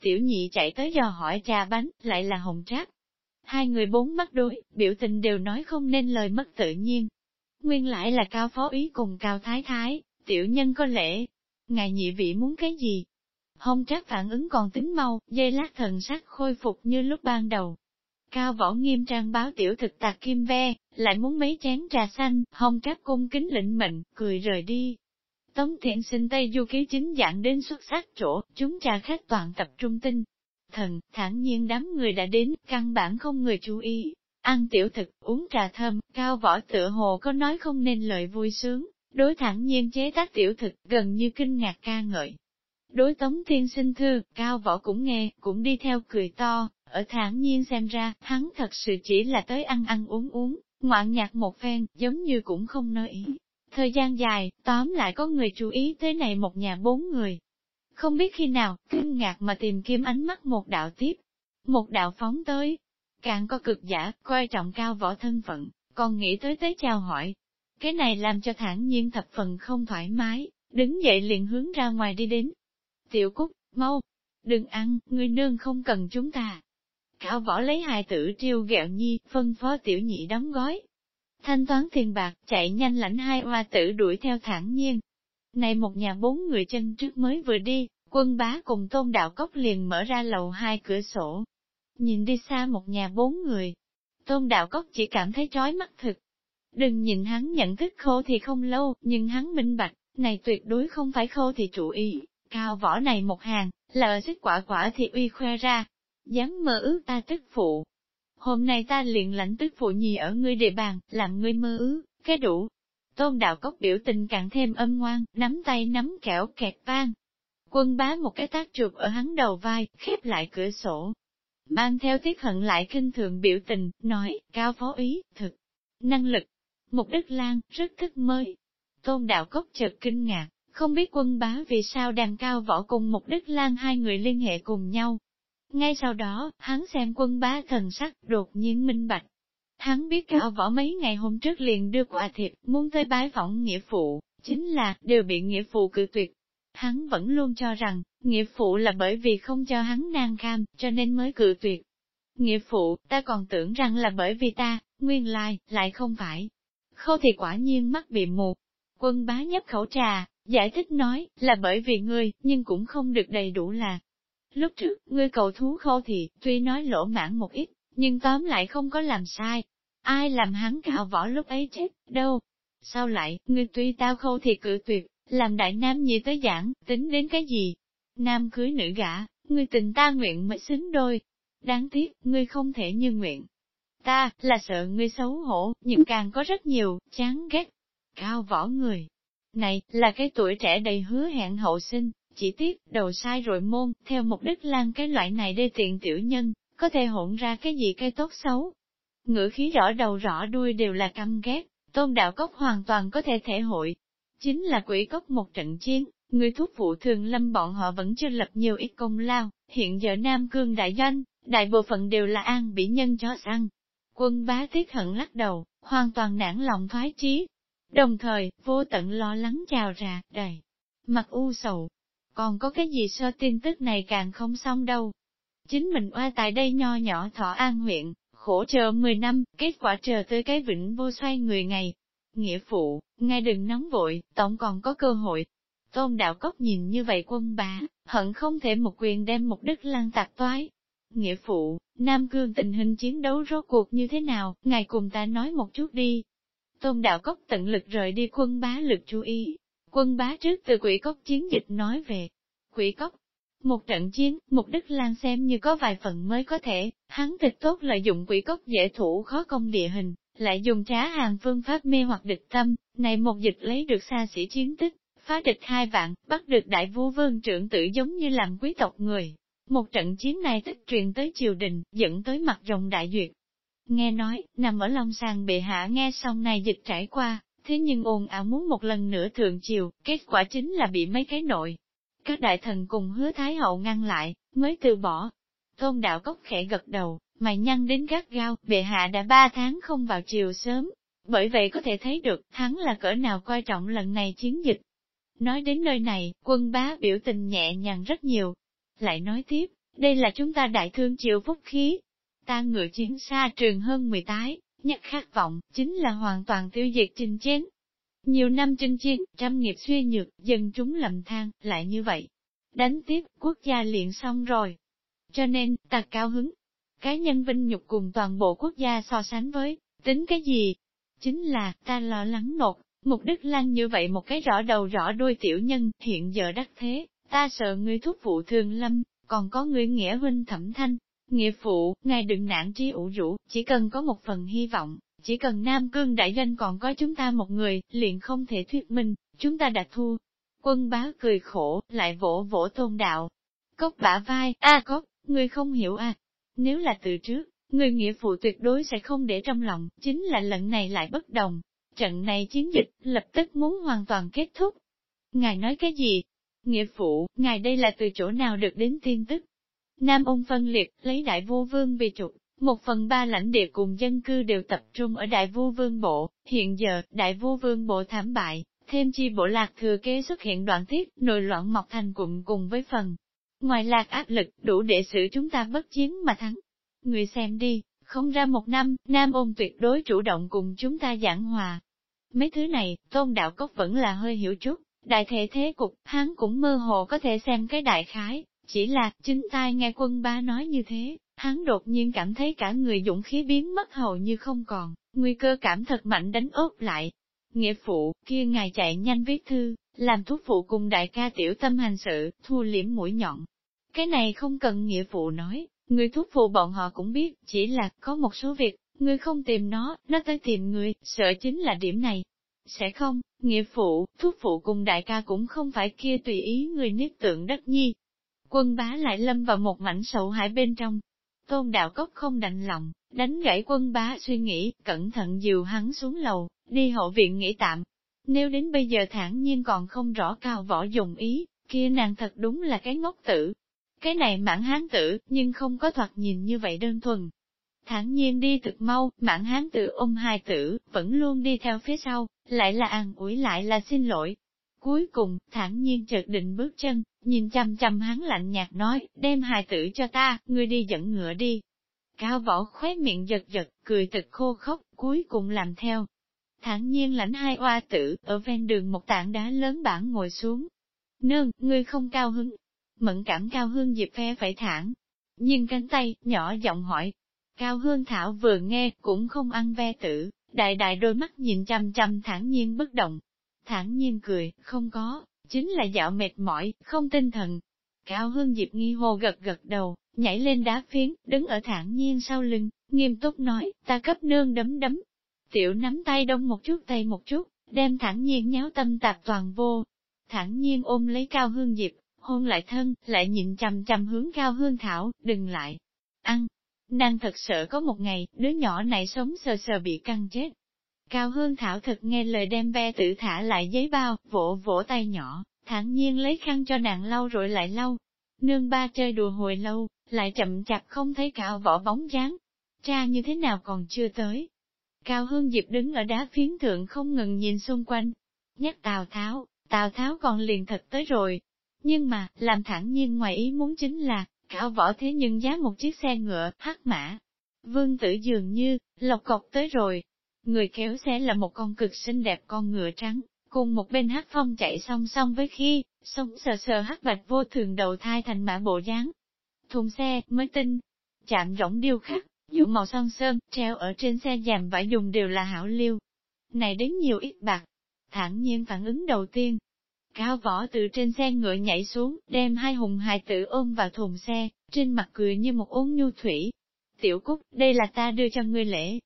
tiểu nhị chạy tới dò hỏi trà bánh, lại là hồng trác. Hai người bốn mắt đối, biểu tình đều nói không nên lời mất tự nhiên. Nguyên lại là cao phó ý cùng cao thái thái, tiểu nhân có lẽ, Ngài nhị vị muốn cái gì? Hồng trác phản ứng còn tính mau, dây lát thần sắc khôi phục như lúc ban đầu. Cao võ nghiêm trang báo tiểu thực tạc kim ve, lại muốn mấy chén trà xanh, hồng trác cung kính lĩnh mệnh, cười rời đi. Tống thiện sinh Tây Du ký chính dạng đến xuất sắc chỗ, chúng trà khách toàn tập trung tinh. Thần, thản nhiên đám người đã đến, căn bản không người chú ý. Ăn tiểu thực, uống trà thơm, cao võ tựa hồ có nói không nên lời vui sướng, đối thẳng nhiên chế tác tiểu thực, gần như kinh ngạc ca ngợi. Đối tống thiên sinh thư, cao võ cũng nghe, cũng đi theo cười to, ở thản nhiên xem ra, hắn thật sự chỉ là tới ăn ăn uống uống, ngoạn nhạc một phen, giống như cũng không nói ý. Thời gian dài, tóm lại có người chú ý tới này một nhà bốn người. Không biết khi nào, kinh ngạc mà tìm kiếm ánh mắt một đạo tiếp. Một đạo phóng tới. Càng có cực giả, coi trọng cao võ thân phận, còn nghĩ tới tới chào hỏi. Cái này làm cho thản nhiên thập phần không thoải mái, đứng dậy liền hướng ra ngoài đi đến. Tiểu Cúc, mau, đừng ăn, người nương không cần chúng ta. Cao võ lấy hài tử triêu gẹo nhi, phân phó tiểu nhị đóng gói, Thanh toán tiền bạc, chạy nhanh lãnh hai hoa tử đuổi theo thẳng nhiên. Này một nhà bốn người chân trước mới vừa đi, quân bá cùng tôn đạo cốc liền mở ra lầu hai cửa sổ. Nhìn đi xa một nhà bốn người, tôn đạo cốc chỉ cảm thấy trói mắt thực. Đừng nhìn hắn nhận thức khô thì không lâu, nhưng hắn minh bạch, này tuyệt đối không phải khô thì chủ ý, cao võ này một hàng, là ở xích quả quả thì uy khoe ra. Dám mơ ước ta tức phụ, hôm nay ta liền lãnh tức phụ nhì ở ngươi địa bàn, làm ngươi mơ ước, cái đủ. Tôn đạo cốc biểu tình càng thêm âm ngoan, nắm tay nắm kẹo kẹt vang. Quân bá một cái tác trượt ở hắn đầu vai, khép lại cửa sổ. Mang theo tiết hận lại kinh thường biểu tình, nói, cao phó ý, thực, năng lực. Mục Đức Lan, rất thức mới. Tôn đạo cốc chợt kinh ngạc, không biết quân bá vì sao đàn cao võ cùng Mục Đức Lan hai người liên hệ cùng nhau, ngay sau đó, hắn xem quân bá thần sắc, đột nhiên minh bạch. Hắn biết cao võ mấy ngày hôm trước liền đưa quả thiệp, muốn tới bái phỏng nghĩa phụ, chính là, đều bị nghĩa phụ cự tuyệt. Hắn vẫn luôn cho rằng, nghĩa phụ là bởi vì không cho hắn nan cam, cho nên mới cự tuyệt. Nghĩa phụ, ta còn tưởng rằng là bởi vì ta, nguyên lai, lại không phải. Khâu thì quả nhiên mắt bị mù. Quân bá nhấp khẩu trà, giải thích nói, là bởi vì ngươi, nhưng cũng không được đầy đủ là, Lúc trước, ngươi cầu thú khô thì, tuy nói lỗ mãn một ít, nhưng tóm lại không có làm sai. Ai làm hắn cạo võ lúc ấy chết, đâu. Sao lại, ngươi tuy tao khâu thì cự tuyệt, làm đại nam nhi tới giảng, tính đến cái gì? Nam cưới nữ gả, ngươi tình ta nguyện mới xứng đôi. Đáng tiếc, ngươi không thể như nguyện. Ta, là sợ ngươi xấu hổ, nhưng càng có rất nhiều, chán ghét. Cao võ người. Này, là cái tuổi trẻ đầy hứa hẹn hậu sinh, chỉ tiếc, đầu sai rồi môn, theo mục đích lan cái loại này đê tiện tiểu nhân, có thể hỗn ra cái gì cái tốt xấu. Ngữ khí rõ đầu rõ đuôi đều là căm ghét, tôn đạo cốc hoàn toàn có thể thể hội. Chính là quỷ cốc một trận chiến, người thuốc vụ thường lâm bọn họ vẫn chưa lập nhiều ít công lao, hiện giờ Nam Cương đại doanh, đại bộ phận đều là an bị nhân chó săn. Quân bá tiết hận lắc đầu, hoàn toàn nản lòng thoái chí. Đồng thời, vô tận lo lắng chào ra, đầy, mặt u sầu, còn có cái gì so tin tức này càng không xong đâu. Chính mình oa tại đây nho nhỏ thọ an huyện, khổ chờ 10 năm, kết quả chờ tới cái vĩnh vô xoay người ngày. Nghĩa phụ, ngay đừng nóng vội, tổng còn có cơ hội. Tôn đạo cốc nhìn như vậy quân bá, hận không thể một quyền đem một đức lăng tạc toái. Nghĩa phụ, Nam Cương tình hình chiến đấu rốt cuộc như thế nào, ngài cùng ta nói một chút đi. Tôn đạo cốc tận lực rời đi quân bá lực chú ý, Quân bá trước từ quỷ cốc chiến dịch nói về quỷ cốc. Một trận chiến, Mục đích Lan xem như có vài phần mới có thể, hắn địch tốt lợi dụng quỷ cốc dễ thủ khó công địa hình, lại dùng trá hàng phương pháp mê hoặc địch tâm, này một dịch lấy được xa sĩ chiến tích, phá địch hai vạn, bắt được đại vua vương trưởng tử giống như làm quý tộc người. Một trận chiến này tích truyền tới triều đình, dẫn tới mặt rồng đại duyệt. Nghe nói, nằm ở Long Sàng bệ hạ nghe xong này dịch trải qua, thế nhưng ồn ào muốn một lần nữa thượng triều, kết quả chính là bị mấy cái nội. Các đại thần cùng hứa Thái Hậu ngăn lại, mới từ bỏ. Tôn đạo cốc khẽ gật đầu, mày nhăn đến gắt gao, bệ hạ đã ba tháng không vào triều sớm. Bởi vậy có thể thấy được, hắn là cỡ nào coi trọng lần này chiến dịch. Nói đến nơi này, quân bá biểu tình nhẹ nhàng rất nhiều. Lại nói tiếp, đây là chúng ta đại thương chịu phúc khí. Ta ngựa chiến xa trường hơn 10 tái, nhất khát vọng, chính là hoàn toàn tiêu diệt trình chiến. Nhiều năm chinh chiến, trăm nghiệp suy nhược, dân chúng lầm than, lại như vậy. Đánh tiếp, quốc gia liền xong rồi. Cho nên, ta cao hứng. Cái nhân vinh nhục cùng toàn bộ quốc gia so sánh với, tính cái gì? Chính là, ta lo lắng nột, mục đích lăng như vậy một cái rõ đầu rõ đuôi tiểu nhân, hiện giờ đắc thế, ta sợ ngươi thúc phụ thường lâm, còn có người nghĩa huynh thẩm thanh. Nghĩa phụ, ngài đừng nản trí ủ rũ, chỉ cần có một phần hy vọng, chỉ cần Nam Cương đại danh còn có chúng ta một người, liền không thể thuyết minh, chúng ta đã thua. Quân bá cười khổ, lại vỗ vỗ tôn đạo. Cốc bả vai, a cốc, người không hiểu à. Nếu là từ trước, người nghĩa phụ tuyệt đối sẽ không để trong lòng, chính là lần này lại bất đồng. Trận này chiến dịch, lập tức muốn hoàn toàn kết thúc. Ngài nói cái gì? Nghĩa phụ, ngài đây là từ chỗ nào được đến tin tức? Nam ung phân liệt, lấy đại vô vương vì trục, một phần ba lãnh địa cùng dân cư đều tập trung ở Đại Vu Vương Bộ, hiện giờ, Đại Vu Vương Bộ thảm bại, thêm chi bộ lạc thừa kế xuất hiện đoạn thiết nội loạn mọc thành cụm cùng với phần. Ngoài lạc áp lực, đủ để xử chúng ta bất chiến mà thắng. Người xem đi, không ra một năm, Nam ôn tuyệt đối chủ động cùng chúng ta giảng hòa. Mấy thứ này, tôn đạo cốc vẫn là hơi hiểu chút, đại thể thế cục, hắn cũng mơ hồ có thể xem cái đại khái, chỉ là, chính tai nghe quân ba nói như thế, Hắn đột nhiên cảm thấy cả người dũng khí biến mất hầu như không còn, nguy cơ cảm thật mạnh đánh ốp lại. Nghĩa phụ, kia ngài chạy nhanh viết thư, làm thuốc phụ cùng đại ca tiểu tâm hành sự, thu liễm mũi nhọn. Cái này không cần nghĩa phụ nói, người thuốc phụ bọn họ cũng biết, chỉ là có một số việc, người không tìm nó, nó tới tìm người, sợ chính là điểm này. Sẽ không, nghĩa phụ, thuốc phụ cùng đại ca cũng không phải kia tùy ý người niết tượng đất nhi. Quân bá lại lâm vào một mảnh sầu hãi bên trong, Tôn đạo cốc không đành lòng, đánh gãy quân bá suy nghĩ, cẩn thận dìu hắn xuống lầu, đi hậu viện nghỉ tạm. Nếu đến bây giờ thản nhiên còn không rõ cao võ dùng ý, kia nàng thật đúng là cái ngốc tử. Cái này mãn hán tử, nhưng không có thoạt nhìn như vậy đơn thuần. Thản nhiên đi thực mau, mãn hán tử ôm hai tử, vẫn luôn đi theo phía sau, lại là an ủi lại là xin lỗi. Cuối cùng, thản nhiên chợt định bước chân, nhìn chăm chăm hắn lạnh nhạt nói, đem hài tử cho ta, ngươi đi dẫn ngựa đi. Cao võ khóe miệng giật giật, cười thật khô khóc, cuối cùng làm theo. Thẳng nhiên lãnh hai oa tử, ở ven đường một tảng đá lớn bản ngồi xuống. Nương, ngươi không cao hứng. Mẫn cảm cao hương dịp phe phải thẳng. Nhưng cánh tay, nhỏ giọng hỏi. Cao hương thảo vừa nghe, cũng không ăn ve tử, đại đại đôi mắt nhìn chăm chăm thản nhiên bất động. Thản nhiên cười, không có, chính là dạo mệt mỏi, không tinh thần. Cao Hương Diệp nghi hồ gật gật đầu, nhảy lên đá phiến, đứng ở thản nhiên sau lưng, nghiêm túc nói, ta cấp nương đấm đấm. Tiểu nắm tay đông một chút tay một chút, đem thản nhiên nháo tâm tạp toàn vô. Thản nhiên ôm lấy Cao Hương Diệp, hôn lại thân, lại nhìn chằm chằm hướng Cao Hương Thảo, đừng lại. Ăn. Nàng thật sợ có một ngày, đứa nhỏ này sống sờ sờ bị căng chết, Cao Hương Thảo thật nghe lời đem ve tử thả lại giấy bao, vỗ vỗ tay nhỏ, thản nhiên lấy khăn cho nàng lau rồi lại lau. Nương ba chơi đùa hồi lâu, lại chậm chạp không thấy cao vỏ bóng dáng. Cha như thế nào còn chưa tới. Cao Hương Diệp đứng ở đá phiến thượng không ngừng nhìn xung quanh. Nhắc Tào Tháo, Tào Tháo còn liền thật tới rồi. Nhưng mà, làm thẳng nhiên ngoài ý muốn chính là, cao võ thế nhưng giá một chiếc xe ngựa, hắc mã. Vương tử dường như, lộc cọc tới rồi, Người kéo xe là một con cực xinh đẹp con ngựa trắng, cùng một bên hát phong chạy song song với khi, sống sờ sờ hát bạch vô thường đầu thai thành mã bộ dáng. Thùng xe, mới tinh, chạm rỗng điêu khắc, dụ màu son sơn, treo ở trên xe dàm vải dùng đều là hảo liêu. Này đến nhiều ít bạc, thản nhiên phản ứng đầu tiên. Cao võ từ trên xe ngựa nhảy xuống, đem hai hùng hài tử ôm vào thùng xe, trên mặt cười như một ôn nhu thủy. Tiểu Cúc, đây là ta đưa cho ngươi lễ,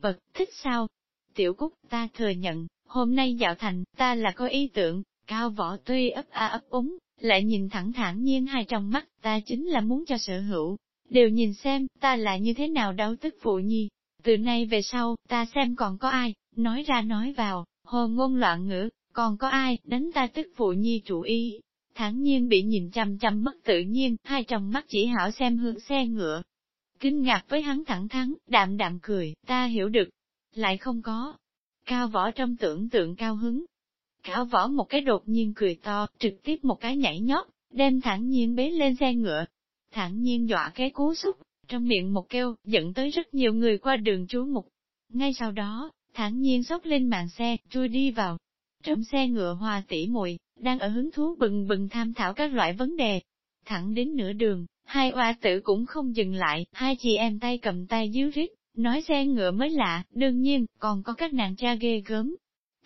vật, thích sao? Tiểu Cúc, ta thừa nhận, hôm nay dạo thành, ta là có ý tưởng, cao võ tuy ấp a ấp úng, lại nhìn thẳng thẳng nhiên hai trong mắt, ta chính là muốn cho sở hữu, đều nhìn xem, ta là như thế nào đau tức phụ nhi. Từ nay về sau, ta xem còn có ai, nói ra nói vào, hồ ngôn loạn ngữ, còn có ai, đánh ta tức phụ nhi chủ ý. Thẳng nhiên bị nhìn chăm chăm mất tự nhiên, hai trong mắt chỉ hảo xem hướng xe ngựa, Kinh ngạc với hắn thẳng thắn, đạm đạm cười, ta hiểu được. Lại không có. Cao võ trong tưởng tượng cao hứng. Cao võ một cái đột nhiên cười to, trực tiếp một cái nhảy nhót, đem thẳng nhiên bế lên xe ngựa. Thẳng nhiên dọa cái cú xúc, trong miệng một kêu, dẫn tới rất nhiều người qua đường chú mục. Ngay sau đó, thản nhiên xốc lên màn xe, chui đi vào. Trong xe ngựa hoa tỉ mùi, đang ở hứng thú bừng bừng tham thảo các loại vấn đề. Thẳng đến nửa đường, hai oa tử cũng không dừng lại, hai chị em tay cầm tay díu rít, nói xe ngựa mới lạ, đương nhiên, còn có các nàng cha ghê gớm.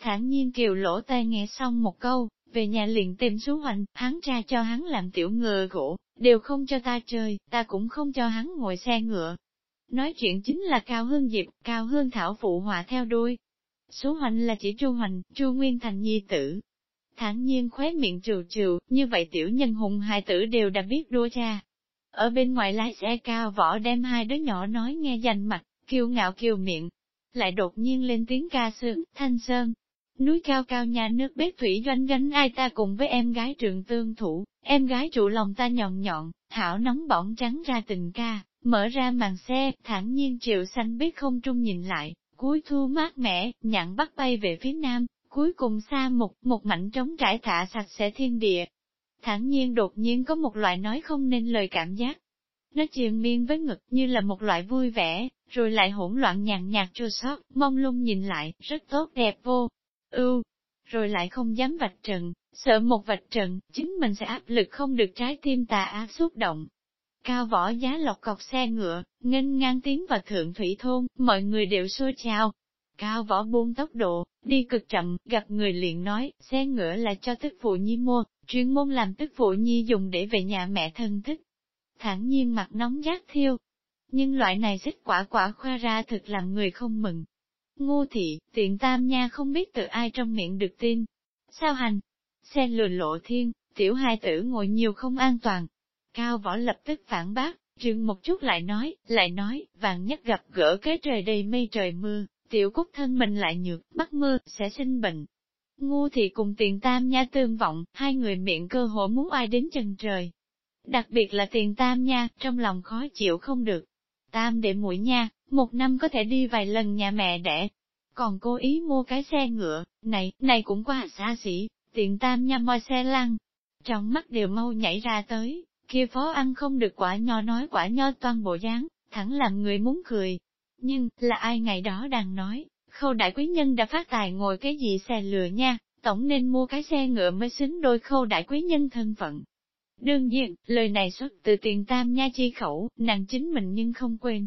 Thản nhiên kiều lỗ tai nghe xong một câu, về nhà liền tìm xuống hoành, hắn ra cho hắn làm tiểu ngựa gỗ, đều không cho ta chơi, ta cũng không cho hắn ngồi xe ngựa. Nói chuyện chính là Cao Hương Diệp, Cao Hương Thảo phụ họa theo đuôi. Số hoành là chỉ Chu Hoành, Chu Nguyên Thành nhi tử. Thản nhiên khóe miệng trừ trừ, như vậy tiểu nhân hùng hai tử đều đã biết đua cha. Ở bên ngoài lái xe cao võ đem hai đứa nhỏ nói nghe danh mặt, kiêu ngạo kiều miệng. Lại đột nhiên lên tiếng ca sướng, thanh sơn, Núi cao cao nhà nước bếp thủy doanh gánh ai ta cùng với em gái trường tương thủ, em gái trụ lòng ta nhọn nhọn, thảo nóng bỏng trắng ra tình ca, mở ra màn xe, thản nhiên triệu xanh biết không trung nhìn lại, cuối thu mát mẻ, nhặn bắt bay về phía nam, cuối cùng xa một, một mảnh trống trải thả sạch sẽ thiên địa. Thản nhiên đột nhiên có một loại nói không nên lời cảm giác. Nó triền miên với ngực như là một loại vui vẻ, rồi lại hỗn loạn nhàn nhạt chua sót, mong lung nhìn lại, rất tốt đẹp vô, ưu, rồi lại không dám vạch trần, sợ một vạch trần, chính mình sẽ áp lực không được trái tim tà ác xúc động. Cao võ giá lọc cọc xe ngựa, nghênh ngang tiến vào thượng thủy thôn, mọi người đều xô chào. Cao võ buông tốc độ, đi cực chậm, gặp người liền nói, xe ngựa là cho tức phụ nhi mua, chuyên môn làm tức phụ nhi dùng để về nhà mẹ thân thích. Thẳng nhiên mặt nóng giác thiêu. Nhưng loại này xích quả quả khoa ra thực làm người không mừng, Ngu thị, tiện tam nha không biết từ ai trong miệng được tin. Sao hành? Xe lừa lộ thiên, tiểu hai tử ngồi nhiều không an toàn. Cao võ lập tức phản bác, dừng một chút lại nói, lại nói, vàng nhất gặp gỡ cái trời đầy mây trời mưa, tiểu cúc thân mình lại nhược, bắt mưa, sẽ sinh bệnh. Ngu thì cùng tiền tam nha tương vọng, hai người miệng cơ hội muốn ai đến chân trời. Đặc biệt là tiền tam nha, trong lòng khó chịu không được. Tam để mũi nha, một năm có thể đi vài lần nhà mẹ đẻ. Còn cố ý mua cái xe ngựa, này, này cũng quá xa xỉ, tiền tam nha moi xe lăn. Trong mắt đều mau nhảy ra tới, kia phó ăn không được quả nho nói quả nho toàn bộ dáng, thẳng làm người muốn cười. Nhưng, là ai ngày đó đang nói, khâu đại quý nhân đã phát tài ngồi cái gì xe lừa nha, tổng nên mua cái xe ngựa mới xứng đôi khâu đại quý nhân thân phận. Đương nhiên, lời này xuất từ tiền tam nha chi khẩu, nàng chính mình nhưng không quên,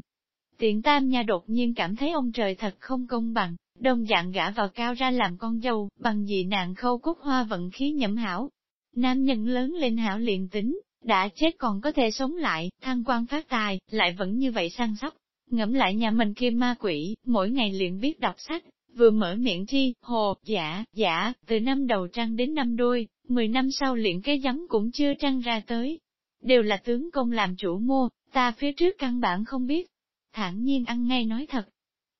tiền tam nha đột nhiên cảm thấy ông trời thật không công bằng, đồng dạng gã vào cao ra làm con dâu, bằng gì nàng khâu cúc hoa vận khí nhậm hảo. Nam nhân lớn lên hảo liền tính, đã chết còn có thể sống lại, thăng quan phát tài, lại vẫn như vậy săn sóc. Ngẫm lại nhà mình kia ma quỷ, mỗi ngày liền biết đọc sách, vừa mở miệng thi hồ, giả, giả, từ năm đầu trăng đến năm đuôi, mười năm sau liền cái giấm cũng chưa trăng ra tới. Đều là tướng công làm chủ mua, ta phía trước căn bản không biết, thản nhiên ăn ngay nói thật.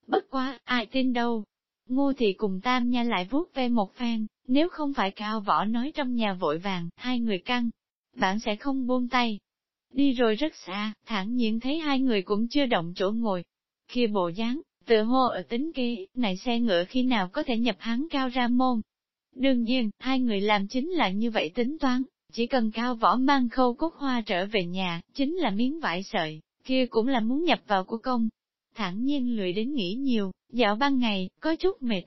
Bất quá, ai tin đâu. Ngô thì cùng tam nha lại vuốt ve một phen, nếu không phải cao võ nói trong nhà vội vàng, hai người căng, bạn sẽ không buông tay. Đi rồi rất xa, thản nhiên thấy hai người cũng chưa động chỗ ngồi. Kia bộ dáng, tự hô ở tính kia, này xe ngựa khi nào có thể nhập hắn cao ra môn. Đương nhiên, hai người làm chính là như vậy tính toán, chỉ cần cao võ mang khâu cốt hoa trở về nhà, chính là miếng vải sợi, kia cũng là muốn nhập vào của công. Thẳng nhiên lười đến nghĩ nhiều, dạo ban ngày, có chút mệt.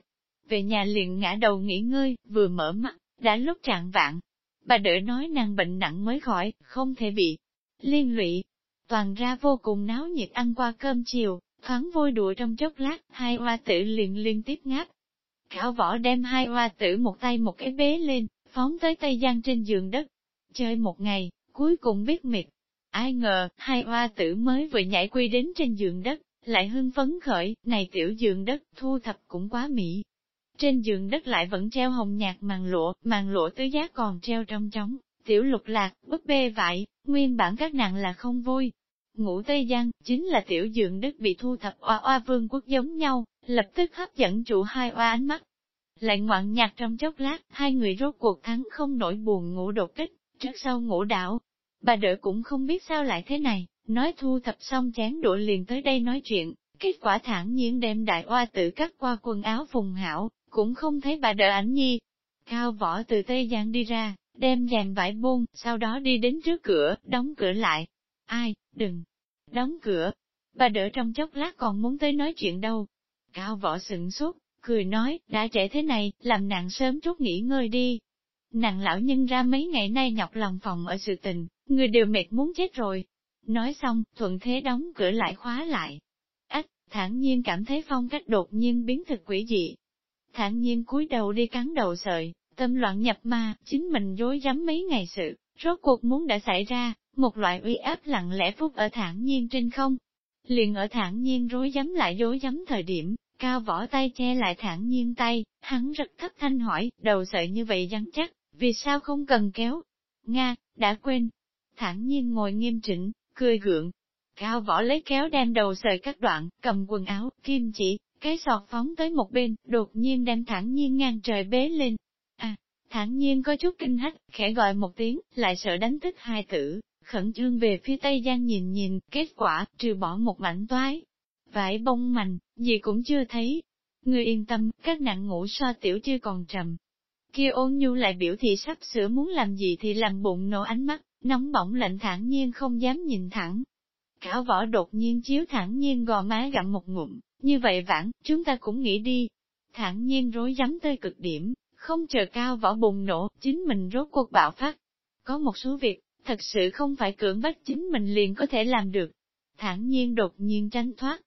Về nhà liền ngã đầu nghỉ ngơi, vừa mở mắt, đã lúc trạng vạn. Bà đỡ nói nàng bệnh nặng mới khỏi, không thể bị liên lụy. Toàn ra vô cùng náo nhiệt ăn qua cơm chiều, thoáng vui đùa trong chốc lát, hai hoa tử liền liên tiếp ngáp. Khảo võ đem hai hoa tử một tay một cái bế lên, phóng tới Tây Giang trên giường đất. Chơi một ngày, cuối cùng biết mệt, Ai ngờ, hai hoa tử mới vừa nhảy quy đến trên giường đất, lại hưng phấn khởi, này tiểu giường đất, thu thập cũng quá mỹ. Trên giường đất lại vẫn treo hồng nhạt màn lụa, màn lụa tứ giác còn treo trong trống, tiểu lục lạc, búp bê vải, nguyên bản các nàng là không vui. Ngũ Tây Giang, chính là tiểu Dượng Đức bị thu thập oa oa vương quốc giống nhau, lập tức hấp dẫn chủ hai oa ánh mắt. Lại ngoạn nhạc trong chốc lát, hai người rốt cuộc thắng không nổi buồn ngủ đột kích, trước sau ngủ đảo, Bà đỡ cũng không biết sao lại thế này, nói thu thập xong chén đũa liền tới đây nói chuyện, kết quả thản nhiên đem đại oa tự cắt qua quần áo phùng hảo, cũng không thấy bà đỡ ảnh nhi. Cao võ từ Tây Giang đi ra, đem dàn vải buông, sau đó đi đến trước cửa, đóng cửa lại. ai, đừng, đóng cửa, bà đỡ trong chốc lát còn muốn tới nói chuyện đâu. Cao võ sửng sốt, cười nói, đã trễ thế này, làm nàng sớm chút nghỉ ngơi đi. Nàng lão nhân ra mấy ngày nay nhọc lòng phòng ở sự tình, người đều mệt muốn chết rồi. Nói xong, thuận thế đóng cửa lại khóa lại. Ách, thản nhiên cảm thấy phong cách đột nhiên biến thực quỷ dị. Thản nhiên cúi đầu đi cắn đầu sợi, tâm loạn nhập ma, chính mình dối rắm mấy ngày sự, rốt cuộc muốn đã xảy ra, một loại uy áp lặng lẽ phúc ở thản nhiên trên không. Liền ở thản nhiên rối rắm lại dối rắm thời điểm, cao võ tay che lại thản nhiên tay, hắn rất thấp thanh hỏi, đầu sợi như vậy rắn chắc, vì sao không cần kéo? Nga, đã quên. Thản nhiên ngồi nghiêm chỉnh, cười gượng. Cao võ lấy kéo đem đầu sợi cắt đoạn, cầm quần áo, kim chỉ, cái sọt phóng tới một bên, đột nhiên đem thản nhiên ngang trời bế lên. Thản nhiên có chút kinh hách, khẽ gọi một tiếng, lại sợ đánh thức hai tử, khẩn trương về phía Tây Giang nhìn nhìn, kết quả, trừ bỏ một mảnh toái. Vải bông mành, gì cũng chưa thấy. Người yên tâm, các nạn ngủ so tiểu chưa còn trầm. Kia ôn nhu lại biểu thị sắp sửa muốn làm gì thì làm bụng nổ ánh mắt, nóng bỏng lạnh thản nhiên không dám nhìn thẳng. Cả võ đột nhiên chiếu thản nhiên gò má gặm một ngụm, như vậy vãn, chúng ta cũng nghĩ đi. Thản nhiên rối rắm tới cực điểm, không chờ cao võ bùng nổ, chính mình rốt cuộc bạo phát. Có một số việc, thật sự không phải cưỡng bắt chính mình liền có thể làm được. Thẳng nhiên đột nhiên tránh thoát.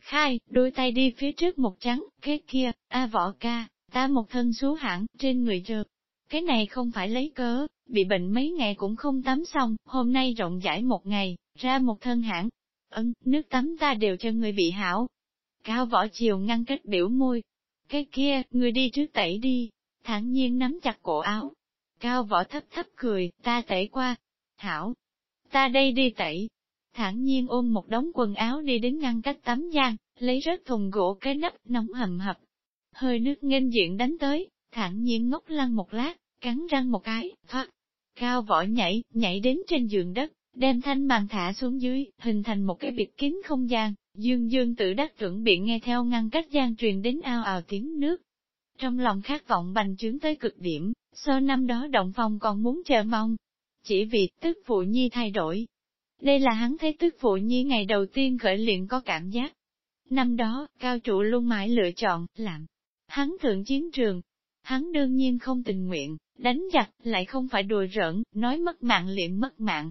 Khai, đôi tay đi phía trước một trắng, cái kia, a võ ca, ta một thân số hãng, trên người rợp. Cái này không phải lấy cớ, bị bệnh mấy ngày cũng không tắm xong, hôm nay rộng rãi một ngày, ra một thân hãng. Ấn, nước tắm ta đều cho người bị hảo. Cao võ chiều ngăn cách biểu môi. Cái kia, người đi trước tẩy đi. Thẳng nhiên nắm chặt cổ áo. Cao võ thấp thấp cười, ta tẩy qua, Hảo, ta đây đi tẩy. Thẳng nhiên ôm một đống quần áo đi đến ngăn cách tắm giang, lấy rớt thùng gỗ cái nắp nóng hầm hập. Hơi nước nghênh diện đánh tới, thẳng nhiên ngốc lăn một lát, cắn răng một cái, thoát. Cao võ nhảy, nhảy đến trên giường đất, đem thanh màn thả xuống dưới, hình thành một cái biệt kín không gian, dương dương tự đắc chuẩn bị nghe theo ngăn cách gian truyền đến ao ào tiếng nước. Trong lòng khát vọng bành trướng tới cực điểm, so năm đó động phòng còn muốn chờ mong, chỉ vì tức phụ nhi thay đổi. Đây là hắn thấy tức phụ nhi ngày đầu tiên khởi liền có cảm giác. Năm đó, cao trụ luôn mãi lựa chọn, làm. Hắn thượng chiến trường. Hắn đương nhiên không tình nguyện, đánh giặc, lại không phải đùa rỡn, nói mất mạng liền mất mạng.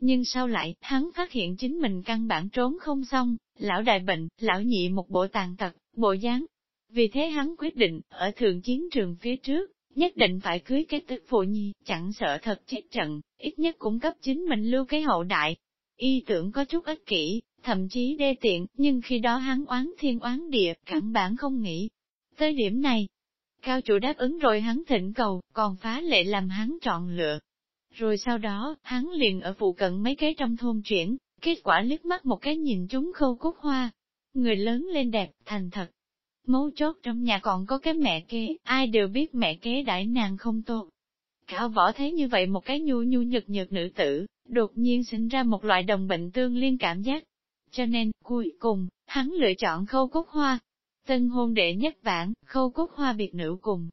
Nhưng sau lại, hắn phát hiện chính mình căn bản trốn không xong, lão đại bệnh, lão nhị một bộ tàn tật, bộ dáng. Vì thế hắn quyết định, ở thượng chiến trường phía trước, nhất định phải cưới cái tức phụ nhi, chẳng sợ thật chết trận, ít nhất cũng cấp chính mình lưu cái hậu đại. Y tưởng có chút ích kỷ, thậm chí đê tiện, nhưng khi đó hắn oán thiên oán địa, cẳng bản không nghĩ. Tới điểm này, cao chủ đáp ứng rồi hắn thỉnh cầu, còn phá lệ làm hắn chọn lựa. Rồi sau đó, hắn liền ở phụ cận mấy cái trong thôn chuyển, kết quả liếc mắt một cái nhìn chúng khâu cúc hoa. Người lớn lên đẹp, thành thật, Mấu chốt trong nhà còn có cái mẹ kế, ai đều biết mẹ kế đãi nàng không tốt. Cao võ thấy như vậy một cái nhu nhu nhược nhược nữ tử, đột nhiên sinh ra một loại đồng bệnh tương liên cảm giác. Cho nên, cuối cùng, hắn lựa chọn khâu cúc hoa. Tân hôn đệ nhất bản, khâu cúc hoa biệt nữ cùng.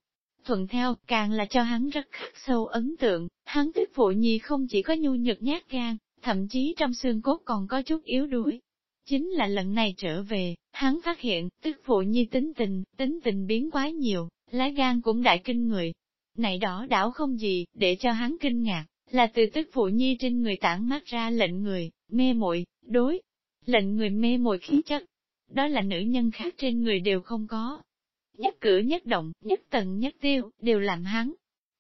Thuận theo, càng là cho hắn rất khắc sâu ấn tượng, hắn tức phụ nhi không chỉ có nhu nhược nhát gan, thậm chí trong xương cốt còn có chút yếu đuối. Chính là lần này trở về, hắn phát hiện, tức phụ nhi tính tình, tính tình biến quá nhiều, lá gan cũng đại kinh người. Này đó đảo không gì, để cho hắn kinh ngạc, là từ tức phụ nhi trên người tản mắt ra lệnh người, mê muội đối, lệnh người mê muội khí chất. Đó là nữ nhân khác trên người đều không có. Nhất cử nhất động, nhất tần nhất tiêu, đều làm hắn.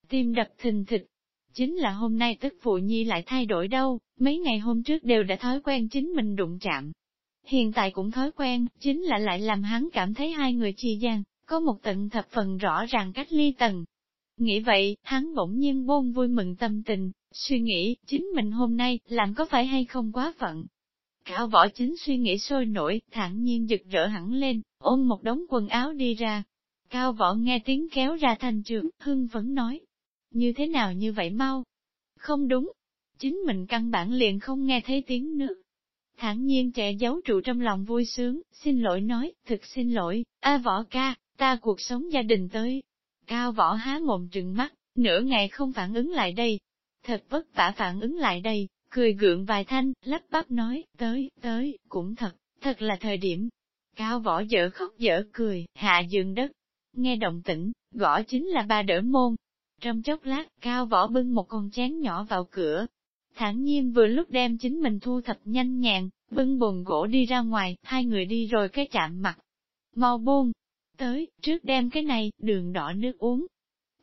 Tim đập thình thịch. Chính là hôm nay tức phụ nhi lại thay đổi đâu, mấy ngày hôm trước đều đã thói quen chính mình đụng chạm, Hiện tại cũng thói quen, chính là lại làm hắn cảm thấy hai người chi gian, có một tận thập phần rõ ràng cách ly tầng. Nghĩ vậy, hắn bỗng nhiên bôn vui mừng tâm tình, suy nghĩ, chính mình hôm nay, làm có phải hay không quá phận. Cao võ chính suy nghĩ sôi nổi, thản nhiên giật rỡ hẳn lên, ôm một đống quần áo đi ra. Cao võ nghe tiếng kéo ra thành trường, hưng vẫn nói. Như thế nào như vậy mau? Không đúng. Chính mình căn bản liền không nghe thấy tiếng nữa thản nhiên trẻ giấu trụ trong lòng vui sướng, xin lỗi nói, thực xin lỗi, a võ ca, ta cuộc sống gia đình tới. Cao võ há mồm trừng mắt, nửa ngày không phản ứng lại đây. Thật vất vả phản ứng lại đây, cười gượng vài thanh, lắp bắp nói, tới, tới, cũng thật, thật là thời điểm. Cao võ dở khóc dở cười, hạ giường đất. Nghe động tĩnh, gõ chính là ba đỡ môn. Trong chốc lát, cao võ bưng một con chén nhỏ vào cửa. Thản nhiên vừa lúc đem chính mình thu thập nhanh nhàng, bưng bồn gỗ đi ra ngoài, hai người đi rồi cái chạm mặt. Mau buông, tới, trước đem cái này, đường đỏ nước uống.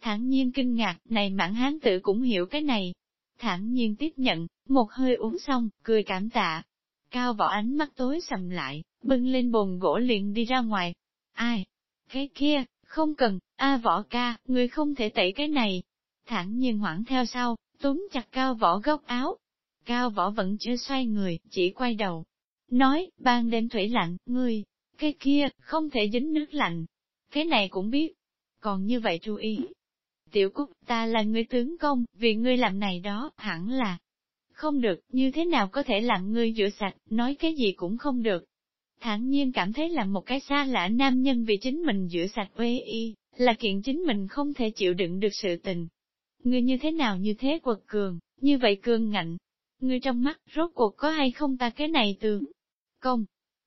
Thản nhiên kinh ngạc, này mãn hán Tử cũng hiểu cái này. Thản nhiên tiếp nhận, một hơi uống xong, cười cảm tạ. Cao võ ánh mắt tối sầm lại, bưng lên bồn gỗ liền đi ra ngoài. Ai? Cái kia, không cần, a võ ca, người không thể tẩy cái này. Thản nhiên hoảng theo sau, túm chặt cao võ góc áo. Cao võ vẫn chưa xoay người, chỉ quay đầu. Nói, ban đêm thủy lạnh, ngươi, cái kia, không thể dính nước lạnh. Cái này cũng biết. Còn như vậy chú ý. Tiểu Cúc, ta là người tướng công, vì ngươi làm này đó, hẳn là. Không được, như thế nào có thể làm ngươi rửa sạch, nói cái gì cũng không được. Thản nhiên cảm thấy là một cái xa lạ nam nhân vì chính mình rửa sạch uê y, là kiện chính mình không thể chịu đựng được sự tình. Ngươi như thế nào như thế quật cường, như vậy cường ngạnh. Ngươi trong mắt, rốt cuộc có hay không ta cái này tướng? Công,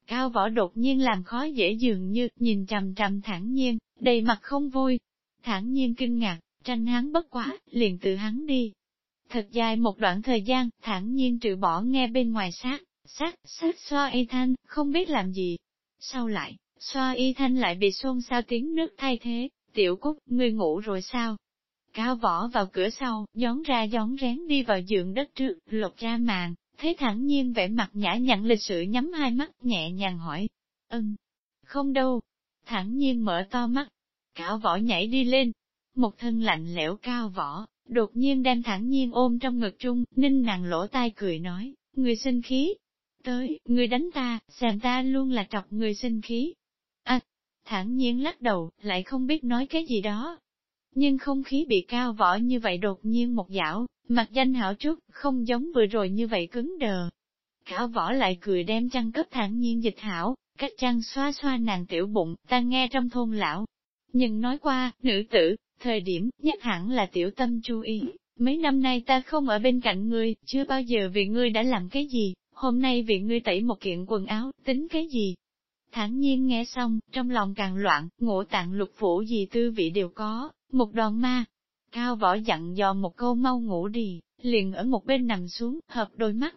Cao võ đột nhiên làm khó dễ dường như, nhìn trầm trầm thẳng nhiên, đầy mặt không vui. Thẳng nhiên kinh ngạc, tranh hắn bất quá, liền tự hắn đi. Thật dài một đoạn thời gian, thẳng nhiên trừ bỏ nghe bên ngoài sát, sát, sát xoa y thanh, không biết làm gì. Sau lại, xoa y thanh lại bị xôn xao tiếng nước thay thế, tiểu cúc, ngươi ngủ rồi sao? Cao võ vào cửa sau, gión ra gión rén đi vào giường đất trước, lột ra màn, thấy thẳng nhiên vẻ mặt nhã nhặn lịch sự nhắm hai mắt nhẹ nhàng hỏi. Ừm, không đâu. Thẳng nhiên mở to mắt. Cao võ nhảy đi lên. Một thân lạnh lẽo cao võ, đột nhiên đem thẳng nhiên ôm trong ngực trung, ninh nàng lỗ tai cười nói, người sinh khí. Tới, người đánh ta, xem ta luôn là trọc người sinh khí. À, thẳng nhiên lắc đầu, lại không biết nói cái gì đó. Nhưng không khí bị cao võ như vậy đột nhiên một dạo, Mặt danh hảo chút, không giống vừa rồi như vậy cứng đờ. cao võ lại cười đem chăn cấp thản nhiên dịch hảo, cách chăn xoa xoa nàng tiểu bụng, ta nghe trong thôn lão. Nhưng nói qua, nữ tử, thời điểm, nhất hẳn là tiểu tâm chú ý. Mấy năm nay ta không ở bên cạnh ngươi, chưa bao giờ vì ngươi đã làm cái gì, hôm nay vì ngươi tẩy một kiện quần áo, tính cái gì? Thẳng nhiên nghe xong, trong lòng càng loạn, ngộ tạng lục phủ gì tư vị đều có, một đòn ma, Cao võ dặn dò một câu mau ngủ đi, liền ở một bên nằm xuống, hợp đôi mắt.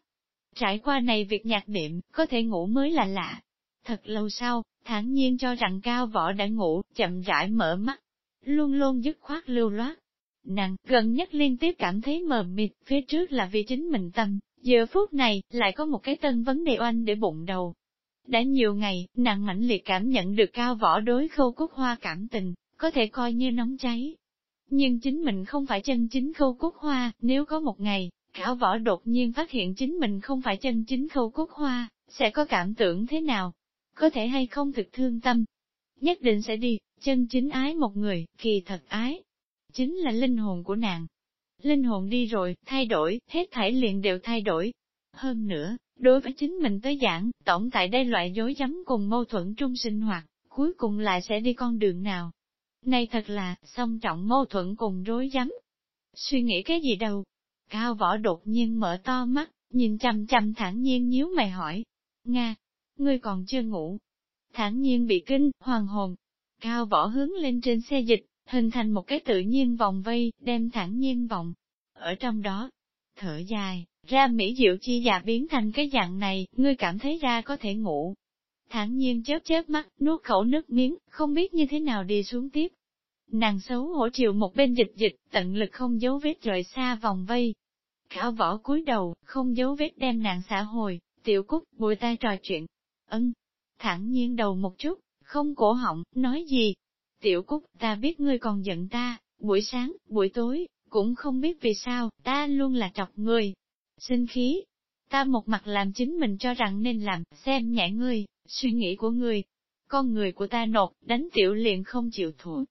Trải qua này việc nhạc điểm, có thể ngủ mới là lạ. Thật lâu sau, thản nhiên cho rằng cao võ đã ngủ, chậm rãi mở mắt. Luôn luôn dứt khoát lưu loát. Nàng, gần nhất liên tiếp cảm thấy mờ mịt, phía trước là vì chính mình tâm, giờ phút này, lại có một cái tân vấn đề oanh để bụng đầu. Đã nhiều ngày, nàng mãnh liệt cảm nhận được cao võ đối khâu cúc hoa cảm tình, có thể coi như nóng cháy, nhưng chính mình không phải chân chính khâu cúc hoa, nếu có một ngày, Khảo võ đột nhiên phát hiện chính mình không phải chân chính khâu cúc hoa, sẽ có cảm tưởng thế nào? Có thể hay không thực thương tâm? Nhất định sẽ đi, chân chính ái một người, kỳ thật ái. Chính là linh hồn của nàng. Linh hồn đi rồi, thay đổi, hết thảy liền đều thay đổi. Hơn nữa, đối với chính mình tới giảng, tổng tại đây loại dối rắm cùng mâu thuẫn trung sinh hoạt, cuối cùng lại sẽ đi con đường nào, này thật là, song trọng mâu thuẫn cùng rối rắm. Suy nghĩ cái gì đâu? Cao võ đột nhiên mở to mắt, nhìn chăm chăm thẳng nhiên nhíu mày hỏi. Nga, ngươi còn chưa ngủ. Thẳng nhiên bị kinh, hoàng hồn. Cao võ hướng lên trên xe dịch, hình thành một cái tự nhiên vòng vây, đem thẳng nhiên vòng. Ở trong đó, thở dài, ra mỹ diệu chi già biến thành cái dạng này, ngươi cảm thấy ra có thể ngủ, thản nhiên chớp chớp mắt, nuốt khẩu nước miếng, không biết như thế nào đi xuống tiếp. Nàng xấu hổ chiều một bên dịch dịch, tận lực không giấu vết rời xa vòng vây. Khảo võ cúi đầu, không giấu vết đem nàng xã hồi, tiểu cúc, bùi tay trò chuyện. Ân, thản nhiên đầu một chút, không cổ họng, nói gì. Tiểu cúc, ta biết ngươi còn giận ta, buổi sáng, buổi tối, cũng không biết vì sao, ta luôn là trọc người Sinh khí, ta một mặt làm chính mình cho rằng nên làm, xem nhẹ ngươi, Suy nghĩ của người, con người của ta nột, đánh tiểu liền không chịu thua.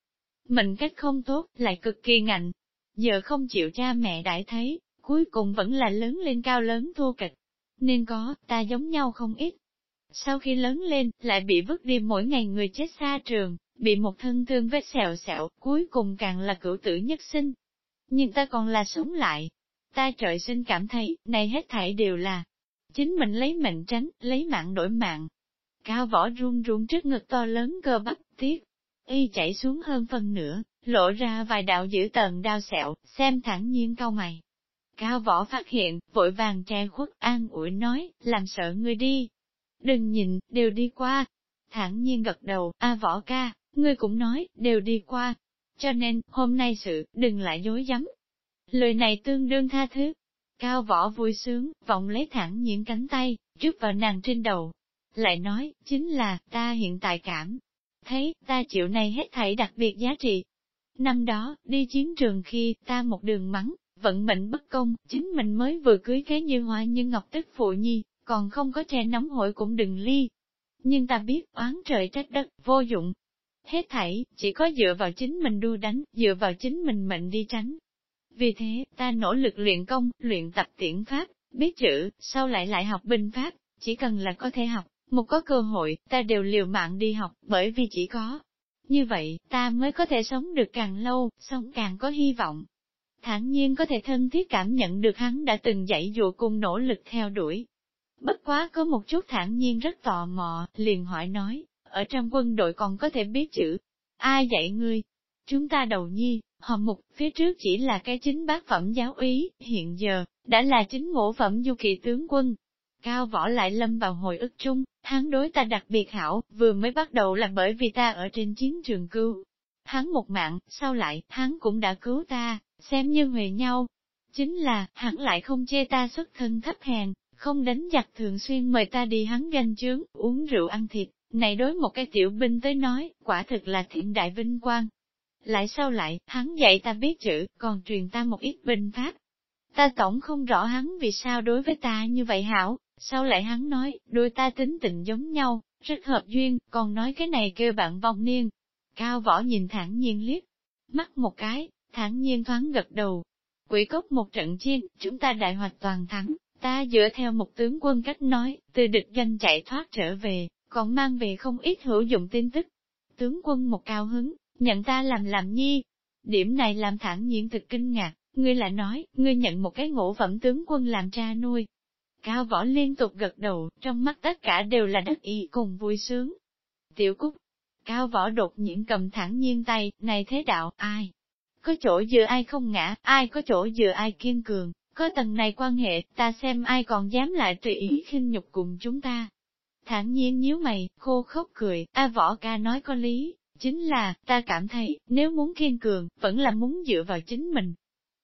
Mình cách không tốt, lại cực kỳ ngạnh. Giờ không chịu cha mẹ đại thấy, cuối cùng vẫn là lớn lên cao lớn thua kịch. Nên có, ta giống nhau không ít. Sau khi lớn lên, lại bị vứt đi mỗi ngày người chết xa trường, bị một thân thương vết sẹo sẹo, cuối cùng càng là cửu tử nhất sinh. Nhưng ta còn là sống lại. ta trời sinh cảm thấy, này hết thảy đều là chính mình lấy mệnh tránh, lấy mạng đổi mạng. Cao võ run run trước ngực to lớn cơ bắp, tiếc, y chảy xuống hơn phần nữa, lộ ra vài đạo dữ tần đao sẹo, xem thẳng nhiên cau mày. Cao võ phát hiện, vội vàng che khuất an ủi nói, làm sợ ngươi đi. Đừng nhìn, đều đi qua. Thẳng nhiên gật đầu, a võ ca, ngươi cũng nói, đều đi qua. Cho nên, hôm nay sự, đừng lại dối dám. Lời này tương đương tha thứ. Cao võ vui sướng, vọng lấy thẳng nhiên cánh tay, rút vào nàng trên đầu. Lại nói, chính là, ta hiện tại cảm. Thấy, ta chịu này hết thảy đặc biệt giá trị. Năm đó, đi chiến trường khi, ta một đường mắng, vận mệnh bất công, chính mình mới vừa cưới kế như hoa như ngọc tức phụ nhi, còn không có tre nóng hổi cũng đừng ly. Nhưng ta biết oán trời trách đất, vô dụng. Hết thảy, chỉ có dựa vào chính mình đu đánh, dựa vào chính mình mệnh đi tránh. Vì thế, ta nỗ lực luyện công, luyện tập tiễn pháp, biết chữ, sau lại lại học binh pháp, chỉ cần là có thể học, một có cơ hội, ta đều liều mạng đi học, bởi vì chỉ có. Như vậy, ta mới có thể sống được càng lâu, sống càng có hy vọng thản nhiên có thể thân thiết cảm nhận được hắn đã từng dạy dụ cùng nỗ lực theo đuổi. Bất quá có một chút thản nhiên rất tò mò, liền hỏi nói, ở trong quân đội còn có thể biết chữ. Ai dạy ngươi? Chúng ta đầu nhi, họ mục, phía trước chỉ là cái chính bác phẩm giáo úy, hiện giờ, đã là chính ngũ phẩm du kỳ tướng quân. Cao võ lại lâm vào hồi ức chung, hắn đối ta đặc biệt hảo, vừa mới bắt đầu là bởi vì ta ở trên chiến trường cứu. Hắn một mạng, sau lại, hắn cũng đã cứu ta, xem như huề nhau. Chính là, hắn lại không chê ta xuất thân thấp hèn, không đánh giặc thường xuyên mời ta đi hắn ganh chướng, uống rượu ăn thịt, này đối một cái tiểu binh tới nói, quả thực là thiện đại vinh quang. Lại sau lại, hắn dạy ta biết chữ, còn truyền ta một ít binh pháp. Ta tổng không rõ hắn vì sao đối với ta như vậy hảo, sau lại hắn nói, đôi ta tính tình giống nhau, rất hợp duyên, còn nói cái này kêu bạn vong niên. Cao võ nhìn thẳng nhiên liếc, mắt một cái, thản nhiên thoáng gật đầu. Quỷ cốc một trận chiến, chúng ta đại hoạch toàn thắng, ta dựa theo một tướng quân cách nói, từ địch danh chạy thoát trở về, còn mang về không ít hữu dụng tin tức. Tướng quân một cao hứng, nhận ta làm làm nhi. Điểm này làm thản nhiên thực kinh ngạc, ngươi lại nói, ngươi nhận một cái ngũ phẩm tướng quân làm cha nuôi. Cao võ liên tục gật đầu, trong mắt tất cả đều là đất ý cùng vui sướng. Tiểu Cúc, Cao võ đột nhiên cầm thẳng nhiên tay, này thế đạo, ai? Có chỗ dựa ai không ngã, ai có chỗ dựa ai kiên cường, có tầng này quan hệ, ta xem ai còn dám lại tùy ý khinh nhục cùng chúng ta. Thản nhiên nhíu mày, khô khốc cười, A võ ca nói có lý, chính là, ta cảm thấy, nếu muốn kiên cường, vẫn là muốn dựa vào chính mình.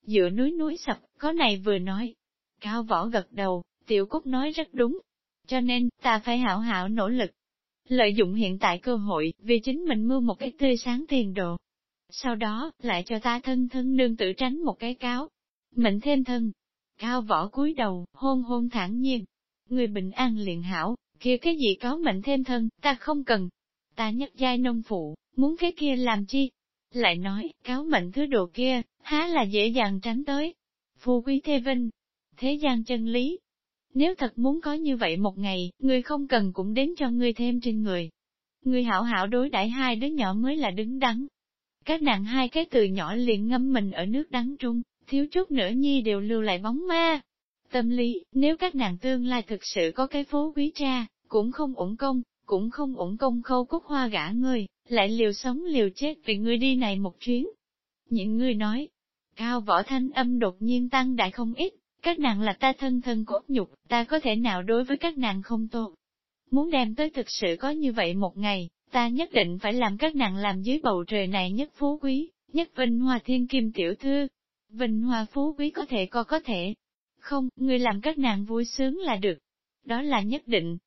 Dựa núi núi sập, có này vừa nói. Cao võ gật đầu, tiểu cúc nói rất đúng. Cho nên, ta phải hảo hảo nỗ lực. Lợi dụng hiện tại cơ hội, vì chính mình mưu một cái tươi sáng tiền đồ, sau đó, lại cho ta thân thân nương tự tránh một cái cáo. Mệnh thêm thân. Cao võ cúi đầu, hôn hôn thản nhiên. Người bình an liền hảo, kia cái gì cáo mệnh thêm thân, ta không cần. Ta nhất giai nông phụ, muốn cái kia làm chi? Lại nói, cáo mệnh thứ đồ kia, há là dễ dàng tránh tới. Phu quý thê vinh, thế gian chân lý. Nếu thật muốn có như vậy một ngày, người không cần cũng đến cho ngươi thêm trên người. Người hảo hảo đối đãi hai đứa nhỏ mới là đứng đắn, các nàng hai cái từ nhỏ liền ngâm mình ở nước đắng trung, thiếu chút nữa nhi đều lưu lại bóng ma. Tâm lý, nếu các nàng tương lai thực sự có cái phố quý cha, cũng không ổn công, cũng không ổn công khâu cúc hoa gã ngươi, lại liều sống liều chết vì ngươi đi này một chuyến. Những người nói, cao võ thanh âm đột nhiên tăng đại không ít, các nàng là ta thân thân cốt nhục, ta có thể nào đối với các nàng không tốt. Muốn đem tới thực sự có như vậy một ngày, ta nhất định phải làm các nàng làm dưới bầu trời này nhất phú quý, nhất vinh hoa thiên kim tiểu thư. Vinh hoa phú quý có thể có có thể. Không, người làm các nàng vui sướng là được. Đó là nhất định.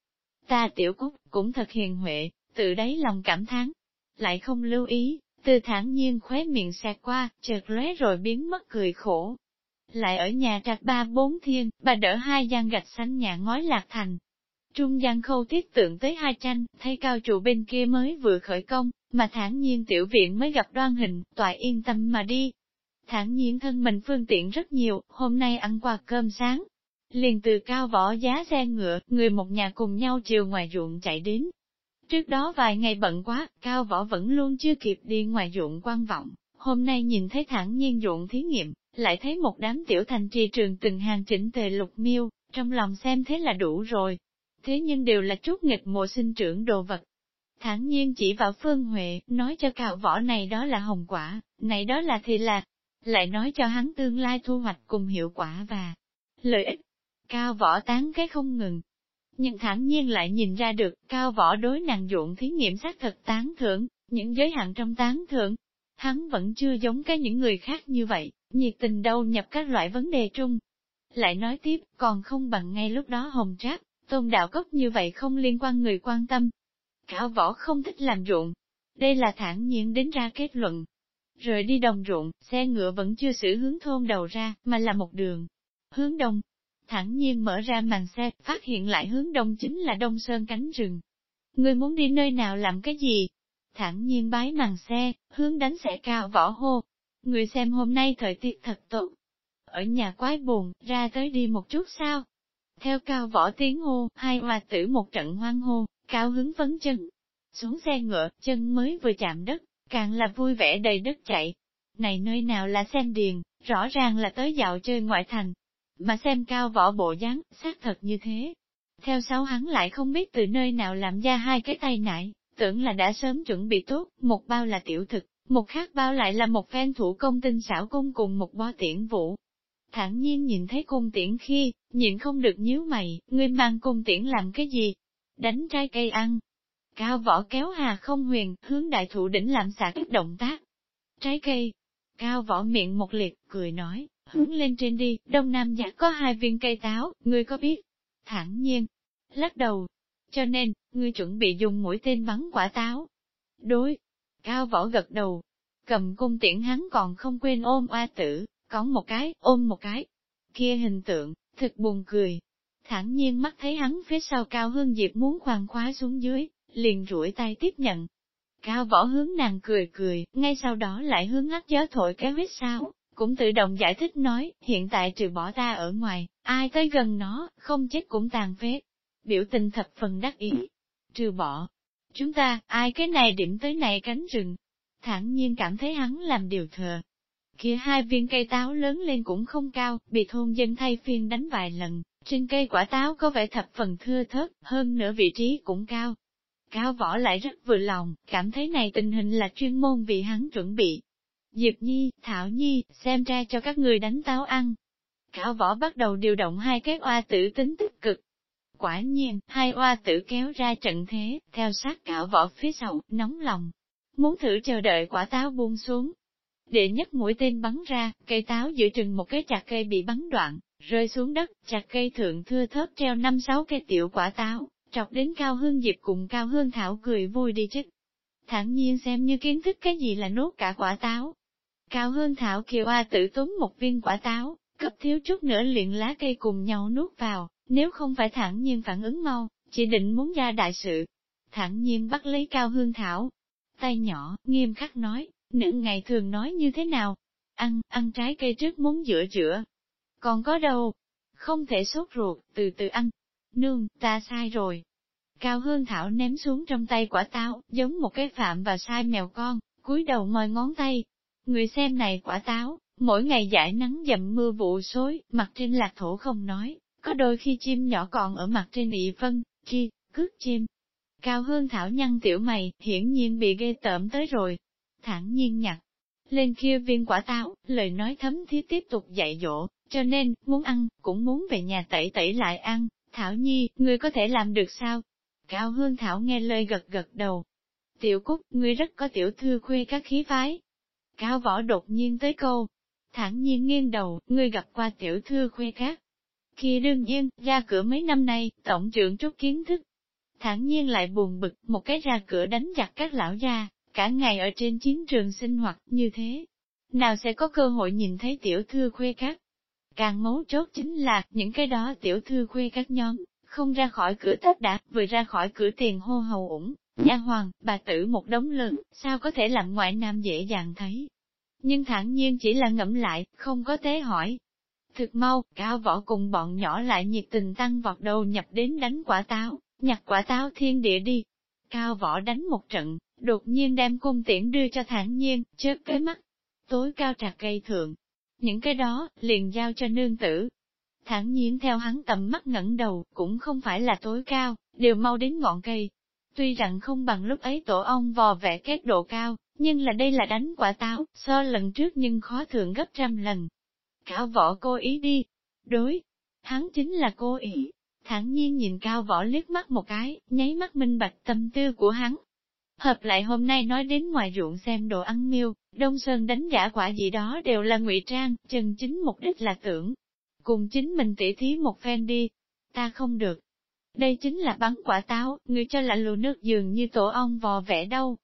Ta tiểu cúc cũng thật hiền huệ, tự đáy lòng cảm thán. Lại không lưu ý, từ thản nhiên khóe miệng xẹt qua, chợt lóe rồi biến mất cười khổ. Lại ở nhà trạch ba bốn thiên, bà đỡ hai gian gạch xanh nhà ngói lạc thành, Trung gian khâu tiết tượng tới hai tranh, thấy cao trụ bên kia mới vừa khởi công, mà thản nhiên tiểu viện mới gặp đoan hình, toại yên tâm mà đi. Thản nhiên thân mình phương tiện rất nhiều, hôm nay ăn qua cơm sáng. Liền từ cao võ giá xe ngựa, người một nhà cùng nhau chiều ngoài ruộng chạy đến. Trước đó vài ngày bận quá, cao võ vẫn luôn chưa kịp đi ngoài ruộng quan vọng, hôm nay nhìn thấy thản nhiên ruộng thí nghiệm, lại thấy một đám tiểu thành trì trường từng hàng chỉnh tề lục miêu, trong lòng xem thế là đủ rồi. Thế nhưng đều là chút nghịch mùa sinh trưởng đồ vật. Thẳng nhiên chỉ vào Phương Huệ, nói cho cạo võ này đó là hồng quả, này đó là thì lạc, lại nói cho hắn tương lai thu hoạch cùng hiệu quả và lợi ích. Cao võ tán cái không ngừng. Nhưng thẳng nhiên lại nhìn ra được, cao võ đối nàng dụng thí nghiệm xác thật tán thưởng, những giới hạn trong tán thưởng. Hắn vẫn chưa giống cái những người khác như vậy, nhiệt tình đâu nhập các loại vấn đề trung. Lại nói tiếp, còn không bằng ngay lúc đó hồng trác, tôn đạo cốc như vậy không liên quan người quan tâm. Cao võ không thích làm ruộng. Đây là thản nhiên đến ra kết luận, Rời đi đồng ruộng, xe ngựa vẫn chưa xử hướng thôn đầu ra, mà là một đường. Hướng đông, thẳng nhiên mở ra màn xe, phát hiện lại hướng đông chính là đông sơn cánh rừng. Người muốn đi nơi nào làm cái gì? Thẳng nhiên bái màn xe, hướng đánh xe cao võ hô. Người xem hôm nay thời tiết thật tốt. Ở nhà quái buồn, ra tới đi một chút sao? Theo cao võ tiếng hô, hai hoa tử một trận hoang hô, cao hứng vấn chân. Xuống xe ngựa, chân mới vừa chạm đất, càng là vui vẻ đầy đất chạy. Này nơi nào là xem điền, rõ ràng là tới dạo chơi ngoại thành. Mà xem cao võ bộ dáng, xác thật như thế. Theo sau hắn lại không biết từ nơi nào làm ra hai cái tay nại, tưởng là đã sớm chuẩn bị tốt, một bao là tiểu thực, một khác bao lại là một phen thủ công tinh xảo cung cùng một bó tiễn vũ. Thẳng nhiên nhìn thấy cung tiễn khi, nhịn không được nhíu mày, ngươi mang cung tiễn làm cái gì? Đánh trái cây ăn, Cao võ kéo hà không huyền, hướng đại thụ đỉnh làm xả các động tác. Trái cây. Cao võ miệng một liệt, cười nói, hướng lên trên đi, đông nam giả có hai viên cây táo, ngươi có biết? Thẳng nhiên. Lắc đầu. Cho nên, ngươi chuẩn bị dùng mũi tên bắn quả táo. Đối. Cao võ gật đầu. Cầm cung tiễn hắn còn không quên ôm oa tử, có một cái, ôm một cái. Kia hình tượng, thật buồn cười, thẳng nhiên mắt thấy hắn phía sau cao hương diệp muốn khoan khóa xuống dưới, liền rủi tay tiếp nhận. Cao võ hướng nàng cười cười, ngay sau đó lại hướng ngắt gió thổi cái huyết sao, cũng tự động giải thích nói, hiện tại trừ bỏ ta ở ngoài, ai tới gần nó, không chết cũng tàn phế. Biểu tình thập phần đắc ý. Trừ bỏ, chúng ta, ai cái này điểm tới này cánh rừng. Thẳng nhiên cảm thấy hắn làm điều thừa. Kia hai viên cây táo lớn lên cũng không cao, bị thôn dân thay phiên đánh vài lần, trên cây quả táo có vẻ thập phần thưa thớt, hơn nữa vị trí cũng cao, Cao võ lại rất vừa lòng, cảm thấy này tình hình là chuyên môn vì hắn chuẩn bị. Diệp Nhi, Thảo Nhi, xem ra cho các người đánh táo ăn. Cao võ bắt đầu điều động hai cái oa tử tính tích cực. Quả nhiên, hai oa tử kéo ra trận thế, theo sát cạo vỏ phía sau, nóng lòng. Muốn thử chờ đợi quả táo buông xuống. Đệ nhất mũi tên bắn ra, cây táo giữa chừng một cái chặt cây bị bắn đoạn, rơi xuống đất, chặt cây thượng thưa thớt treo năm sáu cây tiểu quả táo, Trọc đến Cao Hương Diệp cùng Cao Hương Thảo cười vui đi chứ. Thẳng nhiên xem như kiến thức cái gì là nốt cả quả táo. Cao Hương Thảo kiều A tự tốn một viên quả táo, cấp thiếu chút nữa liền lá cây cùng nhau nuốt vào, nếu không phải thẳng nhiên phản ứng mau, chỉ định muốn ra đại sự. Thẳng nhiên bắt lấy Cao Hương Thảo. Tay nhỏ, nghiêm khắc nói, nữ ngày thường nói như thế nào? Ăn, ăn trái cây trước muốn rửa rửa. Còn có đâu? Không thể sốt ruột, từ từ ăn, Nương, ta sai rồi. Cao Hương Thảo ném xuống trong tay quả táo, giống một cái phạm và sai mèo con, cúi đầu mời ngón tay. Người xem này quả táo, mỗi ngày giải nắng dầm mưa vụ xối, mặt trên lạc thổ không nói, có đôi khi chim nhỏ còn ở mặt trên ị phân, chi, cướp chim. Cao Hương Thảo nhăn tiểu mày, hiển nhiên bị ghê tởm tới rồi. Thẳng nhiên nhặt lên kia viên quả táo, lời nói thấm thiết tiếp tục dạy dỗ, cho nên, muốn ăn, cũng muốn về nhà tẩy tẩy lại ăn, Thảo Nhi, ngươi có thể làm được sao? Cao Hương Thảo nghe lời gật gật đầu. Tiểu Cúc, ngươi rất có tiểu thư khuê các khí phái. Cao Võ đột nhiên tới câu. Thẳng nhiên nghiêng đầu, ngươi gặp qua tiểu thư khuê các. Khi đương nhiên, ra cửa mấy năm nay, tổng trưởng trúc kiến thức. Thẳng nhiên lại buồn bực, một cái ra cửa đánh giặc các lão gia, cả ngày ở trên chiến trường sinh hoạt như thế. Nào sẽ có cơ hội nhìn thấy tiểu thư khuê các? Càng mấu chốt chính là, những cái đó tiểu thư khuê các nhóm, không ra khỏi cửa Tết đã, vừa ra khỏi cửa tiền hô hầu ủng, nha hoàng, bà tử một đống lớn, sao có thể làm ngoại nam dễ dàng thấy. Nhưng thản nhiên chỉ là ngẫm lại, không có tế hỏi. Thực mau, cao võ cùng bọn nhỏ lại nhiệt tình tăng vọt đầu nhập đến đánh quả táo, nhặt quả táo thiên địa đi. Cao võ đánh một trận, đột nhiên đem cung tiễn đưa cho thản nhiên, chớp cái mắt. Tối cao trạc cây thượng, những cái đó, liền giao cho nương tử. thản nhiên theo hắn tầm mắt ngẩng đầu, cũng không phải là tối cao, đều mau đến ngọn cây. Tuy rằng không bằng lúc ấy tổ ong vò vẽ kết độ cao, nhưng là đây là đánh quả táo, so lần trước nhưng khó thượng gấp trăm lần. Cao võ cô ý đi. Đối, hắn chính là cô ý. Thẳng nhiên nhìn cao võ liếc mắt một cái, nháy mắt minh bạch tâm tư của hắn. Hợp lại hôm nay nói đến ngoài ruộng xem đồ ăn miêu, Đông Sơn đánh giả quả gì đó đều là ngụy trang, chân chính mục đích là tưởng. Cùng chính mình tỉ thí một phen đi. Ta không được. Đây chính là bắn quả táo, người cho là lù nước dường như tổ ong vò vẽ đâu.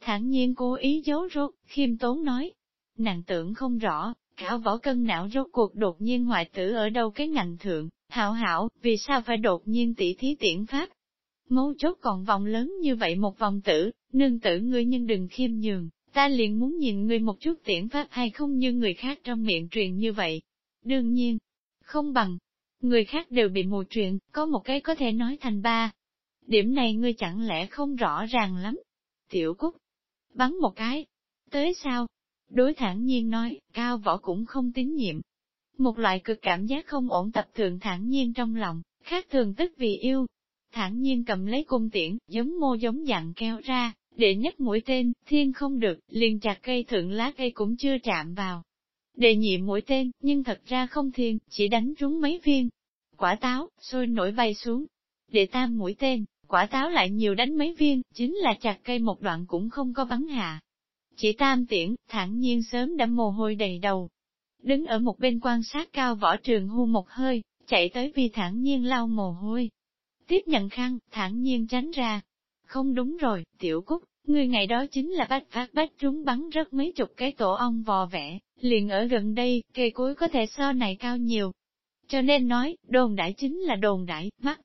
Thẳng nhiên cố ý giấu rốt, khiêm tốn nói. Nàng tưởng không rõ, cả võ cân não rốt cuộc đột nhiên hoại tử ở đâu cái ngành thượng, hảo hảo, vì sao phải đột nhiên tỉ thí tiễn pháp. Mấu chốt còn vòng lớn như vậy một vòng tử, nương tử ngươi nhưng đừng khiêm nhường, ta liền muốn nhìn ngươi một chút tiễn pháp hay không như người khác trong miệng truyền như vậy. Đương nhiên, không bằng, người khác đều bị mù truyền, có một cái có thể nói thành ba. Điểm này ngươi chẳng lẽ không rõ ràng lắm. Tiểu Cúc, bắn một cái, tới sao? Đối thản nhiên nói, cao võ cũng không tín nhiệm. Một loại cực cảm giác không ổn tập thượng thản nhiên trong lòng, khác thường tức vì yêu. Thản nhiên cầm lấy cung tiễn, giống mô giống dạng kéo ra, để nhất mũi tên, thiên không được, liền chặt cây thượng lá cây cũng chưa chạm vào. Đệ nhị mũi tên, nhưng thật ra không thiên, chỉ đánh trúng mấy viên. Quả táo, sôi nổi bay xuống. Đệ tam mũi tên, quả táo lại nhiều đánh mấy viên, chính là chặt cây một đoạn cũng không có bắn hạ. Chỉ tam tiễn, thẳng nhiên sớm đã mồ hôi đầy đầu. Đứng ở một bên quan sát cao võ trường hu một hơi, chạy tới vì thẳng nhiên lau mồ hôi. Tiếp nhận khăn, thẳng nhiên tránh ra, không đúng rồi, tiểu cúc, người ngày đó chính là bách phát bách trúng bắn rất mấy chục cái tổ ong vò vẽ, liền ở gần đây, cây cuối có thể so này cao nhiều. Cho nên nói, đồn đại chính là đồn đại, mắt.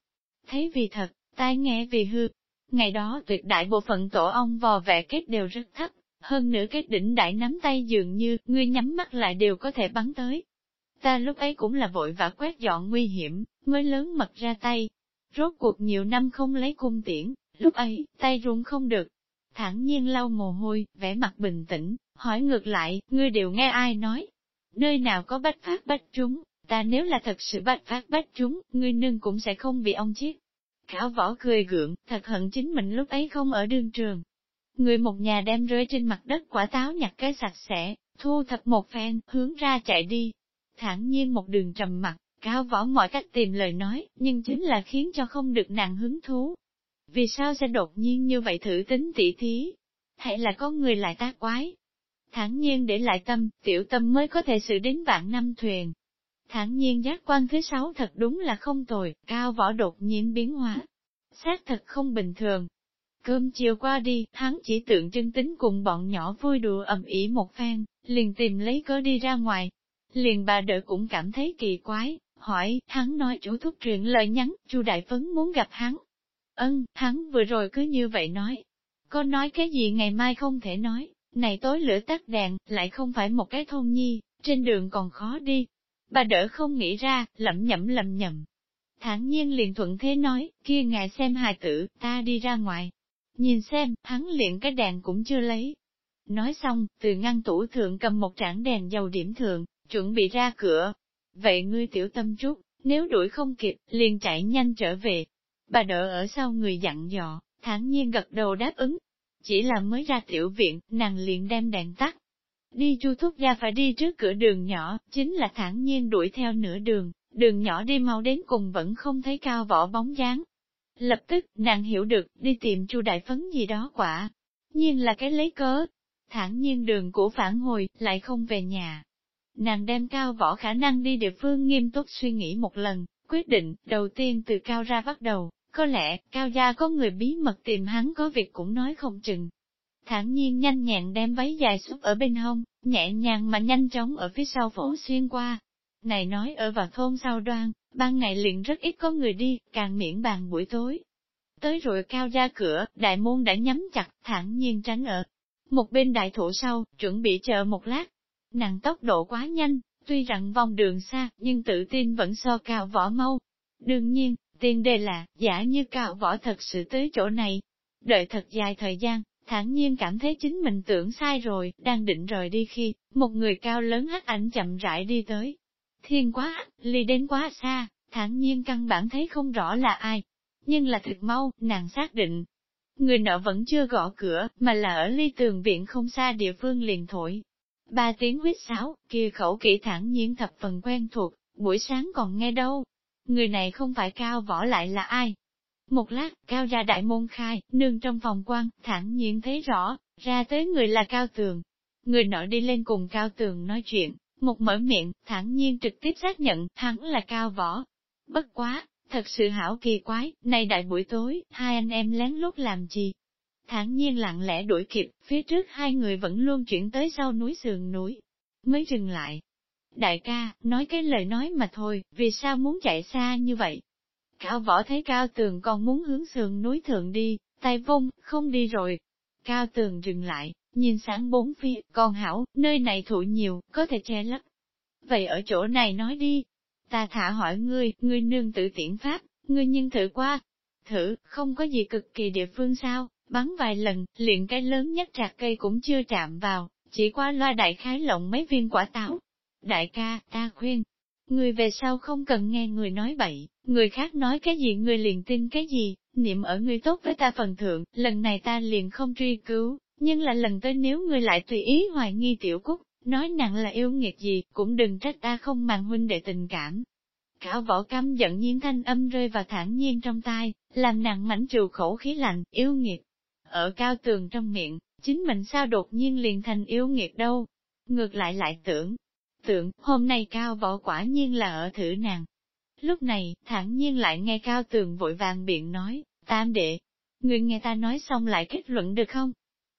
Thấy vì thật, tai nghe vì hư. Ngày đó tuyệt đại bộ phận tổ ong vò vẽ kết đều rất thấp, hơn nữa cái đỉnh đại nắm tay dường như, ngươi nhắm mắt lại đều có thể bắn tới. Ta lúc ấy cũng là vội vã quét dọn nguy hiểm, mới lớn mật ra tay. Rốt cuộc nhiều năm không lấy cung tiễn, Lúc ấy, tay run không được. Thẳng nhiên lau mồ hôi, vẻ mặt bình tĩnh, hỏi ngược lại, ngươi đều nghe ai nói. Nơi nào có bách phát bách trúng, ta nếu là thật sự bách phát bách trúng, ngươi nương cũng sẽ không bị ông chết. Khảo võ cười gượng, thật hận chính mình lúc ấy không ở đương trường. Người một nhà đem rơi trên mặt đất quả táo nhặt cái sạch sẽ, thu thập một phen, hướng ra chạy đi. Thẳng nhiên một đường trầm mặt, cao võ mọi cách tìm lời nói, nhưng chính là khiến cho không được nàng hứng thú, vì sao sẽ đột nhiên như vậy thử tính tỉ thí? Hay là có người lại tác quái? Thẳng nhiên để lại tâm, tiểu tâm mới có thể xử đến vạn năm thuyền. Thẳng nhiên giác quan thứ sáu thật đúng là không tồi, cao võ đột nhiên biến hóa. Xác thật không bình thường. Cơm chiều qua đi, hắn chỉ tượng trưng tính cùng bọn nhỏ vui đùa ầm ĩ một phen, liền tìm lấy cớ đi ra ngoài. Liền bà đỡ cũng cảm thấy kỳ quái, hỏi, hắn nói chủ thúc truyền lời nhắn, chu Đại Phấn muốn gặp hắn, Ân, hắn vừa rồi cứ như vậy nói. Có nói cái gì ngày mai không thể nói, này tối lửa tắt đèn, lại không phải một cái thôn nhi, trên đường còn khó đi. Bà đỡ không nghĩ ra, lẩm nhẩm lẩm nhẩm. Thẳng nhiên liền thuận thế nói, kia ngài xem hài tử, ta đi ra ngoài. Nhìn xem, hắn liền cái đèn cũng chưa lấy. Nói xong, từ ngăn tủ thượng cầm một trảng đèn dầu điểm thượng, chuẩn bị ra cửa. Vậy ngươi tiểu tâm chút, nếu đuổi không kịp, liền chạy nhanh trở về, Bà đỡ ở sau người dặn dò, thản nhiên gật đầu đáp ứng. Chỉ là mới ra tiểu viện, nàng liền đem đèn tắt. Đi chu thúc ra phải đi trước cửa đường nhỏ, chính là thản nhiên đuổi theo nửa đường, đường nhỏ đi mau đến cùng vẫn không thấy cao võ bóng dáng. Lập tức, nàng hiểu được, đi tìm chu đại phấn gì đó quả. Nhiên là cái lấy cớ. Thản nhiên đường của phản hồi, lại không về nhà. Nàng đem cao võ khả năng đi địa phương nghiêm túc suy nghĩ một lần, quyết định, đầu tiên từ cao ra bắt đầu, có lẽ, cao gia có người bí mật tìm hắn có việc cũng nói không chừng. Thản nhiên nhanh nhẹn đem váy dài xúc ở bên hông, nhẹ nhàng mà nhanh chóng ở phía sau phố xuyên qua. Này nói ở vào thôn sau đoan, ban ngày liền rất ít có người đi, càng miễn bàn buổi tối. Tới rồi cao ra cửa, đại môn đã nhắm chặt, thản nhiên tránh ở. Một bên đại thủ sau, chuẩn bị chờ một lát. Nàng tốc độ quá nhanh, tuy rằng vòng đường xa, nhưng tự tin vẫn so cao võ mâu. Đương nhiên, Tiên đề là, giả như cao võ thật sự tới chỗ này. Đợi thật dài thời gian, thản nhiên cảm thấy chính mình tưởng sai rồi, đang định rời đi khi, một người cao lớn hắc ảnh chậm rãi đi tới. Thiên quá, ly đến quá xa, thản nhiên căn bản thấy không rõ là ai. Nhưng là thực mau, nàng xác định. Người nọ vẫn chưa gõ cửa, mà là ở ly tường viện không xa địa phương liền thổi. Ba tiếng huyết sáo, kia khẩu kỹ thản nhiên thập phần quen thuộc, buổi sáng còn nghe đâu. Người này không phải cao võ lại là ai, một lát, cao ra đại môn khai, nương trong phòng quan, thẳng nhiên thấy rõ, ra tới người là cao tường. Người nọ đi lên cùng cao tường nói chuyện, một mở miệng, thẳng nhiên trực tiếp xác nhận, hắn là cao võ. Bất quá, thật sự hảo kỳ quái, nay đại buổi tối, hai anh em lén lút làm gì? Thẳng nhiên lặng lẽ đuổi kịp, phía trước hai người vẫn luôn chuyển tới sau núi sườn núi, mới dừng lại. Đại ca, nói cái lời nói mà thôi, vì sao muốn chạy xa như vậy? Cao võ thấy cao tường còn muốn hướng sườn núi thượng đi, tay vung, không đi rồi. Cao tường dừng lại, nhìn sáng bốn phía, còn hảo, nơi này thụ nhiều, có thể che lấp. Vậy ở chỗ này nói đi. Ta thả hỏi ngươi, ngươi nương tự tiễn pháp, ngươi nhưng thử qua. Thử, không có gì cực kỳ địa phương sao, bắn vài lần, liền cái lớn nhất trạc cây cũng chưa chạm vào, chỉ qua loa đại khái lộng mấy viên quả táo. Đại ca, ta khuyên, Người về sau không cần nghe người nói bậy, người khác nói cái gì người liền tin cái gì, niệm ở người tốt với ta phần thượng, lần này ta liền không truy cứu, nhưng là lần tới nếu người lại tùy ý hoài nghi tiểu cúc, nói nặng là yêu nghiệt gì, cũng đừng trách ta không màng huynh đệ tình cảm. Khảo võ căm giận nhiên thanh âm rơi vào thản nhiên trong tai, làm nặng mảnh trừ khẩu khí lạnh, yêu nghiệt. Ở cao tường trong miệng, chính mình sao đột nhiên liền thành yêu nghiệt đâu. Ngược lại lại tưởng, tưởng hôm nay cao võ quả nhiên là ở thử nàng. Lúc này, thẳng nhiên lại nghe cao tường vội vàng biện nói, tam đệ, người nghe ta nói xong lại kết luận được không?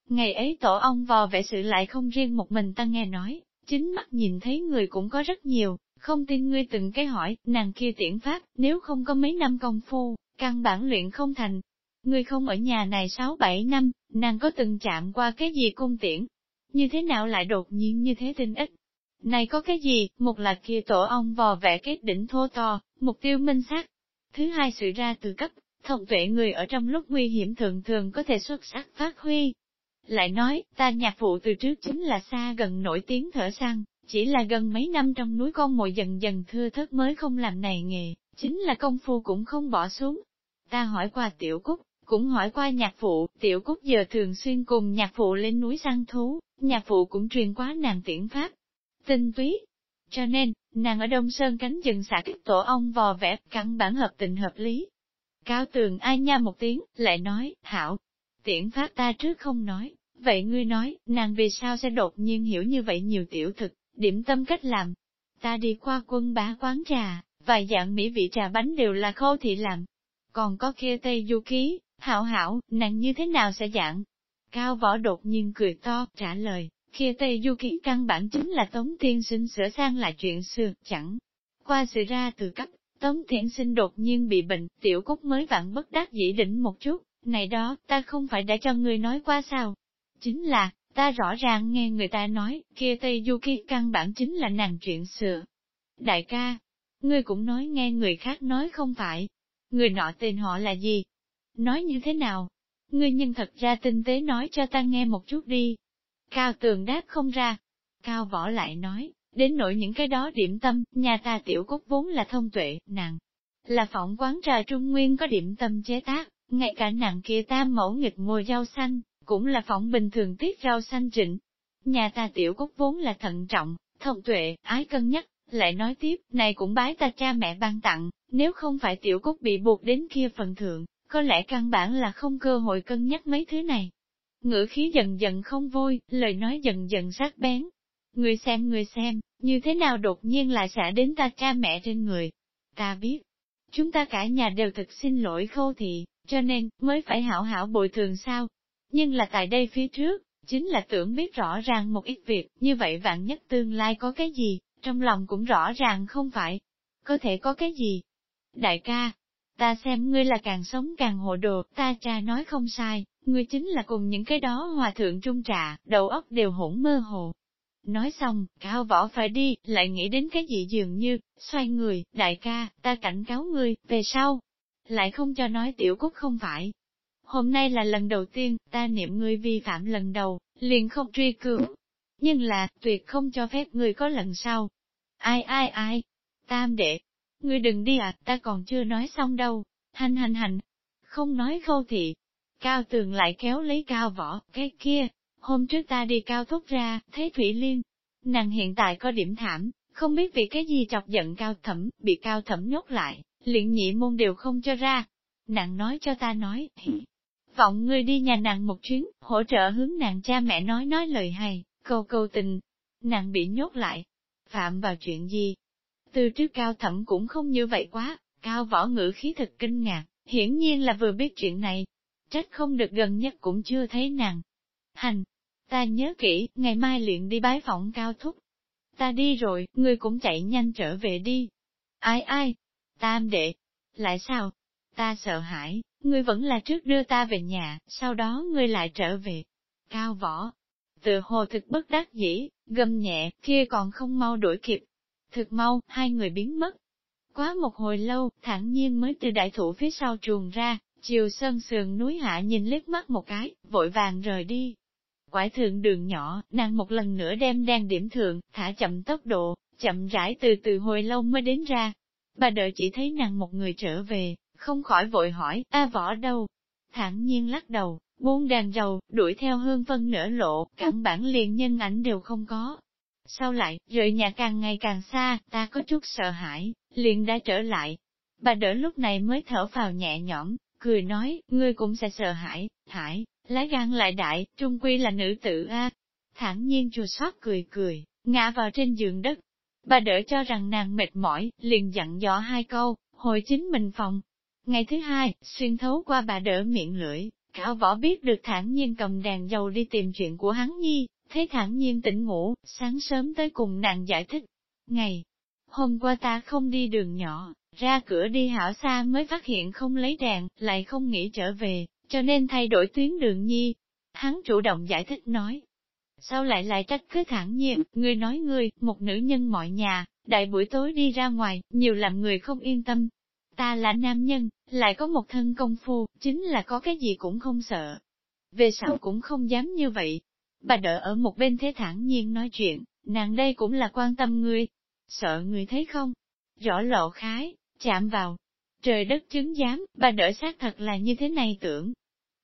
Ngày ấy tổ ông vò vẽ sự lại không riêng một mình ta nghe nói, chính mắt nhìn thấy người cũng có rất nhiều, không tin ngươi từng cái hỏi, nàng kia tiễn pháp, nếu không có mấy năm công phu, căn bản luyện không thành. Ngươi không ở nhà này 6-7 năm, nàng có từng chạm qua cái gì cung tiễn? Như thế nào lại đột nhiên như thế tinh ít? Này có cái gì, một là kia tổ ong vò vẽ kết đỉnh thô to, mục tiêu minh xác. Thứ hai sự ra từ cấp, thông tuệ người ở trong lúc nguy hiểm thường thường có thể xuất sắc phát huy. Lại nói, ta nhạc phụ từ trước chính là xa gần nổi tiếng thở sang, chỉ là gần mấy năm trong núi con mồi dần dần thưa thớt mới không làm này nghề, chính là công phu cũng không bỏ xuống. Ta hỏi qua tiểu cúc, cũng hỏi qua nhạc phụ, tiểu cúc giờ thường xuyên cùng nhạc phụ lên núi săn thú, nhạc phụ cũng truyền quá nàng tiễn pháp, tinh túy. Cho nên, nàng ở Đông Sơn cánh rừng xả kích tổ ong vò vẽ, căn bản hợp tình hợp lý. Cao tường ai nha một tiếng, lại nói, hảo, tiễn pháp ta trước không nói, vậy ngươi nói, nàng vì sao sẽ đột nhiên hiểu như vậy nhiều tiểu thực, điểm tâm cách làm. Ta đi qua quân bá quán trà, vài dạng mỹ vị trà bánh đều là khô thị làm. Còn có kia tây du ký, hảo hảo, nàng như thế nào sẽ dạng? Cao võ đột nhiên cười to, trả lời, Kia Tây Du Ký căn bản chính là Tống Tiên Sinh sửa sang lại chuyện xưa, chẳng qua sự ra từ cấp, Tống Thiện Sinh đột nhiên bị bệnh, tiểu cúc mới vặn bất đắc dĩ đỉnh một chút, này đó, ta không phải đã cho ngươi nói qua sao? Chính là, ta rõ ràng nghe người ta nói, kia Tây Du Ký căn bản chính là nàng chuyện xưa. Đại ca, ngươi cũng nói nghe người khác nói không phải. Người nọ tên họ là gì? Nói như thế nào? Ngươi nhân thật ra tinh tế nói cho ta nghe một chút đi. Cao tường đáp không ra. Cao võ lại nói, đến nỗi những cái đó điểm tâm, nhà ta tiểu cốt vốn là thông tuệ, nàng Là phỏng quán trà trung nguyên có điểm tâm chế tác, ngay cả nàng kia tam mẫu nghịch mùa rau xanh, cũng là phỏng bình thường tiết rau xanh trịnh. Nhà ta tiểu cúc vốn là thận trọng, thông tuệ, ái cân nhắc, lại nói tiếp, này cũng bái ta cha mẹ ban tặng, nếu không phải tiểu cúc bị buộc đến kia phần thượng, có lẽ căn bản là không cơ hội cân nhắc mấy thứ này ngữ khí dần dần không vui, lời nói dần dần sắc bén. Người xem người xem, như thế nào đột nhiên lại xả đến ta cha mẹ trên người. Ta biết, chúng ta cả nhà đều thật xin lỗi khâu thị, cho nên, mới phải hảo hảo bồi thường sao. Nhưng là tại đây phía trước, chính là tưởng biết rõ ràng một ít việc, như vậy vạn nhất tương lai có cái gì, trong lòng cũng rõ ràng không phải. Có thể có cái gì? Đại ca, ta xem ngươi là càng sống càng hồ đồ, ta cha nói không sai, Ngươi chính là cùng những cái đó hòa thượng trung trà, đầu óc đều hỗn mơ hồ. Nói xong, cao võ phải đi, lại nghĩ đến cái gì dường như, xoay người, đại ca, ta cảnh cáo ngươi, về sau. Lại không cho nói tiểu cúc không phải hôm nay là lần đầu tiên, ta niệm ngươi vi phạm lần đầu, liền không truy cứu. Nhưng là, tuyệt không cho phép ngươi có lần sau. Ai ai ai? Tam đệ, ngươi đừng đi à, ta còn chưa nói xong đâu. Hành hành hành, không nói khâu thị. Cao tường lại kéo lấy cao võ, cái kia, hôm trước ta đi cao thúc ra, thấy Thủy Liên. Nàng hiện tại có điểm thảm, không biết vì cái gì chọc giận cao thẩm, bị cao thẩm nhốt lại, liền nhị môn đều không cho ra. Nàng nói cho ta nói, vọng ngươi đi nhà nàng một chuyến, hỗ trợ hướng nàng cha mẹ nói nói lời hay, câu câu tình. Nàng bị nhốt lại, phạm vào chuyện gì? Từ trước cao thẩm cũng không như vậy quá, cao võ ngữ khí thật kinh ngạc, hiển nhiên là vừa biết chuyện này. Trách không được gần nhất cũng chưa thấy nàng. Hành, ta nhớ kỹ, ngày mai luyện đi bái phỏng cao thúc. Ta đi rồi, ngươi cũng chạy nhanh trở về đi. Ai ai? Tam đệ. Lại sao? Ta sợ hãi, ngươi vẫn là trước đưa ta về nhà, sau đó ngươi lại trở về. Cao võ. Tự hồ thực bất đắc dĩ, gầm nhẹ, kia còn không mau đuổi kịp. Thực mau, hai người biến mất. Quá một hồi lâu, thản nhiên mới từ đại thủ phía sau chuồng ra, chiều sơn sườn núi hạ nhìn liếc mắt một cái, vội vàng rời đi. Quải thượng đường nhỏ, nàng một lần nữa đem đang điểm thượng, thả chậm tốc độ, chậm rãi từ từ hồi lâu mới đến ra. Bà đợi chỉ thấy nàng một người trở về, không khỏi vội hỏi, a võ đâu? Thẳng nhiên lắc đầu, buông đàn dầu, đuổi theo hương vân nở lộ, căn bản liền nhân ảnh đều không có. Sau lại, rời nhà càng ngày càng xa, ta có chút sợ hãi, liền đã trở lại. Bà đỡ lúc này mới thở vào nhẹ nhõm, cười nói, ngươi cũng sẽ sợ hãi, thải, lá gan lại đại, trung quy là nữ tử a. Thẳng nhiên chùa xót cười cười, ngã vào trên giường đất. Bà đỡ cho rằng nàng mệt mỏi, liền dặn dò hai câu, hồi chính mình phòng, Ngày thứ hai, xuyên thấu qua bà đỡ miệng lưỡi, Cao võ biết được thản nhiên cầm đèn dầu đi tìm chuyện của hắn nhi, thấy thản nhiên tỉnh ngủ, sáng sớm tới cùng nàng giải thích. Ngày, hôm qua ta không đi đường nhỏ, ra cửa đi hảo xa mới phát hiện không lấy đèn, lại không nghĩ trở về, cho nên thay đổi tuyến đường nhi. Hắn chủ động giải thích nói. Sao lại lại trách cứ thản nhiên, người nói người, một nữ nhân mọi nhà, đại buổi tối đi ra ngoài, nhiều làm người không yên tâm, Ta là nam nhân, lại có một thân công phu, chính là có cái gì cũng không sợ. Về sau cũng không dám như vậy. Bà đỡ ở một bên thế thản nhiên nói chuyện, nàng đây cũng là quan tâm ngươi. Sợ người thấy không? Rõ lộ khái, chạm vào. Trời đất chứng giám, bà đỡ xác thật là như thế này tưởng.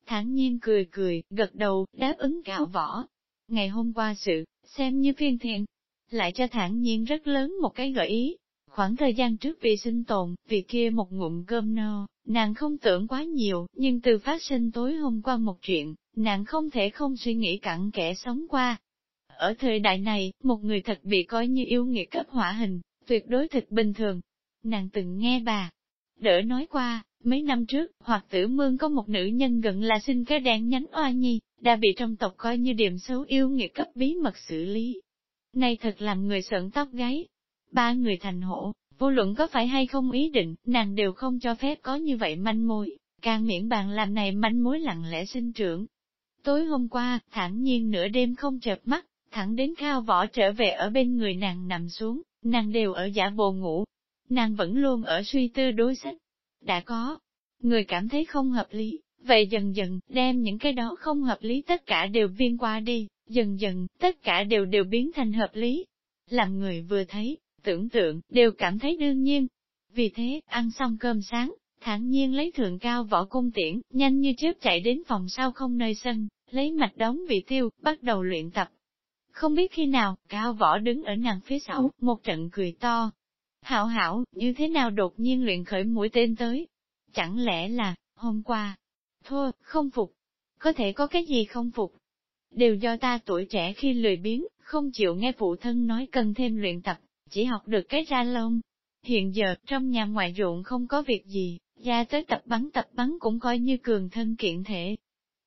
Thản nhiên cười cười, gật đầu, đáp ứng gạo võ. Ngày hôm qua sự, xem như phiên thiện, lại cho thản nhiên rất lớn một cái gợi ý, Khoảng thời gian trước vì sinh tồn, vì kia một ngụm cơm no, nàng không tưởng quá nhiều, nhưng từ phát sinh tối hôm qua một chuyện, nàng không thể không suy nghĩ cặn kẽ sống qua. Ở thời đại này, một người thật bị coi như yêu nghiệt cấp hỏa hình, tuyệt đối thật bình thường. Nàng từng nghe bà, đỡ nói qua, mấy năm trước, hoặc tử mương có một nữ nhân gần là sinh cái đen nhánh oa nhi, đã bị trong tộc coi như điểm xấu yêu nghiệt cấp bí mật xử lý. Này thật làm người sợn tóc gáy, ba người thành hổ, vô luận có phải hay không ý định, nàng đều không cho phép có như vậy manh mối, càng miễn bàn làm này manh mối lặng lẽ sinh trưởng. Tối hôm qua, thẳng nhiên nửa đêm không chợp mắt, thẳng đến cao võ trở về ở bên người nàng nằm xuống, nàng đều ở giả bộ ngủ. Nàng vẫn luôn ở suy tư đối sách. Đã có, người cảm thấy không hợp lý, vậy dần dần, đem những cái đó không hợp lý tất cả đều viên qua đi, dần dần, tất cả đều đều biến thành hợp lý. Làm người vừa thấy, tưởng tượng, đều cảm thấy đương nhiên. Vì thế, ăn xong cơm sáng, thản nhiên lấy thượng cao võ cung tiễn, nhanh như chớp chạy đến phòng sau không nơi sân, lấy mạch đóng vị tiêu, bắt đầu luyện tập. Không biết khi nào, cao võ đứng ở nàng phía sau, một trận cười to. Hảo hảo, như thế nào đột nhiên luyện khởi mũi tên tới? Chẳng lẽ là, hôm qua? Thôi, không phục. Có thể có cái gì không phục? Đều do ta tuổi trẻ khi lười biếng, không chịu nghe phụ thân nói cần thêm luyện tập, chỉ học được cái ra lông. Hiện giờ, trong nhà ngoại ruộng không có việc gì, ra tới tập bắn tập bắn cũng coi như cường thân kiện thể.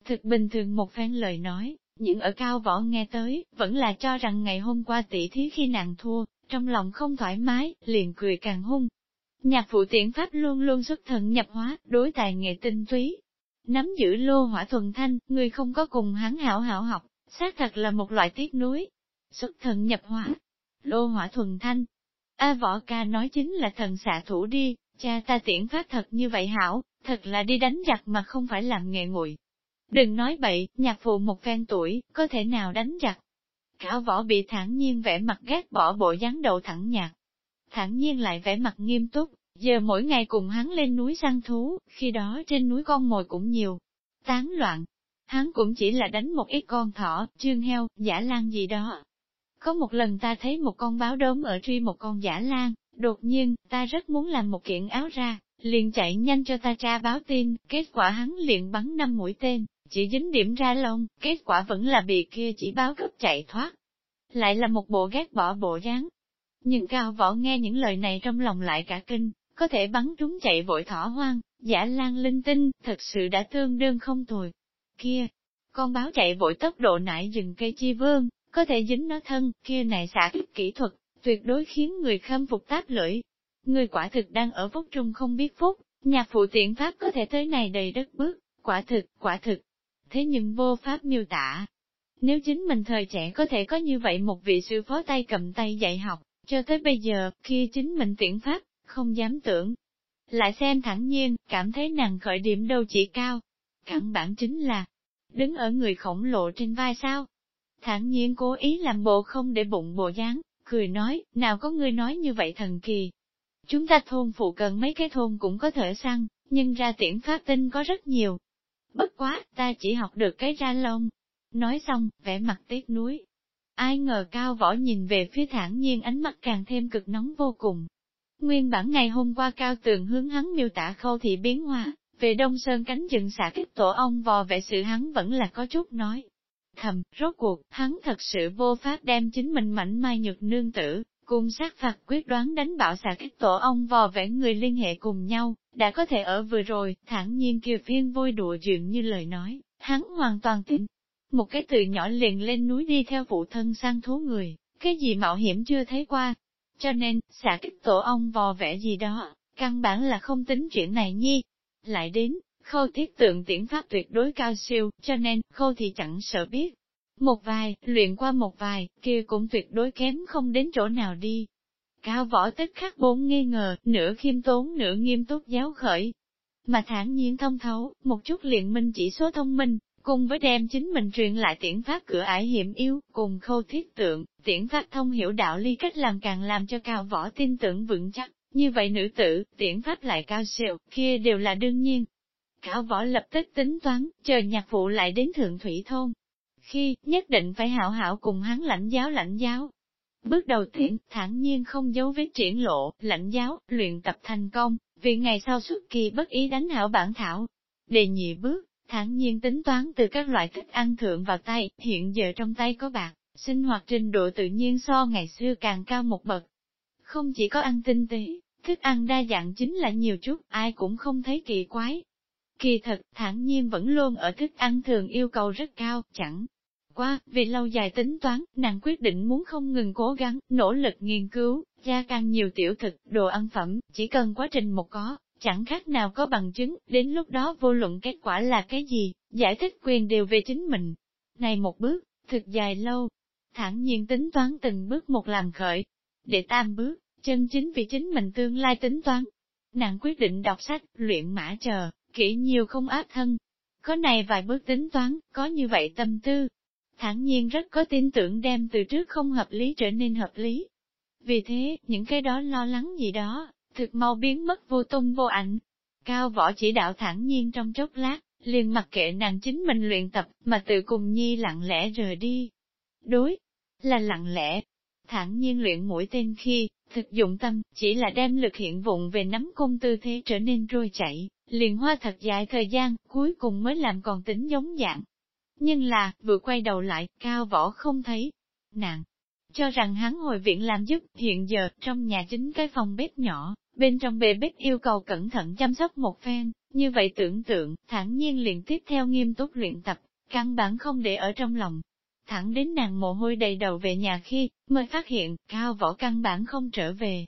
Thực bình thường một phen lời nói, những ở cao võ nghe tới, vẫn là cho rằng ngày hôm qua tỷ thí khi nàng thua, trong lòng không thoải mái, liền cười càng hung. Nhạc phụ tiện pháp luôn luôn xuất thần nhập hóa, đối tài nghệ tinh túy. Nắm giữ lô hỏa thuần thanh, người không có cùng hắn hảo hảo học, xác thật là một loại tiếc núi. Xuất thần nhập hóa, lô hỏa thuần thanh. A võ ca nói chính là thần xạ thủ đi, cha ta tiễn phát thật như vậy hảo, thật là đi đánh giặc mà không phải làm nghề nguội. Đừng nói bậy, nhạc phụ một phen tuổi, có thể nào đánh giặc. Cao võ bị thản nhiên vẻ mặt ghét bỏ bộ dáng đầu thẳng nhạc. Thản nhiên lại vẻ mặt nghiêm túc, giờ mỗi ngày cùng hắn lên núi săn thú, khi đó trên núi con mồi cũng nhiều. Tán loạn, hắn cũng chỉ là đánh một ít con thỏ, trương heo, giả lan gì đó. Có một lần ta thấy một con báo đốm ở truy một con giả lan, đột nhiên, ta rất muốn làm một kiện áo ra, liền chạy nhanh cho ta tra báo tin, kết quả hắn liền bắn năm mũi tên, chỉ dính điểm ra lông, kết quả vẫn là bị kia chỉ báo cấp chạy thoát. Lại là một bộ ghét bỏ bộ dáng. Nhưng cao võ nghe những lời này trong lòng lại cả kinh, có thể bắn trúng chạy vội thỏ hoang, giả lan linh tinh, thật sự đã tương đương không tồi. Kia, con báo chạy vội tốc độ nãy dừng cây chi vương, có thể dính nó thân, kia này xả kỹ thuật, tuyệt đối khiến người khâm phục táp lưỡi. Người quả thực đang ở phúc trung không biết phúc, nhạc phụ tiện pháp có thể tới này đầy đất bước, quả thực, quả thực. Thế nhưng vô pháp miêu tả. Nếu chính mình thời trẻ có thể có như vậy một vị sư phó tay cầm tay dạy học, cho tới bây giờ, khi chính mình tiện pháp, không dám tưởng. Lại xem thẳng nhiên, cảm thấy nàng khởi điểm đâu chỉ cao. Căn bản chính là, đứng ở người khổng lồ trên vai sao. Thản nhiên cố ý làm bộ không để bụng bộ dáng, cười nói, nào có người nói như vậy thần kỳ. Chúng ta thôn phụ cận mấy cái thôn cũng có thể săn, nhưng ra tiễn phát tinh có rất nhiều. Bất quá, ta chỉ học được cái ra lông. Nói xong, vẻ mặt tiếc núi. Ai ngờ cao võ nhìn về phía thản nhiên ánh mắt càng thêm cực nóng vô cùng. Nguyên bản ngày hôm qua cao tường hướng hắn miêu tả khâu thị biến hóa, về Đông Sơn cánh rừng xả kích tổ ong vò vệ sự hắn vẫn là có chút nói. Thầm, rốt cuộc, hắn thật sự vô pháp đem chính mình mảnh mai nhược nương tử, cùng sát phạt quyết đoán đánh bạo xả kích tổ ong vò vẽ người liên hệ cùng nhau, đã có thể ở vừa rồi, thản nhiên kiều phiên vui đùa dường như lời nói, hắn hoàn toàn tin. Một cái từ nhỏ liền lên núi đi theo phụ thân sang thú người, cái gì mạo hiểm chưa thấy qua. Cho nên, xả kích tổ ong vò vẽ gì đó, căn bản là không tính chuyện này nhi, lại đến, khâu thiết tượng tiễn pháp tuyệt đối cao siêu, cho nên, khâu thì chẳng sợ biết. Một vài, luyện qua một vài, kia cũng tuyệt đối kém không đến chỗ nào đi. Cao võ tích khắc bốn nghi ngờ, nửa khiêm tốn nửa nghiêm túc giáo khởi. Mà thản nhiên thông thấu, một chút liền minh chỉ số thông minh, cùng với đem chính mình truyền lại tiễn pháp cửa ải hiểm yếu, cùng khâu thiết tượng, tiễn pháp thông hiểu đạo ly cách làm càng làm cho cao võ tin tưởng vững chắc. Như vậy nữ tử, tiễn pháp lại cao siêu, kia đều là đương nhiên. Cao võ lập tức tính toán, chờ nhạc phụ lại đến thượng thủy thôn. Khi, nhất định phải hảo hảo cùng hắn lãnh giáo lãnh giáo. Bước đầu tiên, thản nhiên không giấu vết triển lộ, lãnh giáo, luyện tập thành công, vì ngày sau xuất kỳ bất ý đánh hảo bản thảo. Đề nhị bước, thản nhiên tính toán từ các loại thức ăn thượng vào tay, hiện giờ trong tay có bạc, sinh hoạt trình độ tự nhiên so ngày xưa càng cao một bậc. Không chỉ có ăn tinh tế, Thức ăn đa dạng chính là nhiều chút, ai cũng không thấy kỳ quái. Kỳ thật, thản nhiên vẫn luôn ở thức ăn thường yêu cầu rất cao, chẳng qua, vì lâu dài tính toán, nàng quyết định muốn không ngừng cố gắng, nỗ lực nghiên cứu, gia càng nhiều tiểu thực, đồ ăn phẩm, chỉ cần quá trình một có, chẳng khác nào có bằng chứng, đến lúc đó vô luận kết quả là cái gì, giải thích quyền đều về chính mình. Này một bước, thực dài lâu, thản nhiên tính toán từng bước một làm khởi. Để tam bước, chân chính vì chính mình tương lai tính toán. Nàng quyết định đọc sách, luyện mã chờ, kỹ nhiều không áp thân. Có này vài bước tính toán, có như vậy tâm tư. thản nhiên rất có tin tưởng đem từ trước không hợp lý trở nên hợp lý. Vì thế, những cái đó lo lắng gì đó, thực mau biến mất vô tung vô ảnh. Cao võ chỉ đạo thản nhiên trong chốc lát, liền mặc kệ nàng chính mình luyện tập, mà tự cùng nhi lặng lẽ rời đi. Đối, là lặng lẽ, thản nhiên luyện mũi tên khi, thực dụng tâm, chỉ là đem lực hiện vụng về nắm cung tư thế trở nên trôi chảy, liền hoa thật dài thời gian, cuối cùng mới làm còn tính giống dạng. Nhưng là, vừa quay đầu lại, cao võ không thấy. Nàng, cho rằng hắn hồi viện làm giúp, hiện giờ, trong nhà chính cái phòng bếp nhỏ, bên trong bề bếp yêu cầu cẩn thận chăm sóc một phen, như vậy tưởng tượng, thản nhiên liền tiếp theo nghiêm túc luyện tập, căn bản không để ở trong lòng, thẳng đến nàng mồ hôi đầy đầu về nhà khi, mới phát hiện, cao võ căn bản không trở về.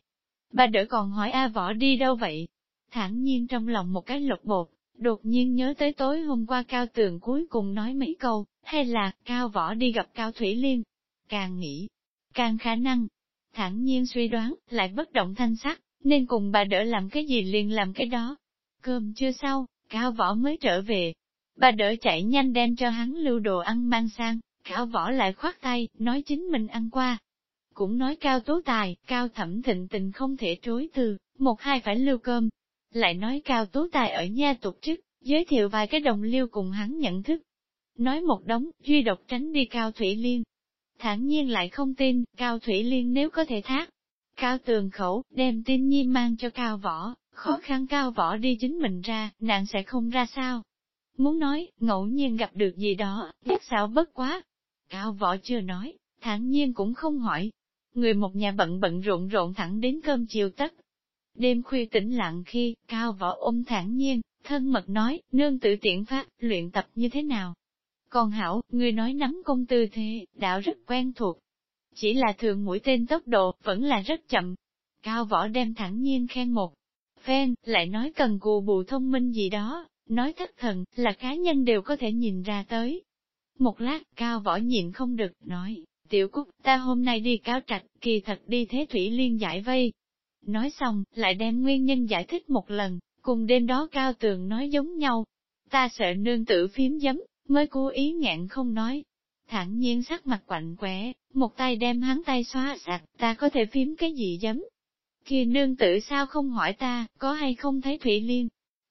Bà đỡ còn hỏi A võ đi đâu vậy? Thẳng nhiên trong lòng một cái lột bột, đột nhiên nhớ tới tối hôm qua cao tường cuối cùng nói mấy câu, hay là, cao võ đi gặp cao thủy liên. Càng nghĩ, càng khả năng, thẳng nhiên suy đoán, lại bất động thanh sắc, nên cùng bà đỡ làm cái gì liền làm cái đó. Cơm chưa sau, cao võ mới trở về. Bà đỡ chạy nhanh đem cho hắn lưu đồ ăn mang sang, cao võ lại khoát tay, nói chính mình ăn qua. Cũng nói cao tố tài, cao thẩm thịnh tình không thể trối từ, một hai phải lưu cơm. Lại nói cao tố tài ở nhà tục chức, giới thiệu vài cái đồng liêu cùng hắn nhận thức. Nói một đống, duy độc tránh đi cao thủy liên. Thản nhiên lại không tin, cao thủy liên nếu có thể thác. Cao tường khẩu, đem tin nhi mang cho cao võ, khó khăn cao võ đi chính mình ra, nạn sẽ không ra sao. Muốn nói, ngẫu nhiên gặp được gì đó, biết sao bất quá. Cao võ chưa nói, thản nhiên cũng không hỏi. Người một nhà bận bận rộn rộn thẳng đến cơm chiều tất. Đêm khuya tĩnh lặng khi, cao võ ôm thản nhiên, thân mật nói, nương tự tiện phát, luyện tập như thế nào. Còn hảo, người nói nắm công tư thế, đạo rất quen thuộc. Chỉ là thường mũi tên tốc độ, vẫn là rất chậm. Cao võ đem thẳng nhiên khen một phen, lại nói cần cù bù thông minh gì đó, nói thất thần, là cá nhân đều có thể nhìn ra tới. Một lát, cao võ nhịn không được, nói, tiểu cúc, ta hôm nay đi cao trạch, kỳ thật đi thế thủy liên giải vây. Nói xong, lại đem nguyên nhân giải thích một lần, cùng đêm đó cao tường nói giống nhau. Ta sợ nương tử phím giấm, mới cố ý ngạn không nói. Thẳng nhiên sắc mặt quạnh quẻ, một tay đem hắn tay xóa sạch, ta có thể phím cái gì giấm, kia nương tử sao không hỏi ta, có hay không thấy Thủy Liên?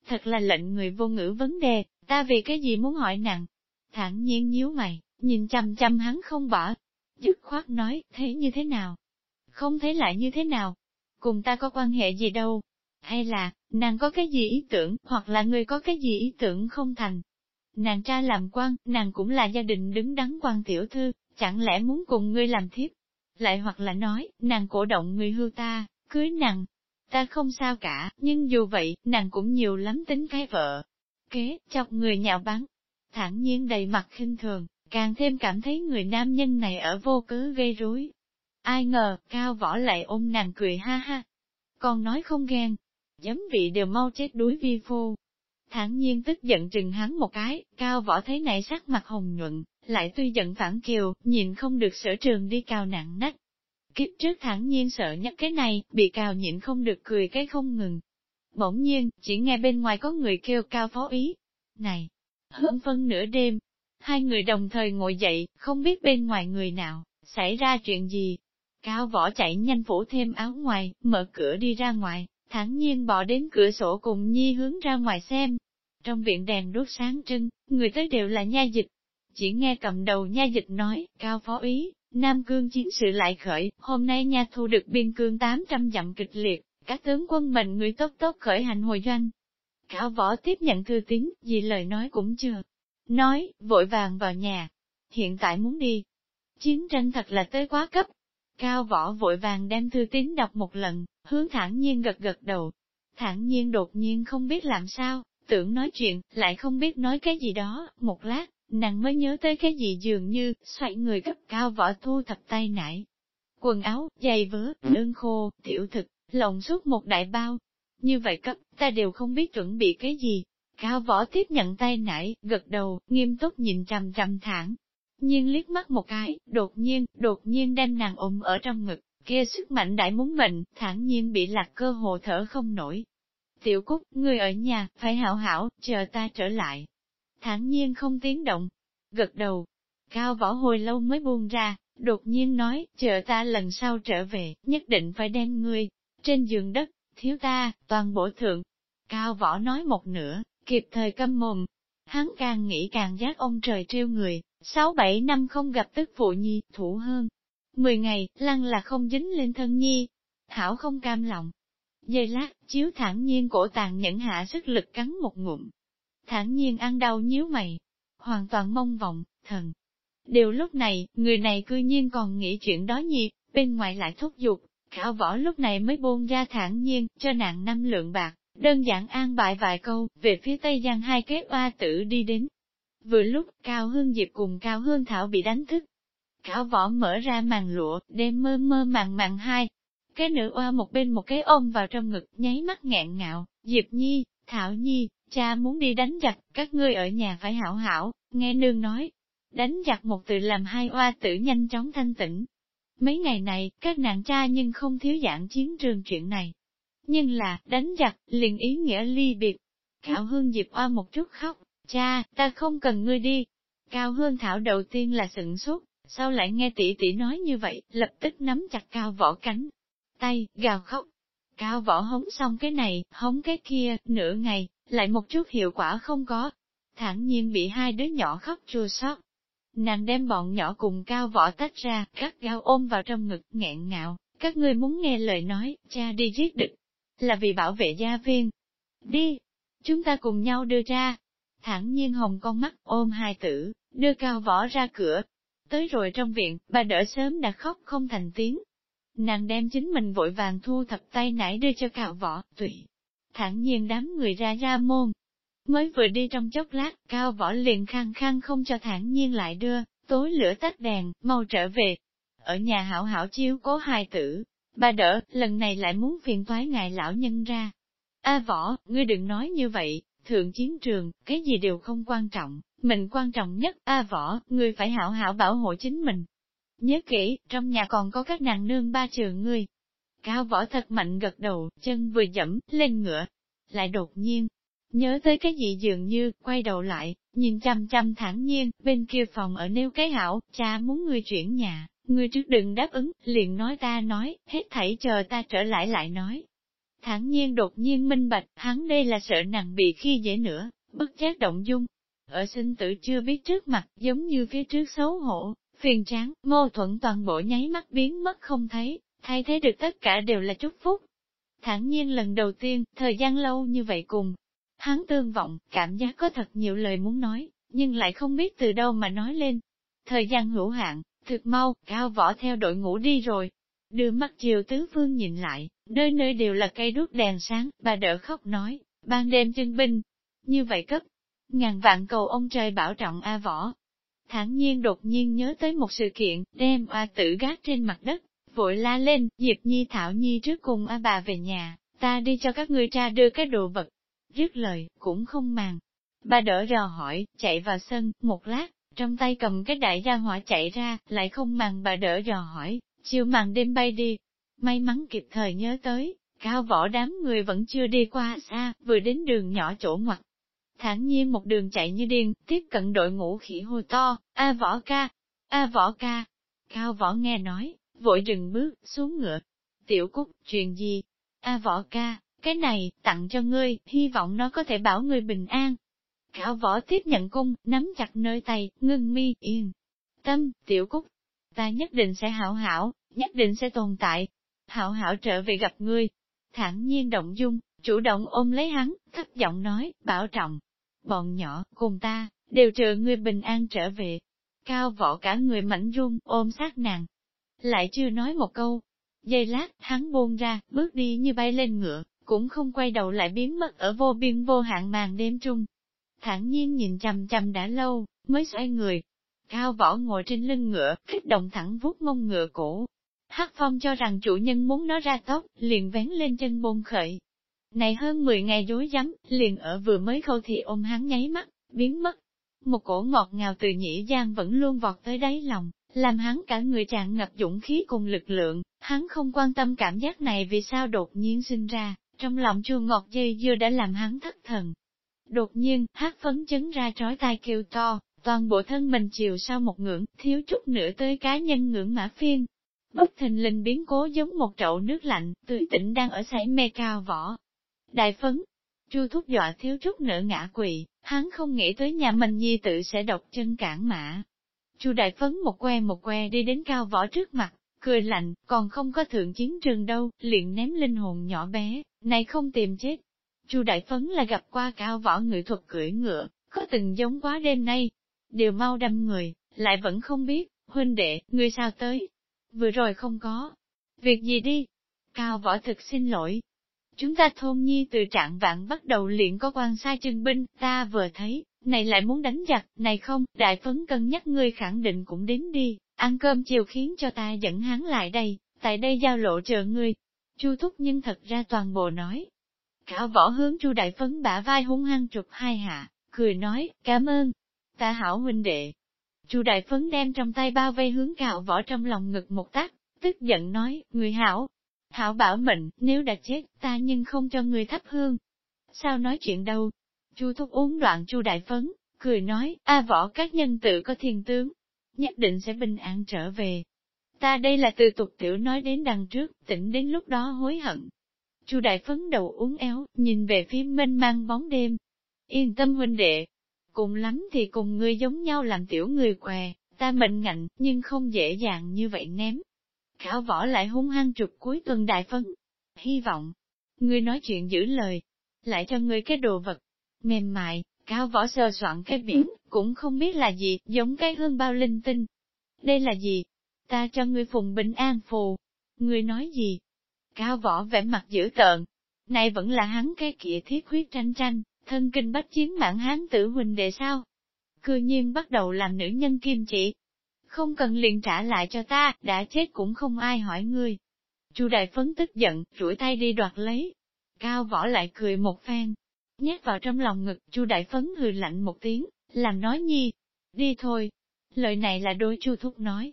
Thật là lệnh người vô ngữ vấn đề, ta vì cái gì muốn hỏi nặng? Thẳng nhiên nhíu mày, nhìn chăm chăm hắn không bỏ. Dứt khoát nói, thế như thế nào? Không thấy lại như thế nào? Cùng ta có quan hệ gì đâu? Hay là, nàng có cái gì ý tưởng, hoặc là người có cái gì ý tưởng không thành? Nàng cha làm quan, nàng cũng là gia đình đứng đắn quan tiểu thư, chẳng lẽ muốn cùng ngươi làm thiếp? Lại hoặc là nói, nàng cổ động người hưu ta, cưới nàng. Ta không sao cả, nhưng dù vậy, nàng cũng nhiều lắm tính cái vợ. Kế, chọc người nhạo báng. Thản nhiên đầy mặt khinh thường, càng thêm cảm thấy người nam nhân này ở vô cớ gây rối. Ai ngờ, cao võ lại ôm nàng cười ha ha. Còn nói không ghen, giấm vị đều mau chết đuối vi phu. Thản nhiên tức giận trừng hắn một cái, cao võ thấy này sắc mặt hồng nhuận, lại tuy giận phản kiều, nhìn không được sở trường đi cao nặng nách, Kiếp trước Thản nhiên sợ nhất cái này, bị cào nhịn không được cười cái không ngừng. Bỗng nhiên, chỉ nghe bên ngoài có người kêu cao phó ý. Này, hơn phân nửa đêm, hai người đồng thời ngồi dậy, không biết bên ngoài người nào, xảy ra chuyện gì. Cao võ chạy nhanh phủ thêm áo ngoài, mở cửa đi ra ngoài, thẳng nhiên bỏ đến cửa sổ cùng nhi hướng ra ngoài xem. Trong viện đèn đốt sáng trưng, người tới đều là nha dịch. Chỉ nghe cầm đầu nha dịch nói, cao phó ý, Nam Cương chiến sự lại khởi, hôm nay nha thu được biên cương 800 dặm kịch liệt, các tướng quân mệnh người tốt tốt khởi hành hồi doanh. Cao võ tiếp nhận thư tín, gì lời nói cũng chưa. Nói, vội vàng vào nhà. Hiện tại muốn đi. Chiến tranh thật là tới quá cấp. Cao võ vội vàng đem thư tín đọc một lần, hướng thản nhiên gật gật đầu. Thản nhiên đột nhiên không biết làm sao, tưởng nói chuyện, lại không biết nói cái gì đó, một lát, nàng mới nhớ tới cái gì dường như, xoay người cấp cao võ thu thập tay nải. Quần áo, giày vớ, đơn khô, tiểu thực, lồng suốt một đại bao. Như vậy cấp, ta đều không biết chuẩn bị cái gì. Cao võ tiếp nhận tay nải, gật đầu, nghiêm túc nhìn trầm trầm thẳng. Nhưng liếc mắt một cái, đột nhiên, đột nhiên đem nàng ôm ở trong ngực, kia sức mạnh đại muốn mệnh, thản nhiên bị lạc cơ hồ thở không nổi. Tiểu Cúc, người ở nhà, phải hảo hảo, chờ ta trở lại thản nhiên không tiếng động. Gật đầu, cao võ hồi lâu mới buông ra, đột nhiên nói, chờ ta lần sau trở về, nhất định phải đem ngươi, trên giường đất, thiếu ta, toàn bộ thượng. Cao võ nói một nửa, kịp thời câm mồm. Hắn càng nghĩ càng giác ông trời trêu người, sáu bảy năm không gặp tức phụ nhi, thủ hơn. Mười ngày, lăng là không dính lên thân nhi. Thảo không cam lòng. Giây lát, chiếu thẳng nhiên cổ tàn nhẫn hạ sức lực cắn một ngụm, thản nhiên ăn đau nhíu mày, hoàn toàn mong vọng, thần. Điều lúc này, người này cư nhiên còn nghĩ chuyện đó nhịp, bên ngoài lại thúc giục, khảo võ lúc này mới buông ra thản nhiên, cho nàng năm lượng bạc, đơn giản an bại vài câu, về phía Tây Giang hai kế oa tử đi đến. Vừa lúc, Cao Hương Diệp cùng Cao Hương Thảo bị đánh thức. Khảo võ mở ra màn lụa, đêm mơ mơ màng màng hai. Cái nữ oa một bên một cái ôm vào trong ngực, nháy mắt nghẹn ngạo, Diệp Nhi, Thảo Nhi, Cha muốn đi đánh giặc, các ngươi ở nhà phải hảo hảo, nghe nương nói. Đánh giặc một từ làm hai oa tử nhanh chóng thanh tĩnh. Mấy ngày này, các nàng cha nhưng không thiếu giảng chiến trường chuyện này. Nhưng là, đánh giặc, liền ý nghĩa ly biệt. Cao Hương Diệp oa một chút khóc, cha, ta không cần ngươi đi. Cao Hương Thảo đầu tiên là sửng sốt, sau lại nghe tỷ tỷ nói như vậy, lập tức nắm chặt Cao Võ cánh. Tay, gào khóc. Cao Võ hống xong cái này, hống cái kia, nửa ngày, lại một chút hiệu quả không có. Thẳng nhiên bị hai đứa nhỏ khóc chua xót. Nàng đem bọn nhỏ cùng Cao Võ tách ra, cắt gao ôm vào trong ngực, nghẹn ngạo. Các ngươi muốn nghe lời nói, cha đi giết địch, là vì bảo vệ gia viên. Đi, chúng ta cùng nhau đưa ra. Thẳng nhiên hồng con mắt ôm hai tử, đưa cao võ ra cửa. Tới rồi trong viện, bà đỡ sớm đã khóc không thành tiếng. Nàng đem chính mình vội vàng thu thập tay nải đưa cho cao võ, tùy. Thẳng nhiên đám người ra ra môn. Mới vừa đi trong chốc lát, cao võ liền khăng khăng không cho thản nhiên lại đưa, tối lửa tắt đèn, mau trở về. Ở nhà hảo hảo chiếu cố hai tử, bà đỡ, lần này lại muốn phiền toái ngài lão nhân ra. A võ, ngươi đừng nói như vậy, thượng chiến trường, cái gì đều không quan trọng, mình quan trọng nhất, A võ, ngươi phải hảo hảo bảo hộ chính mình. Nhớ kỹ, trong nhà còn có các nàng nương ba trường ngươi. Cao võ thật mạnh gật đầu, chân vừa dẫm, lên ngựa. Lại đột nhiên, nhớ tới cái gì dường như, quay đầu lại, nhìn chăm chăm thẳng nhiên, bên kia phòng ở nêu cái hảo, cha muốn ngươi chuyển nhà, ngươi trước đừng đáp ứng, liền nói ta nói, hết thảy chờ ta trở lại lại nói. Thẳng nhiên đột nhiên minh bạch, hắn đây là sợ nàng bị khi dễ nữa, bất giác động dung. Ở sinh tử chưa biết trước mặt, giống như phía trước xấu hổ, phiền tráng, mâu thuẫn toàn bộ nháy mắt biến mất không thấy, thay thế được tất cả đều là chúc phúc. Thẳng nhiên lần đầu tiên, thời gian lâu như vậy cùng, hắn tương vọng, cảm giác có thật nhiều lời muốn nói, nhưng lại không biết từ đâu mà nói lên. Thời gian hữu hạn, thực mau, cao võ theo đội ngũ đi rồi. Đưa mắt chiều tứ phương nhìn lại, nơi nơi đều là cây đuốc đèn sáng, bà đỡ khóc nói, ban đêm chân binh. Như vậy cấp, ngàn vạn cầu ông trời bảo trọng A võ. Thẳng nhiên đột nhiên nhớ tới một sự kiện, đem A tử gác trên mặt đất, vội la lên, Diệp Nhi Thảo Nhi trước cùng A bà về nhà, ta đi cho các ngươi cha đưa cái đồ vật. Dứt lời, cũng không màng. Bà đỡ rò hỏi, chạy vào sân, một lát, trong tay cầm cái đại ra hỏa chạy ra, lại không màng bà đỡ dò hỏi, chiều màn đêm bay đi. May mắn kịp thời nhớ tới, cao võ đám người vẫn chưa đi qua xa, vừa đến đường nhỏ chỗ ngoặt. Thản nhiên một đường chạy như điên, tiếp cận đội ngũ khỉ hô to, A võ ca, A võ ca. Cao võ nghe nói, vội dừng bước, xuống ngựa. Tiểu cúc, chuyện gì? A võ ca, cái này, tặng cho ngươi, hy vọng nó có thể bảo ngươi bình an. Cao võ tiếp nhận cung, nắm chặt nơi tay, ngưng mi, yên. Tâm, tiểu cúc, ta nhất định sẽ hảo hảo, nhất định sẽ tồn tại. Hảo hảo trở về gặp ngươi. Thẳng nhiên động dung, chủ động ôm lấy hắn, thấp giọng nói, bảo trọng. Bọn nhỏ, cùng ta, đều chờ ngươi bình an trở về. Cao võ cả người mảnh run, ôm sát nàng. Lại chưa nói một câu. Giây lát, hắn buông ra, bước đi như bay lên ngựa, cũng không quay đầu lại biến mất ở vô biên vô hạn màn đêm trung. thản nhiên nhìn chằm chằm đã lâu, mới xoay người. Cao võ ngồi trên lưng ngựa, kích động thẳng vuốt mông ngựa cổ. Hắc phong cho rằng chủ nhân muốn nó ra tóc, liền vén lên chân bôn khởi. Này hơn 10 ngày dối rắm liền ở vừa mới khâu thì ôm hắn nháy mắt, biến mất. Một cổ ngọt ngào từ nhĩ giang vẫn luôn vọt tới đáy lòng, làm hắn cả người tràn ngập dũng khí cùng lực lượng, hắn không quan tâm cảm giác này vì sao đột nhiên sinh ra, trong lòng chua ngọt dây dưa đã làm hắn thất thần, Đột nhiên, hát phấn chấn ra trói tai kêu to, toàn bộ thân mình chiều sau một ngưỡng, thiếu chút nữa tới cá nhân ngưỡng mã phiên. Bất thình lình biến cố giống một chậu nước lạnh, tươi tỉnh đang ở sảy mê cao vỏ. Đại phấn, chu thúc dọa thiếu chút nữa ngã quỵ, hắn không nghĩ tới nhà mình nhi tự sẽ độc chân cản mã. Chu đại phấn một que một que đi đến cao võ trước mặt, cười lạnh, còn không có thượng chiến trường đâu, liền ném linh hồn nhỏ bé, này không tìm chết, Chu Đại Phấn là gặp qua cao võ người thuật cưỡi ngựa, có từng giống quá đêm nay. đều mau đâm người, lại vẫn không biết, huynh đệ, người sao tới? Vừa rồi không có. Việc gì đi? Cao võ thực xin lỗi. Chúng ta thôn nhi từ trạng vạn bắt đầu liền có quan sai chân binh, ta vừa thấy, này lại muốn đánh giặc, này không, đại phấn cân nhắc ngươi khẳng định cũng đến đi, ăn cơm chiều khiến cho ta dẫn hắn lại đây, tại đây giao lộ chờ ngươi. Chu thúc nhưng thật ra toàn bộ nói, Cao võ hướng Chu Đại Phấn bả vai hung hăng chụp hai hạ, cười nói, cảm ơn, ta hảo huynh đệ. Chu Đại Phấn đem trong tay bao vây hướng cạo võ trong lòng ngực một tác, tức giận nói, người hảo. Hảo bảo mệnh, nếu đã chết, ta nhưng không cho người thắp hương. Sao nói chuyện đâu? Chu thúc uống đoạn chu đại phấn, cười nói, a võ các nhân tự có thiên tướng, nhất định sẽ bình an trở về. Ta đây là từ tục tiểu nói đến đằng trước, tỉnh đến lúc đó hối hận. Chu đại phấn đầu uống éo, nhìn về phía mênh mang bóng đêm. Yên tâm huynh đệ, cùng lắm thì cùng ngươi giống nhau làm tiểu người què, ta mệnh ngạnh, nhưng không dễ dàng như vậy ném. Khảo võ lại hung hăng trục cuối tuần đại phân. Hy vọng, ngươi nói chuyện giữ lời, lại cho ngươi cái đồ vật, mềm mại, cao võ sờ soạn cái biển, cũng không biết là gì, giống cái hương bao linh tinh. Đây là gì? Ta cho ngươi phùng bình an phù. Ngươi nói gì? Cao võ vẻ mặt dữ tợn. Này vẫn là hắn cái kia thiết huyết tranh tranh, thân kinh bách chiến mạng hán tử huynh đệ sao? Cư nhiên bắt đầu làm nữ nhân kim chỉ. Không cần liền trả lại cho ta, đã chết cũng không ai hỏi ngươi. Chu đại phấn tức giận, rủi tay đi đoạt lấy. Cao võ lại cười một phen, nhét vào trong lòng ngực, Chu đại phấn hừ lạnh một tiếng, làm nói nhi. Đi thôi. Lời này là đôi Chu thúc nói.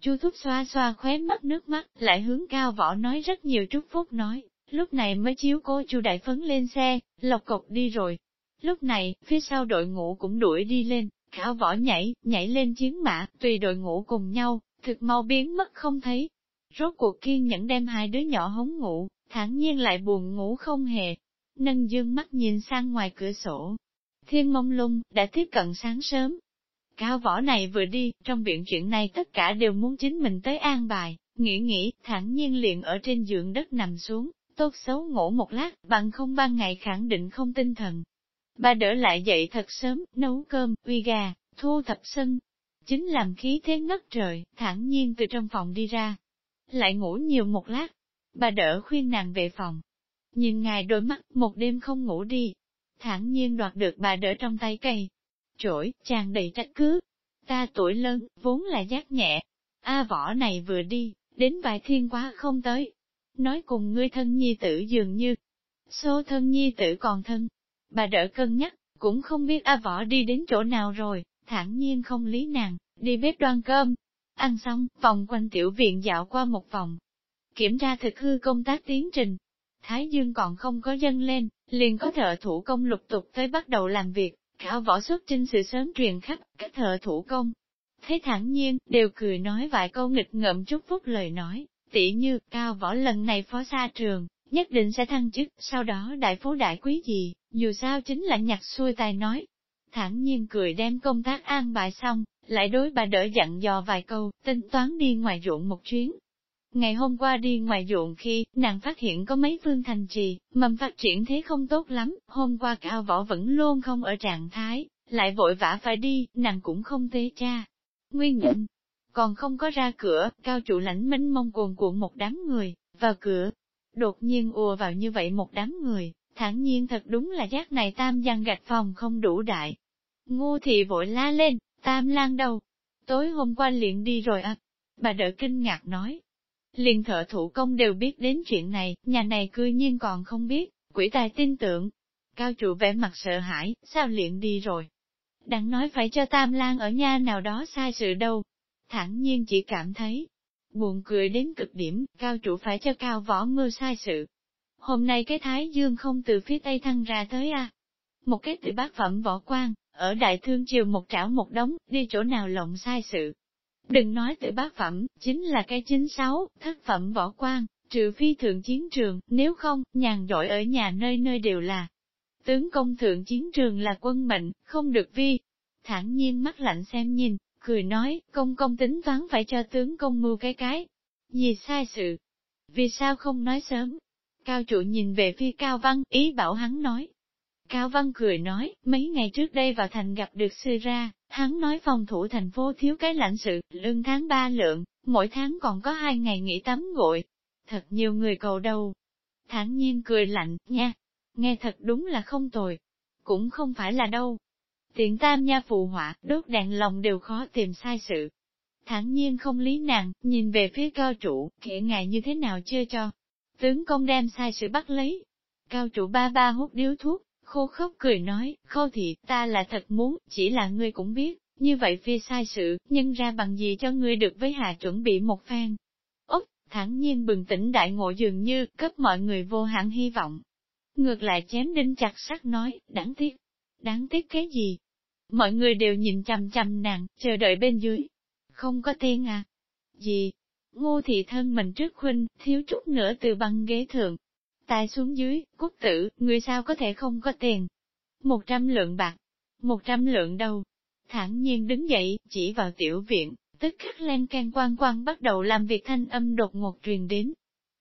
Chu thúc xoa xoa khóe mắt nước mắt, lại hướng cao võ nói rất nhiều chúc phúc nói, lúc này mới chiếu cô Chu đại phấn lên xe, lộc cộc đi rồi. Lúc này, phía sau đội ngũ cũng đuổi đi lên, khảo võ nhảy, nhảy lên chiến mã, tùy đội ngũ cùng nhau, thực mau biến mất không thấy. Rốt cuộc kiên nhẫn đem hai đứa nhỏ hống ngủ, thản nhiên lại buồn ngủ không hề. Nâng dương mắt nhìn sang ngoài cửa sổ. Thiên mông lung, đã tiếp cận sáng sớm. Cao võ này vừa đi, trong viện chuyện này tất cả đều muốn chính mình tới an bài, nghĩ nghĩ, thản nhiên liền ở trên giường đất nằm xuống, tốt xấu ngủ một lát, bằng không ban ngày khẳng định không tinh thần, Bà đỡ lại dậy thật sớm, nấu cơm, uy gà, thu thập sân. Chính làm khí thế ngất trời, thản nhiên từ trong phòng đi ra. Lại ngủ nhiều một lát. Bà đỡ khuyên nàng về phòng. Nhìn ngài đôi mắt, một đêm không ngủ đi. Thản nhiên đoạt được bà đỡ trong tay cây. Trỗi, chàng đầy trách cứ. Ta tuổi lớn, vốn là giác nhẹ. A võ này vừa đi, đến vài thiên quá không tới. Nói cùng ngươi thân nhi tử dường như. Số thân nhi tử còn thân, Bà đỡ cân nhắc, cũng không biết A Võ đi đến chỗ nào rồi, thản nhiên không lý nàng, đi bếp đoan cơm. Ăn xong, vòng quanh tiểu viện dạo qua một vòng. Kiểm tra thực hư công tác tiến trình. Thái Dương còn không có dâng lên, liền có thợ thủ công lục tục tới bắt đầu làm việc, khảo võ xuất trên sự sớm truyền khắp, các thợ thủ công. Thấy thản nhiên, đều cười nói vài câu nghịch ngợm chúc phúc lời nói, tỉ như, cao võ lần này phó xa trường, nhất định sẽ thăng chức, sau đó đại phú đại quý gì, dù sao chính là nhặt xuôi tài nói. Thản nhiên cười đem công tác an bài xong, lại đối bà đỡ dặn dò vài câu, tính toán đi ngoài ruộng một chuyến. Ngày hôm qua đi ngoài ruộng khi, nàng phát hiện có mấy phương thành trì, mầm phát triển thế không tốt lắm, hôm qua cao võ vẫn luôn không ở trạng thái, lại vội vã phải đi, nàng cũng không tế cha. Nguyên nhân còn không có ra cửa, cao trụ lãnh minh mong cuồn cuộn một đám người, vào cửa, đột nhiên ùa vào như vậy một đám người, thản nhiên thật đúng là giác này tam giang gạch phòng không đủ đại. ngu thì vội la lên, tam lang đâu? Tối hôm qua liền đi rồi à? Bà đỡ kinh ngạc nói. Liền thợ thủ công đều biết đến chuyện này, nhà này cư nhiên còn không biết, quỷ tài tin tưởng. Cao trụ vẻ mặt sợ hãi, sao liền đi rồi? Đang nói phải cho Tam Lan ở nhà nào đó sai sự đâu. Thẳng nhiên chỉ cảm thấy, buồn cười đến cực điểm, cao trụ phải cho cao võ mưa sai sự. Hôm nay cái thái dương không từ phía tây thăng ra tới a Một cái tự bác phẩm võ quan, ở đại thương triều một trảo một đống, đi chỗ nào lộng sai sự. Đừng nói tự bác phẩm, chính là cái chính sáu, thất phẩm võ quan, trừ phi thượng chiến trường, nếu không, nhàn giỏi ở nhà nơi nơi đều là. Tướng công thượng chiến trường là quân mệnh, không được vi. Thẳng nhiên mắt lạnh xem nhìn, cười nói, công công tính toán phải cho tướng công mưu cái cái. Gì sai sự? Vì sao không nói sớm? Cao trụ nhìn về phi Cao Văn, ý bảo hắn nói. Cao Văn cười nói, mấy ngày trước đây vào thành gặp được sư ra, hắn nói phòng thủ thành phố thiếu cái lãnh sự, lương tháng ba lượng, mỗi tháng còn có hai ngày nghỉ tắm gội. Thật nhiều người cầu đầu. Thản nhiên cười lạnh, nha. Nghe thật đúng là không tồi. Cũng không phải là đâu, Tiện tam nha phụ họa, đốt đèn lòng đều khó tìm sai sự. Thẳng nhiên không lý nàng, nhìn về phía cao trụ, kể ngài như thế nào chưa cho. Tướng công đem sai sự bắt lấy. Cao trụ ba ba hút điếu thuốc, khô khốc cười nói, khâu thị, ta là thật muốn, chỉ là ngươi cũng biết, như vậy phi sai sự, nhân ra bằng gì cho ngươi được với hà chuẩn bị một phen. Úc, thẳng nhiên bừng tỉnh đại ngộ dường như, cấp mọi người vô hạn hy vọng. Ngược lại chém đinh chặt sắt nói, đáng tiếc, đáng tiếc cái gì? Mọi người đều nhìn chằm chằm nàng, chờ đợi bên dưới. Không có tên à? Gì? Ngô thị thân mình trước khuynh, thiếu chút nữa từ băng ghế thượng. Tài xuống dưới, quốc tử, người sao có thể không có tiền? Một trăm lượng bạc. Một trăm lượng đâu? Thẳng nhiên đứng dậy, chỉ vào tiểu viện, tức khắc len can quan quan bắt đầu làm việc thanh âm đột ngột truyền đến.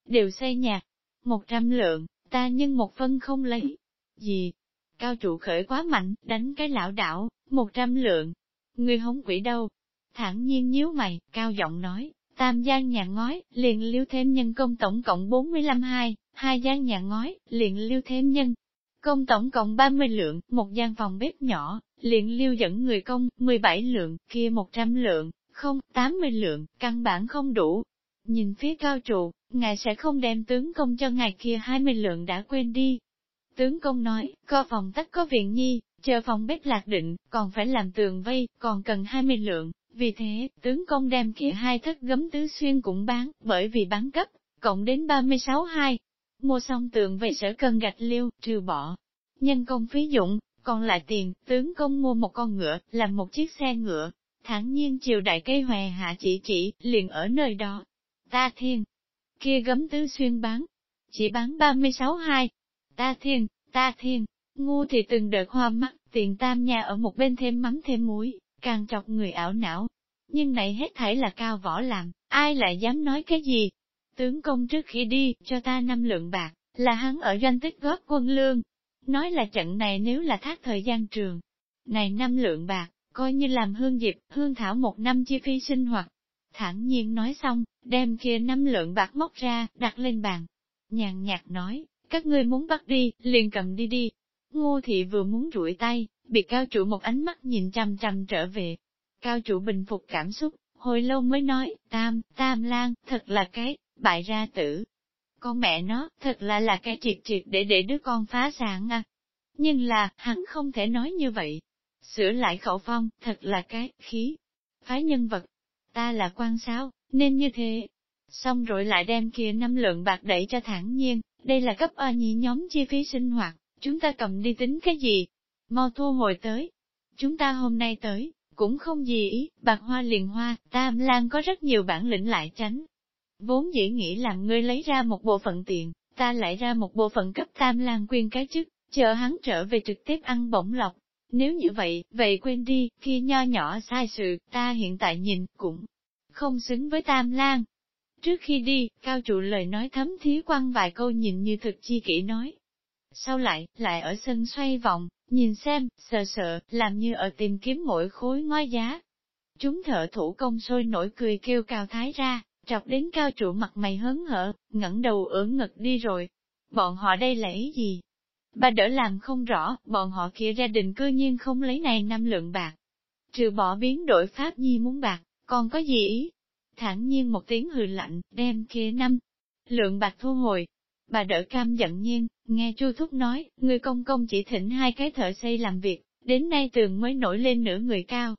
Đều xây nhạc. Một trăm lượng, ta nhân một phân không lấy. Gì? Cao trụ khởi quá mạnh, đánh cái lão đảo, một trăm lượng. Người hống quỷ đâu? Thẳng nhiên nhíu mày, cao giọng nói, tam gian nhà ngói, liền lưu thêm nhân công tổng cộng 45 hai, hai gian nhà ngói, liền lưu thêm nhân. Công tổng cộng 30 lượng, một gian phòng bếp nhỏ, liền lưu dẫn người công, 17 lượng, kia 100 lượng, không, 80 lượng, căn bản không đủ. Nhìn phía cao trụ, ngài sẽ không đem tướng công cho ngài kia 20 lượng đã quên đi. Tướng công nói, co phòng tắc có viện nhi, chờ phòng bếp lạc định, còn phải làm tường vây, còn cần 20 lượng. Vì thế, tướng công đem kia hai thất gấm tứ xuyên cũng bán, bởi vì bán cấp, cộng đến 36 hai. Mua xong tường về sở cần gạch liêu, trừ bỏ. Nhân công phí dụng, còn lại tiền, tướng công mua một con ngựa, làm một chiếc xe ngựa. Thẳng nhiên chiều đại cây hòe hạ chỉ chỉ, liền ở nơi đó. Ta thiên, kia gấm tứ xuyên bán, chỉ bán 36 hai. Ta thiên, ta thiên, ngu thì từng đợt hoa mắt, tiền tam nhà ở một bên thêm mắm thêm muối, càng chọc người ảo não. Nhưng này hết thảy là cao võ làm, ai lại dám nói cái gì? Tướng công trước khi đi, cho ta năm lượng bạc, là hắn ở doanh tích góp quân lương. Nói là trận này nếu là thác thời gian trường, này năm lượng bạc, coi như làm hương dịp, hương thảo một năm chi phí sinh hoạt. Thẳng nhiên nói xong, đem kia năm lượng bạc móc ra, đặt lên bàn. Nhàn nhạt nói, các ngươi muốn bắt đi, liền cầm đi đi. Ngô thị vừa muốn rủi tay, bị cao trụ một ánh mắt nhìn chăm chăm trở về. Cao trụ bình phục cảm xúc, hồi lâu mới nói, tam, tam lang, thật là cái, bại ra tử. Con mẹ nó, thật là là cái triệt triệt để để đứa con phá sản à. Nhưng là, hắn không thể nói như vậy. Sửa lại khẩu phong, thật là cái, khí. Phái nhân vật, ta là quan sao, nên như thế. Xong rồi lại đem kia năm lượng bạc đẩy cho thẳng nhiên, đây là cấp A nhị nhóm chi phí sinh hoạt, chúng ta cầm đi tính cái gì? Mau thu hồi tới. Chúng ta hôm nay tới, cũng không gì ý, bạc hoa liền hoa, tam lan có rất nhiều bản lĩnh lại tránh. Vốn dĩ nghĩ làm ngươi lấy ra một bộ phận tiền, ta lại ra một bộ phận cấp tam lan quyên cái chức, chờ hắn trở về trực tiếp ăn bổng lọc. Nếu như vậy, vậy quên đi, kia nho nhỏ sai sự, ta hiện tại nhìn, cũng không xứng với tam lan. Trước khi đi, cao trụ lời nói thấm thí quăng vài câu nhìn như thực chi kỹ nói. Sau lại, lại ở sân xoay vòng, nhìn xem, sợ sợ, làm như ở tìm kiếm mỗi khối ngói giá. Chúng thợ thủ công sôi nổi cười kêu cao thái ra, chọc đến cao trụ mặt mày hớn hở, ngẩng đầu ưỡn ngực đi rồi. Bọn họ đây là ý gì? Bà đỡ làm không rõ, bọn họ kia gia đình cư nhiên không lấy này năm lượng bạc. Trừ bỏ biến đổi pháp nhi muốn bạc, còn có gì ý? Thẳng nhiên một tiếng hừ lạnh, đem kia năm lượng bạc thu hồi. Bà đỡ cam giận nhiên, nghe Chu Thúc nói, người công công chỉ thỉnh hai cái thợ xây làm việc, đến nay tường mới nổi lên nửa người cao.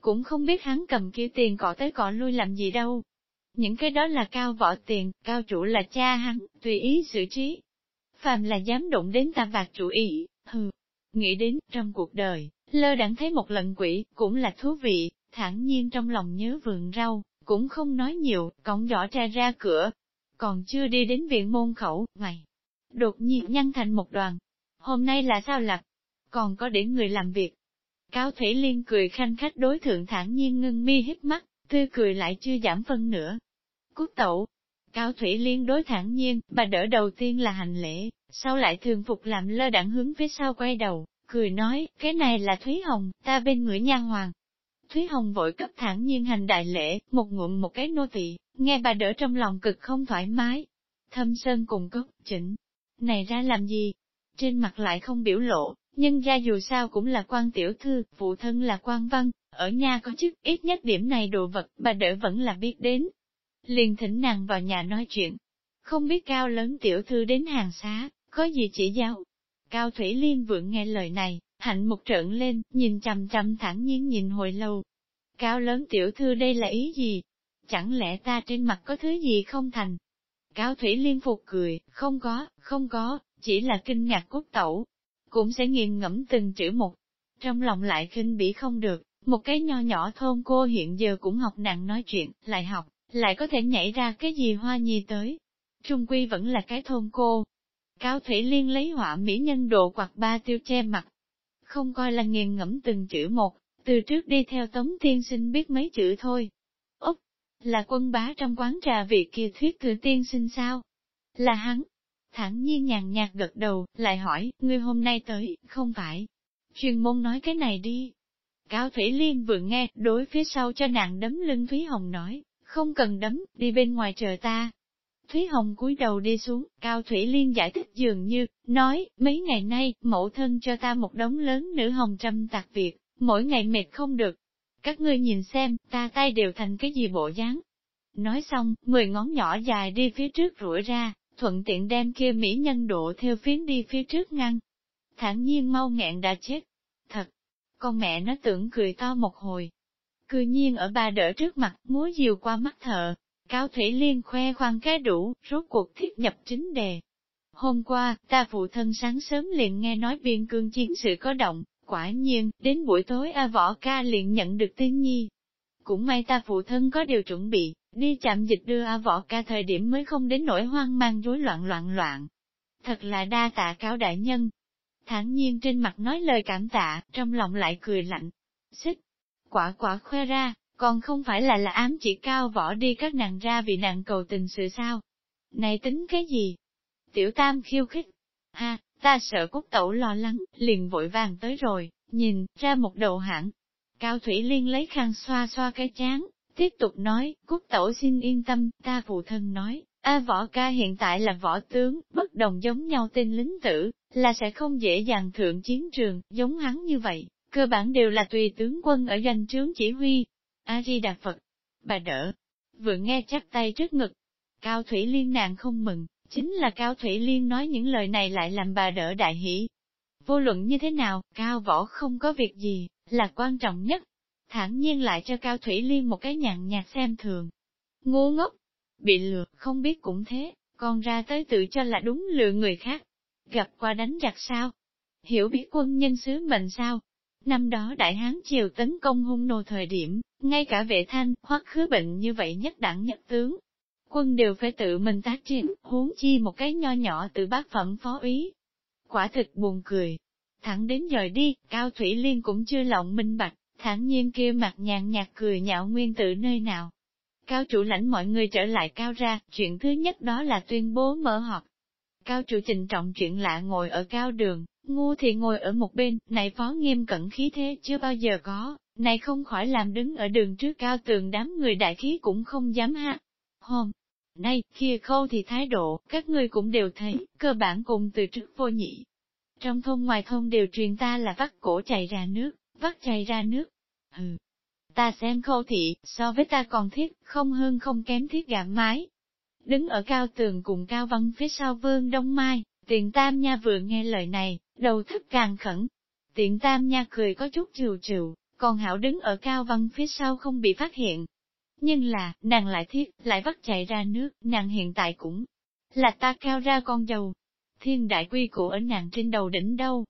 Cũng không biết hắn cầm kia tiền cọ tới cọ lui làm gì đâu. Những cái đó là cao võ tiền, cao chủ là cha hắn, tùy ý xử trí. Phàm là dám đụng đến ta bạc chủ ý, hừ. Nghĩ đến, trong cuộc đời, lơ đẳng thấy một lần quỷ, cũng là thú vị, thản nhiên trong lòng nhớ vườn rau, cũng không nói nhiều, cổng giỏ ra ra cửa. Còn chưa đi đến viện môn khẩu, mày. đột nhiên nhăn thành một đoàn. Hôm nay là sao lạc? Còn có để người làm việc. Cao Thủy Liên cười khanh khách đối thượng thản nhiên ngưng mi hít mắt, tươi cười lại chưa giảm phân nữa. Cút tẩu. Cao Thủy Liên đối thản nhiên, bà đỡ đầu tiên là hành lễ, sau lại thường phục làm lơ đẳng hướng phía sau quay đầu, cười nói, cái này là Thúy Hồng, ta bên ngưỡi nha hoàng, Thúy Hồng vội cấp thẳng nhiên hành đại lễ, một ngụm một cái nô tỳ, nghe bà đỡ trong lòng cực không thoải mái. Thâm Sơn cùng cốc, chỉnh. Này ra làm gì? Trên mặt lại không biểu lộ, nhưng ra dù sao cũng là quan tiểu thư, phụ thân là quan văn, ở nhà có chức, ít nhất điểm này đồ vật, bà đỡ vẫn là biết đến. Liền thỉnh nàng vào nhà nói chuyện. Không biết cao lớn tiểu thư đến hàng xá, có gì chỉ giáo. Cao Thủy Liên vượng nghe lời này, Hạnh một trợn lên, nhìn chằm chằm thẳng nhiên nhìn hồi lâu. Cao lớn tiểu thư đây là ý gì? Chẳng lẽ ta trên mặt có thứ gì không thành? Cao Thủy Liên phục cười, không có, không có, chỉ là kinh ngạc cốt tẩu. Cũng sẽ nghiền ngẫm từng chữ một, trong lòng lại kinh bỉ không được, một cái nho nhỏ thôn cô hiện giờ cũng học nặng nói chuyện, lại học, lại có thể nhảy ra cái gì hoa nhi tới. Trung quy vẫn là cái thôn cô. Cao Thủy Liên lấy họa mỹ nhân độ quạt ba tiêu che mặt. Không coi là nghiền ngẫm từng chữ một, từ trước đi theo tống tiên sinh biết mấy chữ thôi. Úc, là quân bá trong quán trà vị kia thuyết thừa tiên sinh sao? Là hắn. Thẳng nhiên nhàn nhạt gật đầu, lại hỏi, ngươi hôm nay tới, không phải. Chuyên môn nói cái này đi. Cao Thủy Liên vừa nghe, đối phía sau cho nàng đấm lưng Thúy Hồng nói, không cần đấm, đi bên ngoài chờ ta. Thúy Hồng cúi đầu đi xuống, Cao Thủy Liên giải thích dường như, nói, mấy ngày nay, mẫu thân cho ta một đống lớn nữ hồng trăm tạc việc, mỗi ngày mệt không được. Các ngươi nhìn xem, ta tay đều thành cái gì bộ dáng. Nói xong, mười ngón nhỏ dài đi phía trước rủi ra, thuận tiện đem kia mỹ nhân độ theo phiến đi phía trước ngăn. Thản nhiên mau nghẹn đã chết. Thật, con mẹ nó tưởng cười to một hồi. Cư nhiên ở ba đỡ trước mặt, múa diều qua mắt thợ. Cao Thủy Liên khoe khoang cái đủ, rốt cuộc thiết nhập chính đề. Hôm qua, ta phụ thân sáng sớm liền nghe nói biên cương chiến sự có động, Quả nhiên, đến buổi tối A Võ Ca liền nhận được tin nhi. Cũng may ta phụ thân có điều chuẩn bị, đi chạm dịch đưa A Võ Ca thời điểm mới không đến nỗi hoang mang rối loạn loạn loạn. Thật là đa tạ cáo đại nhân. thản nhiên trên mặt nói lời cảm tạ, trong lòng lại cười lạnh. Xích, quả quả khoe ra, còn không phải là là ám chỉ cao võ đi các nàng ra vì nàng cầu tình sự sao. Này tính cái gì? Tiểu tam khiêu khích. Ha, Ta sợ cúc tẩu lo lắng, liền vội vàng tới rồi, nhìn, ra một đầu hãng. Cao Thủy Liên lấy khăn xoa xoa cái chán, tiếp tục nói, cúc tẩu xin yên tâm, ta phụ thân nói, A võ ca hiện tại là võ tướng, bất đồng giống nhau tên lính tử, là sẽ không dễ dàng thượng chiến trường, giống hắn như vậy, cơ bản đều là tùy tướng quân ở danh trướng chỉ huy. A-di-đà Phật, bà đỡ, vừa nghe chắc tay trước ngực, Cao Thủy Liên nàng không mừng, Chính là Cao Thủy Liên nói những lời này lại làm bà đỡ đại hỷ. Vô luận như thế nào, Cao Võ không có việc gì, là quan trọng nhất. Thẳng nhiên lại cho Cao Thủy Liên một cái nhàn nhạt xem thường. Ngu ngốc, bị lừa, không biết cũng thế, còn ra tới tự cho là đúng lừa người khác. Gặp qua đánh giặc sao? Hiểu biết quân nhân sứ mệnh sao? Năm đó Đại Hán Triều tấn công hung nô thời điểm, ngay cả vệ thanh, hoặc khứ bệnh như vậy nhất đẳng nhất tướng, quân đều phải tự mình tác chiến, huống chi một cái nho nhỏ từ bác phẩm phó úy. Quả thực buồn cười. Thẳng đến giờ đi, Cao Thủy Liên cũng chưa lộng minh bạch, thẳng nhiên kia mặt nhàn nhạt cười nhạo nguyên tự nơi nào. Cao chủ lãnh mọi người trở lại cao ra, chuyện thứ nhất đó là tuyên bố mở họp. Cao chủ trình trọng chuyện lạ ngồi ở cao đường, ngu thì ngồi ở một bên, này phó nghiêm cẩn khí thế chưa bao giờ có, này không khỏi làm đứng ở đường trước cao tường đám người đại khí cũng không dám ha. Hôm Nay, kia khâu thì thái độ, các ngươi cũng đều thấy, cơ bản cùng từ trước vô nhị. Trong thôn ngoài thôn đều truyền ta là vắt cổ chạy ra nước, vắt chạy ra nước. Ừ. ta xem khâu thị, so với ta còn thiết, không hơn không kém thiết gạm mái. Đứng ở cao tường cùng cao văn phía sau vương đông mai, tiền tam nha vừa nghe lời này, đầu thấp càng khẩn. Tiện tam nha cười có chút chiều chiều, còn hảo đứng ở cao văn phía sau không bị phát hiện, nhưng là, nàng lại thiết, lại vắt chạy ra nước, nàng hiện tại cũng là ta cao ra con dầu, Thiên đại quy của ở nàng trên đầu đỉnh đâu.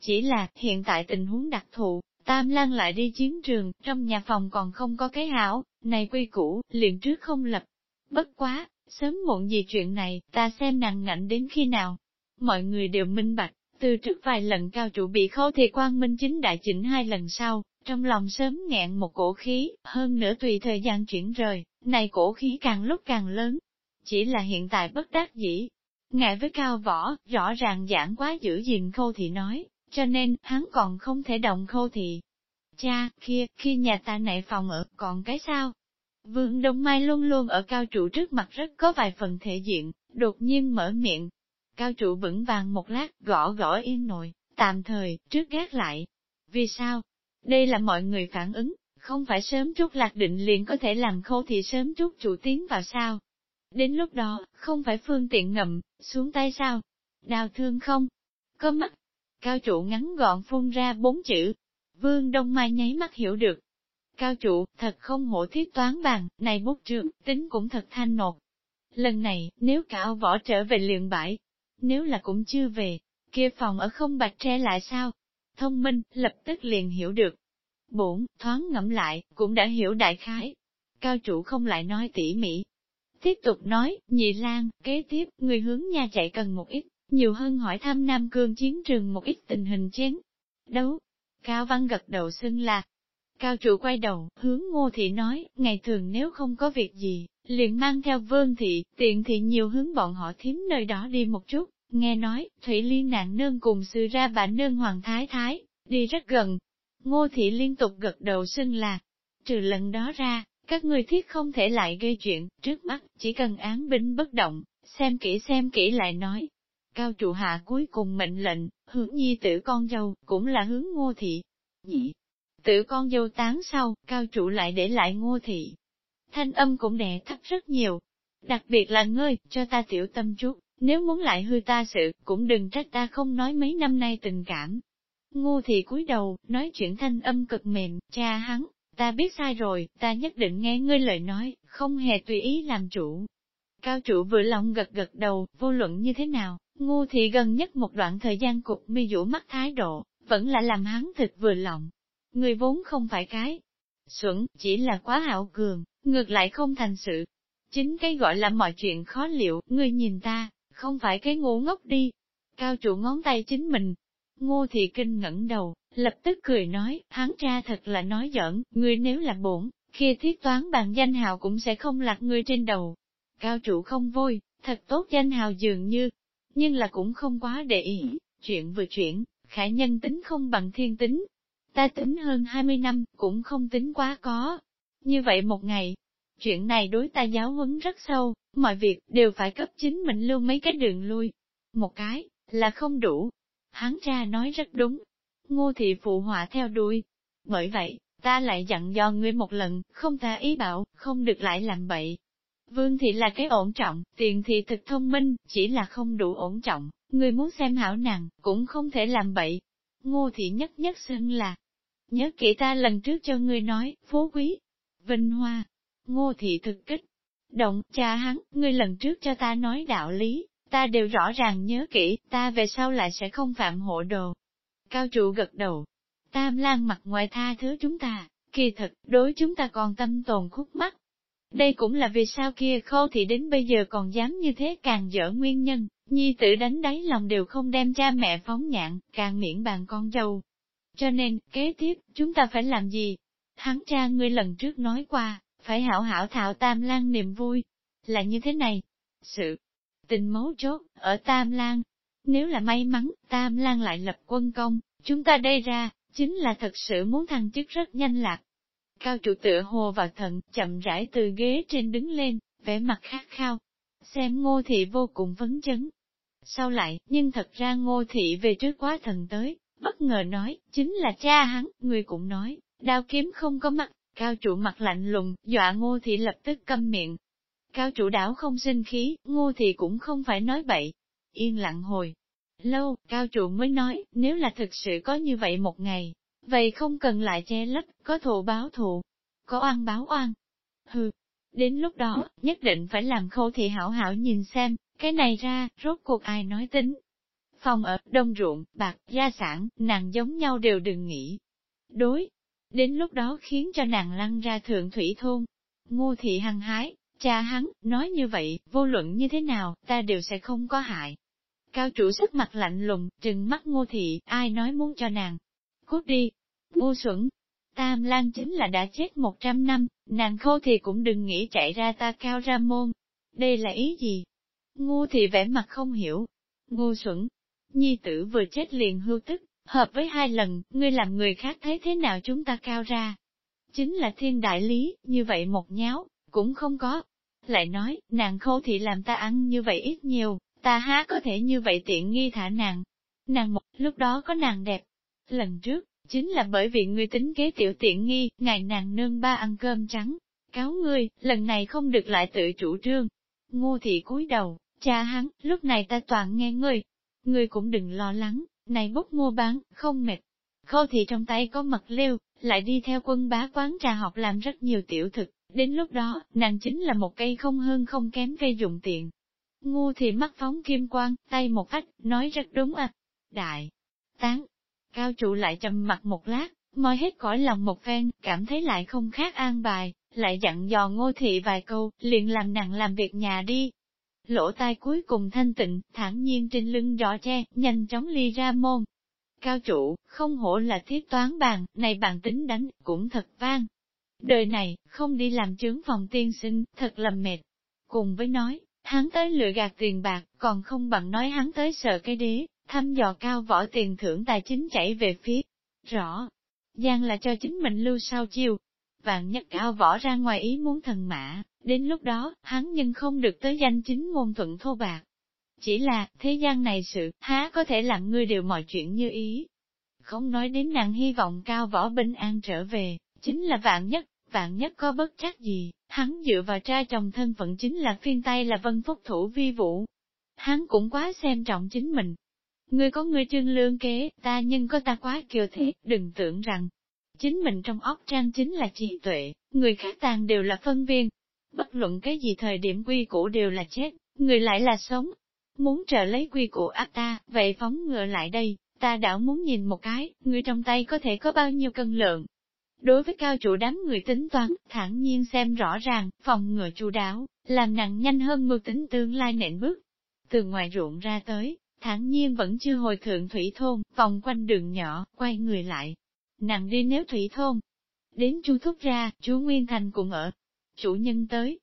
Chỉ là, hiện tại tình huống đặc thù, Tam Lan lại đi chiến trường, trong nhà phòng còn không có cái hảo, này quy củ, liền trước không lập. Bất quá, sớm muộn gì chuyện này, ta xem nàng ngạnh đến khi nào. Mọi người đều minh bạch, từ trước vài lần cao trụ bị khâu thì quang minh chính đại chỉnh hai lần sau, trong lòng sớm nghẹn một cổ khí, hơn nữa tùy thời gian chuyển rời, này cổ khí càng lúc càng lớn. Chỉ là hiện tại bất đắc dĩ. Ngại với cao võ, rõ ràng giảng quá giữ gìn khâu thị nói, cho nên, hắn còn không thể động khâu thị. Cha, kia, khi nhà ta nảy phòng ở, còn cái sao? Vương Đông Mai luôn luôn ở cao trụ trước mặt rất có vài phần thể diện, đột nhiên mở miệng. Cao trụ vững vàng một lát, gõ gõ yên nồi, tạm thời, trước gác lại. Vì sao? Đây là mọi người phản ứng, không phải sớm chút lạc định liền có thể làm khô thì sớm chút chủ tiến vào sao. Đến lúc đó, không phải phương tiện ngậm, xuống tay sao? Đào thương không? Có mắt. Cao trụ ngắn gọn phun ra bốn chữ. Vương Đông Mai nháy mắt hiểu được. Cao trụ, thật không hổ thiết toán bàn, này bút trượng, tính cũng thật thanh nột. Lần này, nếu cả võ trở về liền bãi, nếu là cũng chưa về, kia phòng ở không bạch tre lại sao? thông minh, lập tức liền hiểu được. Bổn, thoáng ngẫm lại, cũng đã hiểu đại khái. Cao chủ không lại nói tỉ mỉ. Tiếp tục nói, nhị lang kế tiếp, người hướng nhà chạy cần một ít, nhiều hơn hỏi thăm Nam Cương chiến trường một ít tình hình chén. Đấu, Cao Văn gật đầu xưng là. Cao chủ quay đầu, hướng ngô thị nói, ngày thường nếu không có việc gì, liền mang theo vương thị, tiện thị nhiều hướng bọn họ thím nơi đó đi một chút, nghe nói, Thủy Liên nạn nương cùng sư ra bà nương hoàng thái thái, đi rất gần. Ngô thị liên tục gật đầu xưng là, trừ lần đó ra, các người thiết không thể lại gây chuyện, trước mắt, chỉ cần án binh bất động, xem kỹ xem kỹ lại nói. Cao trụ hạ cuối cùng mệnh lệnh, hướng nhi tử con dâu, cũng là hướng ngô thị. Nhị, tử con dâu tán sau, cao trụ lại để lại ngô thị. Thanh âm cũng đè thấp rất nhiều. Đặc biệt là ngươi, cho ta tiểu tâm chút, nếu muốn lại hư ta sự, cũng đừng trách ta không nói mấy năm nay tình cảm. ngu thì cúi đầu, nói chuyện thanh âm cực mềm, cha hắn, ta biết sai rồi, ta nhất định nghe ngươi lời nói, không hề tùy ý làm chủ. Cao trụ vừa lòng gật gật đầu, vô luận như thế nào, ngu thì gần nhất một đoạn thời gian cục mi dũ mắt thái độ, vẫn là làm hắn thịt vừa lòng. Người vốn không phải cái xuẩn, chỉ là quá hảo cường, ngược lại không thành sự. Chính cái gọi là mọi chuyện khó liệu, ngươi nhìn ta, không phải cái ngu ngốc đi. Cao trụ ngón tay chính mình. Ngô thị kinh ngẩng đầu, lập tức cười nói, hắn cha thật là nói giỡn, ngươi nếu là bổn, khi thiết toán bàn danh hào cũng sẽ không lạc ngươi trên đầu. Cao trụ không vui, thật tốt danh hào dường như, nhưng là cũng không quá để ý, chuyện vừa chuyển, khả nhân tính không bằng thiên tính. Ta tính hơn 20 năm, cũng không tính quá có. Như vậy một ngày, chuyện này đối ta giáo huấn rất sâu, mọi việc đều phải cấp chính mình lưu mấy cái đường lui. Một cái, là không đủ. Hắn ra nói rất đúng. Ngô thị phụ họa theo đuôi. Bởi vậy, ta lại dặn dò ngươi một lần, không ta ý bảo, không được lại làm bậy. Vương thị là cái ổn trọng, tiền thị thực thông minh, chỉ là không đủ ổn trọng, người muốn xem hảo nàng, cũng không thể làm bậy. Ngô thị nhất nhất xưng là, nhớ kỹ ta lần trước cho ngươi nói, phú quý, vinh hoa, ngô thị thực kích. Động, cha hắn, ngươi lần trước cho ta nói đạo lý, ta đều rõ ràng nhớ kỹ, ta về sau lại sẽ không phạm hộ đồ. Cao trụ gật đầu, tam lan mặt ngoài tha thứ chúng ta, kỳ thật, đối chúng ta còn tâm tồn khúc mắc, đây cũng là vì sao kia khô thì đến bây giờ còn dám như thế càng dở nguyên nhân, nhi tử đánh đáy lòng đều không đem cha mẹ phóng nhạn, càng miễn bàn con dâu. Cho nên, kế tiếp, chúng ta phải làm gì? Hắn cha ngươi lần trước nói qua, phải hảo hảo thạo tam lan niềm vui. Là như thế này. Sự tình mấu chốt, ở tam lan. Nếu là may mắn, tam lan lại lập quân công, chúng ta đây ra, chính là thật sự muốn thăng chức rất nhanh lạc. Cao trụ tựa hồ vào thận, chậm rãi từ ghế trên đứng lên, vẻ mặt khát khao. Xem ngô thị vô cùng vấn chấn. Sau lại, nhưng thật ra ngô thị về trước quá thần tới, bất ngờ nói, chính là cha hắn, người cũng nói, đao kiếm không có mặt, cao trụ mặt lạnh lùng, dọa ngô thị lập tức câm miệng. Cao trụ đảo không sinh khí, ngô thị cũng không phải nói bậy. Yên lặng hồi. Lâu, cao trụ mới nói, nếu là thực sự có như vậy một ngày, Vậy không cần lại che lấp, có thù báo thù, có oan báo oan. Hừ, đến lúc đó, nhất định phải làm khâu thị hảo hảo nhìn xem, cái này ra, rốt cuộc ai nói tính. Phòng ở, đông ruộng, bạc, gia sản, nàng giống nhau đều đừng nghĩ. Đối, đến lúc đó khiến cho nàng lăn ra thượng thủy thôn. Ngô thị hăng hái, cha hắn, nói như vậy, vô luận như thế nào, ta đều sẽ không có hại. Cao chủ sức mặt lạnh lùng, trừng mắt ngô thị, ai nói muốn cho nàng, Cút đi, ngu xuẩn. Tam Lan chính là đã chết một trăm năm, nàng khô thì cũng đừng nghĩ chạy ra ta cao ra môn. Đây là ý gì? Ngu thì vẻ mặt không hiểu. Ngu xuẩn. Nhi tử vừa chết liền hưu tức, hợp với hai lần, ngươi làm người khác thấy thế nào chúng ta cao ra. Chính là thiên đại lý, như vậy một nháo, cũng không có. Lại nói, nàng khô thì làm ta ăn như vậy ít nhiều, ta há có thể như vậy tiện nghi thả nàng. Nàng một, lúc đó có nàng đẹp, Lần trước, chính là bởi vì ngươi tính kế tiểu tiện nghi, ngày nàng nương ba ăn cơm trắng. Cáo ngươi, lần này không được lại tự chủ trương. Ngô thị cúi đầu, cha hắn, lúc này ta toàn nghe ngươi. Ngươi cũng đừng lo lắng, này bút mua bán, không mệt. Khâu thị trong tay có mật liêu, lại đi theo quân bá quán trà học làm rất nhiều tiểu thực, đến lúc đó, nàng chính là một cây không hơn không kém cây dụng tiện. Ngu thì mắt phóng kim quang, tay một ách, nói rất đúng à. Đại, tán, Cao trụ lại trầm mặt một lát, moi hết cõi lòng một phen, cảm thấy lại không khác an bài, lại dặn dò ngô thị vài câu, liền làm nàng làm việc nhà đi. Lỗ tai cuối cùng thanh tịnh, thản nhiên trên lưng rõ tre, nhanh chóng ly ra môn. Cao trụ, không hổ là thiết toán bàn, này bàn tính đánh, cũng thật vang. Đời này, không đi làm chướng phòng tiên sinh, thật là mệt. Cùng với nói, hắn tới lựa gạt tiền bạc, còn không bằng nói hắn tới sợ cái đế, thăm dò cao võ tiền thưởng tài chính chảy về phía. Rõ, Giang là cho chính mình lưu sao chiêu. Vạn nhất cao võ ra ngoài ý muốn thần mã, đến lúc đó, hắn nhưng không được tới danh chính ngôn thuận thô bạc. Chỉ là, thế gian này sự, há có thể làm ngươi đều mọi chuyện như ý. Không nói đến nàng hy vọng cao võ bình an trở về, chính là vạn nhất, vạn nhất có bất chắc gì, hắn dựa vào trai chồng thân phận chính là phiên tay là vân phúc thủ vi vũ. Hắn cũng quá xem trọng chính mình, Ngươi có ngươi trương lương kế, ta nhưng có ta quá kiều thế, đừng tưởng rằng, chính mình trong óc trang chính là trí tuệ, người khác tàn đều là phân viên. Bất luận cái gì thời điểm quy củ đều là chết, người lại là sống. Muốn trở lấy quy củ áp ta, vậy phóng ngựa lại đây, ta đảo muốn nhìn một cái, người trong tay có thể có bao nhiêu cân lượng. Đối với cao chủ đám người tính toán, thản nhiên xem rõ ràng, phòng ngựa chu đáo, làm nặng nhanh hơn mưu tính tương lai nện bước. Từ ngoài ruộng ra tới, thản nhiên vẫn chưa hồi thượng thủy thôn, vòng quanh đường nhỏ, quay người lại. nặng đi nếu thủy thôn. Đến chu thúc ra, chú Nguyên Thành cũng ở. Chủ nhân tới.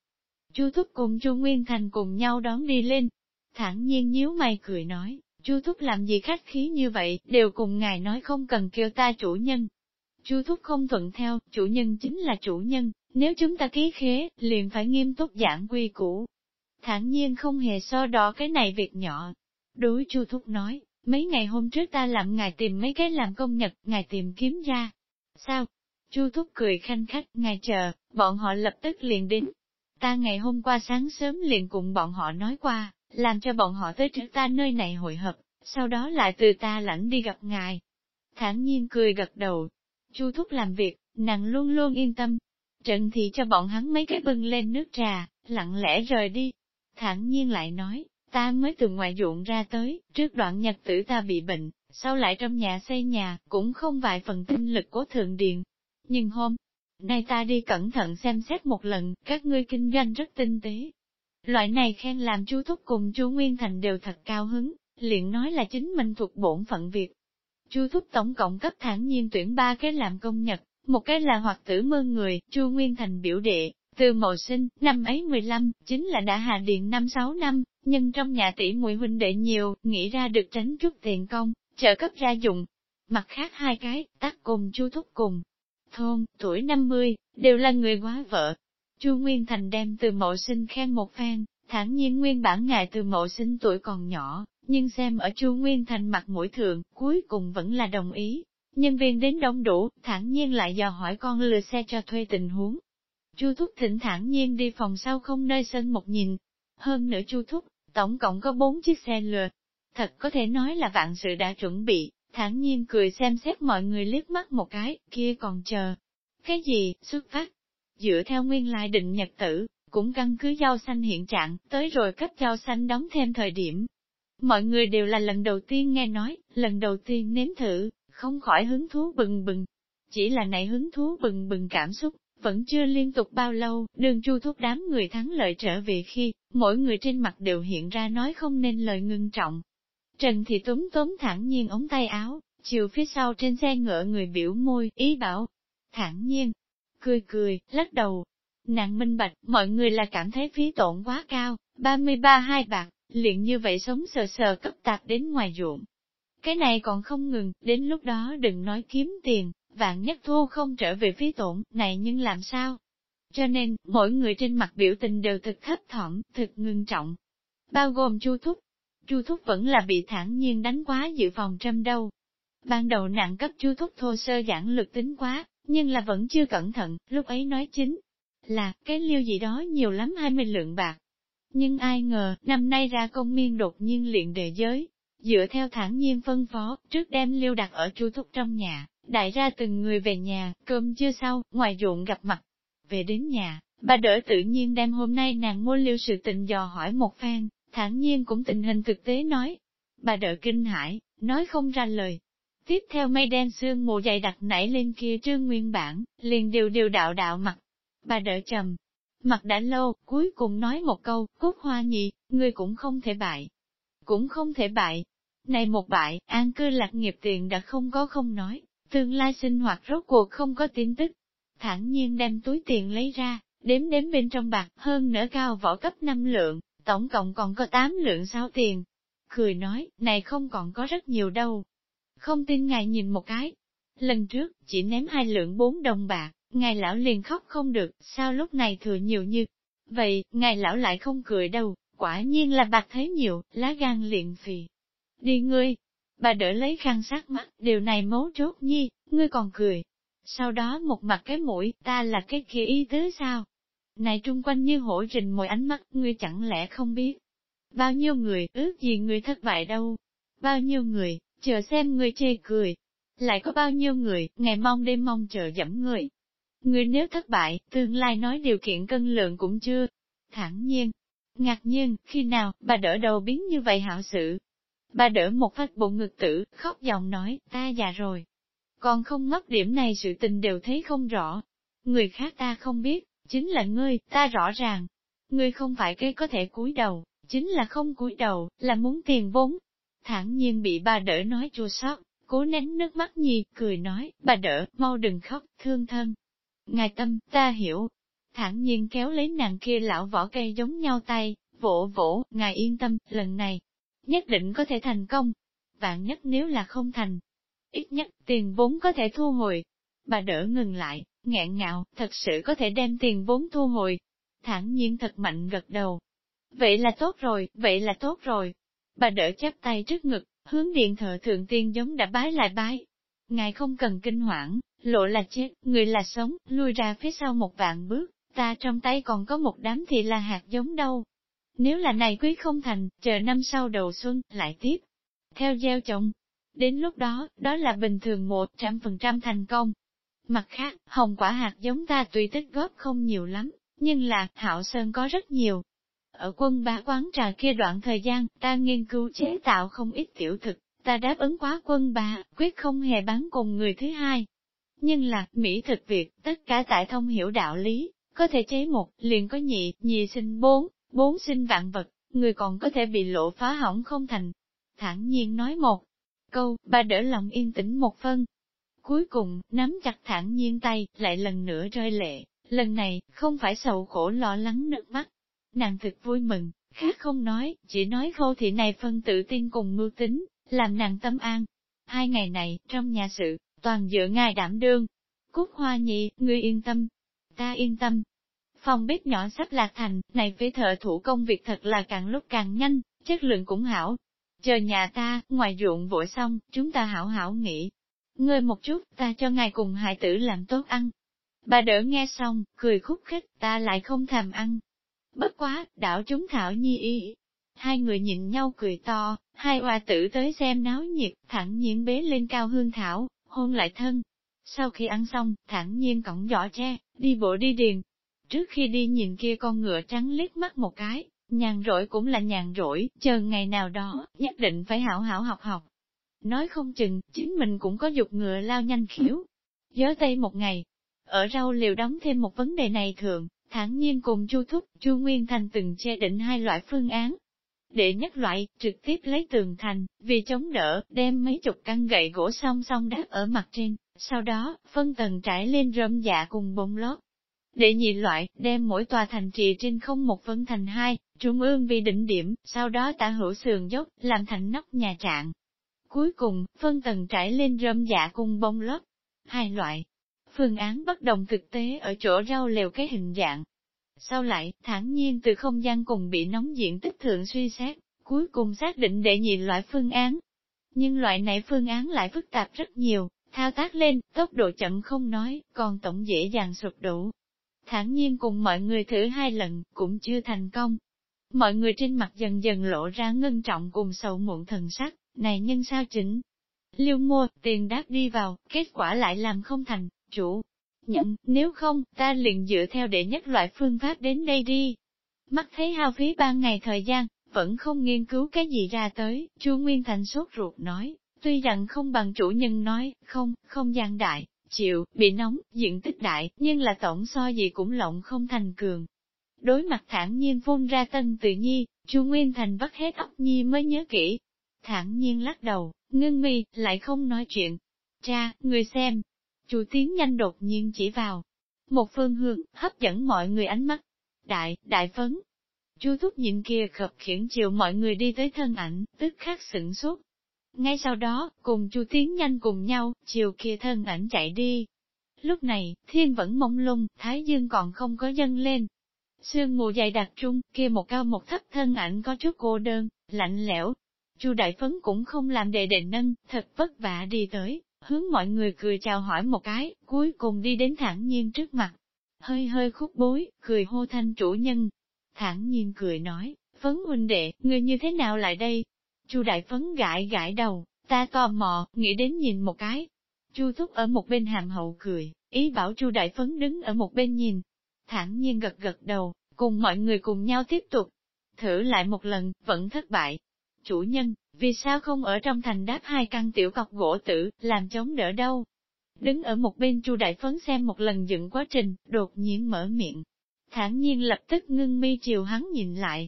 Chu thúc cùng chu Nguyên Thành cùng nhau đón đi lên. Thản nhiên nhíu mày cười nói, chu thúc làm gì khách khí như vậy, đều cùng ngài nói không cần kêu ta chủ nhân. Chu thúc không thuận theo, chủ nhân chính là chủ nhân, nếu chúng ta ký khế, liền phải nghiêm túc giảng quy củ. Thản nhiên không hề so đo cái này việc nhỏ, Đối Chu Thúc nói, mấy ngày hôm trước ta làm ngài tìm mấy cái làm công nhật, ngài tìm kiếm ra. Sao? Chu Thúc cười khanh khách, ngài chờ, bọn họ lập tức liền đến. Ta ngày hôm qua sáng sớm liền cùng bọn họ nói qua, làm cho bọn họ tới trước ta nơi này hội hợp, sau đó lại từ ta lãnh đi gặp ngài. Thản nhiên cười gật đầu. Chu Thúc làm việc, nàng luôn luôn yên tâm. Trận thì cho bọn hắn mấy cái bưng lên nước trà, lặng lẽ rời đi. Thản nhiên lại nói, Ta mới từ ngoài ruộng ra tới, trước đoạn nhật tử ta bị bệnh, sau lại trong nhà xây nhà, cũng không vài phần tinh lực của thượng điện. Nhưng hôm nay ta đi cẩn thận xem xét một lần, các ngươi kinh doanh rất tinh tế. Loại này khen làm chú Thúc cùng chú Nguyên Thành đều thật cao hứng, liền nói là chính mình thuộc bổn phận việc. Chu Thúc tổng cộng cấp thản nhiên tuyển ba cái làm công nhật, một cái là hoạt tử mơ người, Chu Nguyên Thành biểu đệ, từ mậu sinh, năm ấy 15, chính là đã hạ điện năm 6 năm, nhưng trong nhà tỷ muội huynh đệ nhiều, nghĩ ra được tránh chút tiền công, trợ cấp ra dụng. Mặt khác hai cái, tác cùng chu thúc cùng. Thôn, tuổi 50, đều là người quá vợ. Chu Nguyên Thành đem từ mộ sinh khen một phen, thản nhiên nguyên bản ngài từ mộ sinh tuổi còn nhỏ, nhưng xem ở Chu Nguyên Thành mặt mũi thượng, cuối cùng vẫn là đồng ý. Nhân viên đến đông đủ, thản nhiên lại dò hỏi con lừa xe cho thuê tình huống, Chu Thúc thỉnh thản nhiên đi phòng sau không nơi sân một nhìn. Hơn nữa Chu Thúc, tổng cộng có bốn chiếc xe lừa. Thật có thể nói là vạn sự đã chuẩn bị, thản nhiên cười xem xét mọi người liếc mắt một cái, kia còn chờ. Cái gì, xuất phát? Dựa theo nguyên lai định nhật tử, cũng căn cứ giao xanh hiện trạng, tới rồi cấp giao xanh đóng thêm thời điểm. Mọi người đều là lần đầu tiên nghe nói, lần đầu tiên nếm thử, không khỏi hứng thú bừng bừng. Chỉ là này hứng thú bừng bừng cảm xúc, vẫn chưa liên tục bao lâu, đường chu thúc đám người thắng lợi trở về khi, mỗi người trên mặt đều hiện ra nói không nên lời ngưng trọng. Trần thị túm tóm thẳng nhiên ống tay áo, chiều phía sau trên xe ngựa người biểu môi, ý bảo. Thẳng nhiên, cười cười, lắc đầu. Nàng minh bạch, mọi người là cảm thấy phí tổn quá cao, 33 hai bạc, liền như vậy sống sờ sờ cấp tạp đến ngoài ruộng. Cái này còn không ngừng, đến lúc đó đừng nói kiếm tiền, vạn nhất thu không trở về phí tổn, này nhưng làm sao? Cho nên, mỗi người trên mặt biểu tình đều thực thấp thỏm, thực ngưng trọng. Bao gồm Chu Thúc. Chu Thúc vẫn là bị thản nhiên đánh quá dự phòng trăm đâu. Ban đầu nặng cấp Chu Thúc thô sơ giảng lực tính quá, nhưng là vẫn chưa cẩn thận, lúc ấy nói chính là, cái liêu gì đó nhiều lắm 20 lượng bạc. Nhưng ai ngờ, năm nay ra công miên đột nhiên luyện đề giới, dựa theo thản nhiên phân phó, trước đem liêu đặt ở Chu Thúc trong nhà, Đại ra từng người về nhà, cơm chưa sau, ngoài ruộng gặp mặt. Về đến nhà, bà đỡ tự nhiên đem hôm nay nàng mua liêu sự tình dò hỏi một phen, thản nhiên cũng tình hình thực tế nói. Bà đỡ kinh hãi, nói không ra lời. Tiếp theo mây đen sương mù dày đặc nảy lên kia trương nguyên bản, liền điều điều đạo đạo mặt. Bà đỡ trầm, mặt đã lâu, cuối cùng nói một câu, cốt hoa nhị, ngươi cũng không thể bại. Cũng không thể bại. Này một bại, an cư lạc nghiệp tiền đã không có không nói, tương lai sinh hoạt rốt cuộc không có tin tức. Thẳng nhiên đem túi tiền lấy ra, đếm đếm bên trong bạc hơn nửa cao võ cấp 5 lượng, tổng cộng còn có 8 lượng sao tiền. Cười nói, này không còn có rất nhiều đâu. Không tin ngài nhìn một cái. Lần trước, chỉ ném hai lượng bốn đồng bạc, ngài lão liền khóc không được, sao lúc này thừa nhiều như. Vậy, ngài lão lại không cười đâu, quả nhiên là bạc thấy nhiều, lá gan liền phì. Đi ngươi, bà đỡ lấy khăn sát mắt, điều này mấu chốt nhi, ngươi còn cười. Sau đó một mặt cái mũi, ta là cái kia y tứ sao? Này trung quanh như hổ rình mồi ánh mắt, ngươi chẳng lẽ không biết. Bao nhiêu người, ước gì người thất bại đâu. Bao nhiêu người, chờ xem người chê cười. Lại có bao nhiêu người, ngày mong đêm mong chờ dẫm người. Người nếu thất bại, tương lai nói điều kiện cân lượng cũng chưa. Thẳng nhiên, ngạc nhiên, khi nào, bà đỡ đầu biến như vậy hảo sự. Bà đỡ một phát bụng ngực tử, khóc giọng nói, ta già rồi. Còn không mất điểm này sự tình đều thấy không rõ. Người khác ta không biết, chính là ngươi, ta rõ ràng. Ngươi không phải cái có thể cúi đầu, chính là không cúi đầu, là muốn tiền vốn. Thẳng nhiên bị bà đỡ nói chua sót, cố nén nước mắt nhi, cười nói, bà đỡ, mau đừng khóc, thương thân. Ngài tâm, ta hiểu. Thẳng nhiên kéo lấy nàng kia lão vỏ cây giống nhau tay, vỗ vỗ, ngài yên tâm, lần này, nhất định có thể thành công. Vạn nhất nếu là không thành, ít nhất tiền vốn có thể thu hồi. Bà đỡ ngừng lại, ngạn ngạo, thật sự có thể đem tiền vốn thu hồi. Thẳng nhiên thật mạnh gật đầu. Vậy là tốt rồi, vậy là tốt rồi. Bà đỡ chắp tay trước ngực, hướng điện thờ thượng tiên giống đã bái lại bái. Ngài không cần kinh hoảng, lộ là chết, người là sống, lui ra phía sau một vạn bước, ta trong tay còn có một đám thì là hạt giống đâu. Nếu là này quý không thành, chờ năm sau đầu xuân, lại tiếp. Theo gieo trồng. Đến lúc đó, đó là bình thường một trăm phần trăm thành công. Mặt khác, hồng quả hạt giống ta tùy tích góp không nhiều lắm, nhưng là, hạo sơn có rất nhiều. Ở quân bá quán trà kia đoạn thời gian, ta nghiên cứu chế tạo không ít tiểu thực, ta đáp ứng quá quân bá, quyết không hề bán cùng người thứ hai. Nhưng là, Mỹ thực việc, tất cả tại thông hiểu đạo lý, có thể chế một, liền có nhị, nhị sinh bốn, bốn sinh vạn vật, người còn có thể bị lộ phá hỏng không thành. Thẳng nhiên nói một câu, bà đỡ lòng yên tĩnh một phân, Cuối cùng, nắm chặt thẳng nhiên tay, lại lần nữa rơi lệ, lần này, không phải sầu khổ lo lắng nước mắt. Nàng thực vui mừng, khác không nói, chỉ nói khô thị này phân tự tin cùng mưu tính, làm nàng tâm an. Hai ngày này, trong nhà sự, toàn dựa ngài đảm đương. Cúc hoa nhị, ngươi yên tâm. Ta yên tâm. Phòng bếp nhỏ sắp lạc thành, này với thợ thủ công việc thật là càng lúc càng nhanh, chất lượng cũng hảo. Chờ nhà ta, ngoài ruộng vội xong, chúng ta hảo hảo nghỉ, Ngươi một chút, ta cho ngài cùng hài tử làm tốt ăn. Bà đỡ nghe xong, cười khúc khích, ta lại không thèm ăn. Bất quá, đảo chúng thảo nhi y. Hai người nhìn nhau cười to, hai hoa tử tới xem náo nhiệt, thẳng nhiên bế lên cao hương thảo, hôn lại thân. Sau khi ăn xong, thẳng nhiên cổng giỏ tre, đi bộ đi điền. Trước khi đi nhìn kia con ngựa trắng liếc mắt một cái, nhàn rỗi cũng là nhàn rỗi, chờ ngày nào đó, nhất định phải hảo hảo học học. Nói không chừng, chính mình cũng có dục ngựa lao nhanh khiếu. Giớ tay một ngày, ở rau liều đóng thêm một vấn đề này thường, thản nhiên cùng Chu Thúc, Chu Nguyên Thành từng che định hai loại phương án. để nhất loại, trực tiếp lấy tường thành, vì chống đỡ, đem mấy chục căn gậy gỗ song song đáp ở mặt trên, sau đó, phân tầng trải lên rơm dạ cùng bông lót. để nhị loại, đem mỗi tòa thành trì trên không một phân thành hai, trung ương vì đỉnh điểm, sau đó tả hữu sườn dốc, làm thành nóc nhà trạng. Cuối cùng, phân tầng trải lên rơm dạ cùng bông lót. Hai loại. Phương án bất đồng thực tế ở chỗ rau lều cái hình dạng. Sau lại, thản nhiên từ không gian cùng bị nóng diện tích thượng suy xét, cuối cùng xác định để nhị loại phương án. Nhưng loại này phương án lại phức tạp rất nhiều, thao tác lên, tốc độ chậm không nói, còn tổng dễ dàng sụp đổ. Thản nhiên cùng mọi người thử hai lần, cũng chưa thành công. Mọi người trên mặt dần dần lộ ra ngân trọng cùng sầu muộn thần sắc này nhân sao chỉnh? Liêu mua, tiền đáp đi vào, kết quả lại làm không thành, chủ. Nhận, nếu không, ta liền dựa theo để nhất loại phương pháp đến đây đi. Mắt thấy hao phí ba ngày thời gian, vẫn không nghiên cứu cái gì ra tới, Chu Nguyên Thành sốt ruột nói, Tuy rằng không bằng chủ nhân nói, không, không gian đại, chịu, bị nóng, diện tích đại, nhưng là tổng so gì cũng lộng không thành cường. Đối mặt thản nhiên phun ra tân tự nhi, chu Nguyên Thành vắt hết óc nhi mới nhớ kỹ. Thản nhiên lắc đầu, ngưng mi, lại không nói chuyện. Cha, người xem. Chu tiến nhanh đột nhiên chỉ vào. Một phương hướng, hấp dẫn mọi người ánh mắt. Đại, đại phấn. Chu thúc nhịn kia khập khiển chiều mọi người đi tới thân ảnh, tức khắc sửng sốt, ngay sau đó, cùng Chu Tiến nhanh cùng nhau, chiều kia thân ảnh chạy đi. Lúc này, thiên vẫn mông lung, thái dương còn không có dâng lên. Sương mù dày đặc trung, kia một cao một thấp thân ảnh có chút cô đơn, lạnh lẽo. Chu Đại Phấn cũng không làm đề đề nâng, thật vất vả đi tới, hướng mọi người cười chào hỏi một cái, cuối cùng đi đến thẳng nhiên trước mặt. Hơi hơi khúc bối, cười hô thanh chủ nhân. Thẳng nhiên cười nói, Phấn huynh đệ, người như thế nào lại đây? Chu Đại Phấn gãi gãi đầu, ta tò mò, nghĩ đến nhìn một cái. Chu Thúc ở một bên hàm hậu cười, ý bảo Chu Đại Phấn đứng ở một bên nhìn. Thẳng nhiên gật gật đầu, cùng mọi người cùng nhau tiếp tục. Thử lại một lần, vẫn thất bại. Chủ nhân, vì sao không ở trong thành đáp hai căn tiểu cọc gỗ tử, làm chống đỡ đâu? Đứng ở một bên Chu Đại Phấn xem một lần dựng quá trình, đột nhiên mở miệng. Thản nhiên lập tức ngưng mi chiều hắn nhìn lại,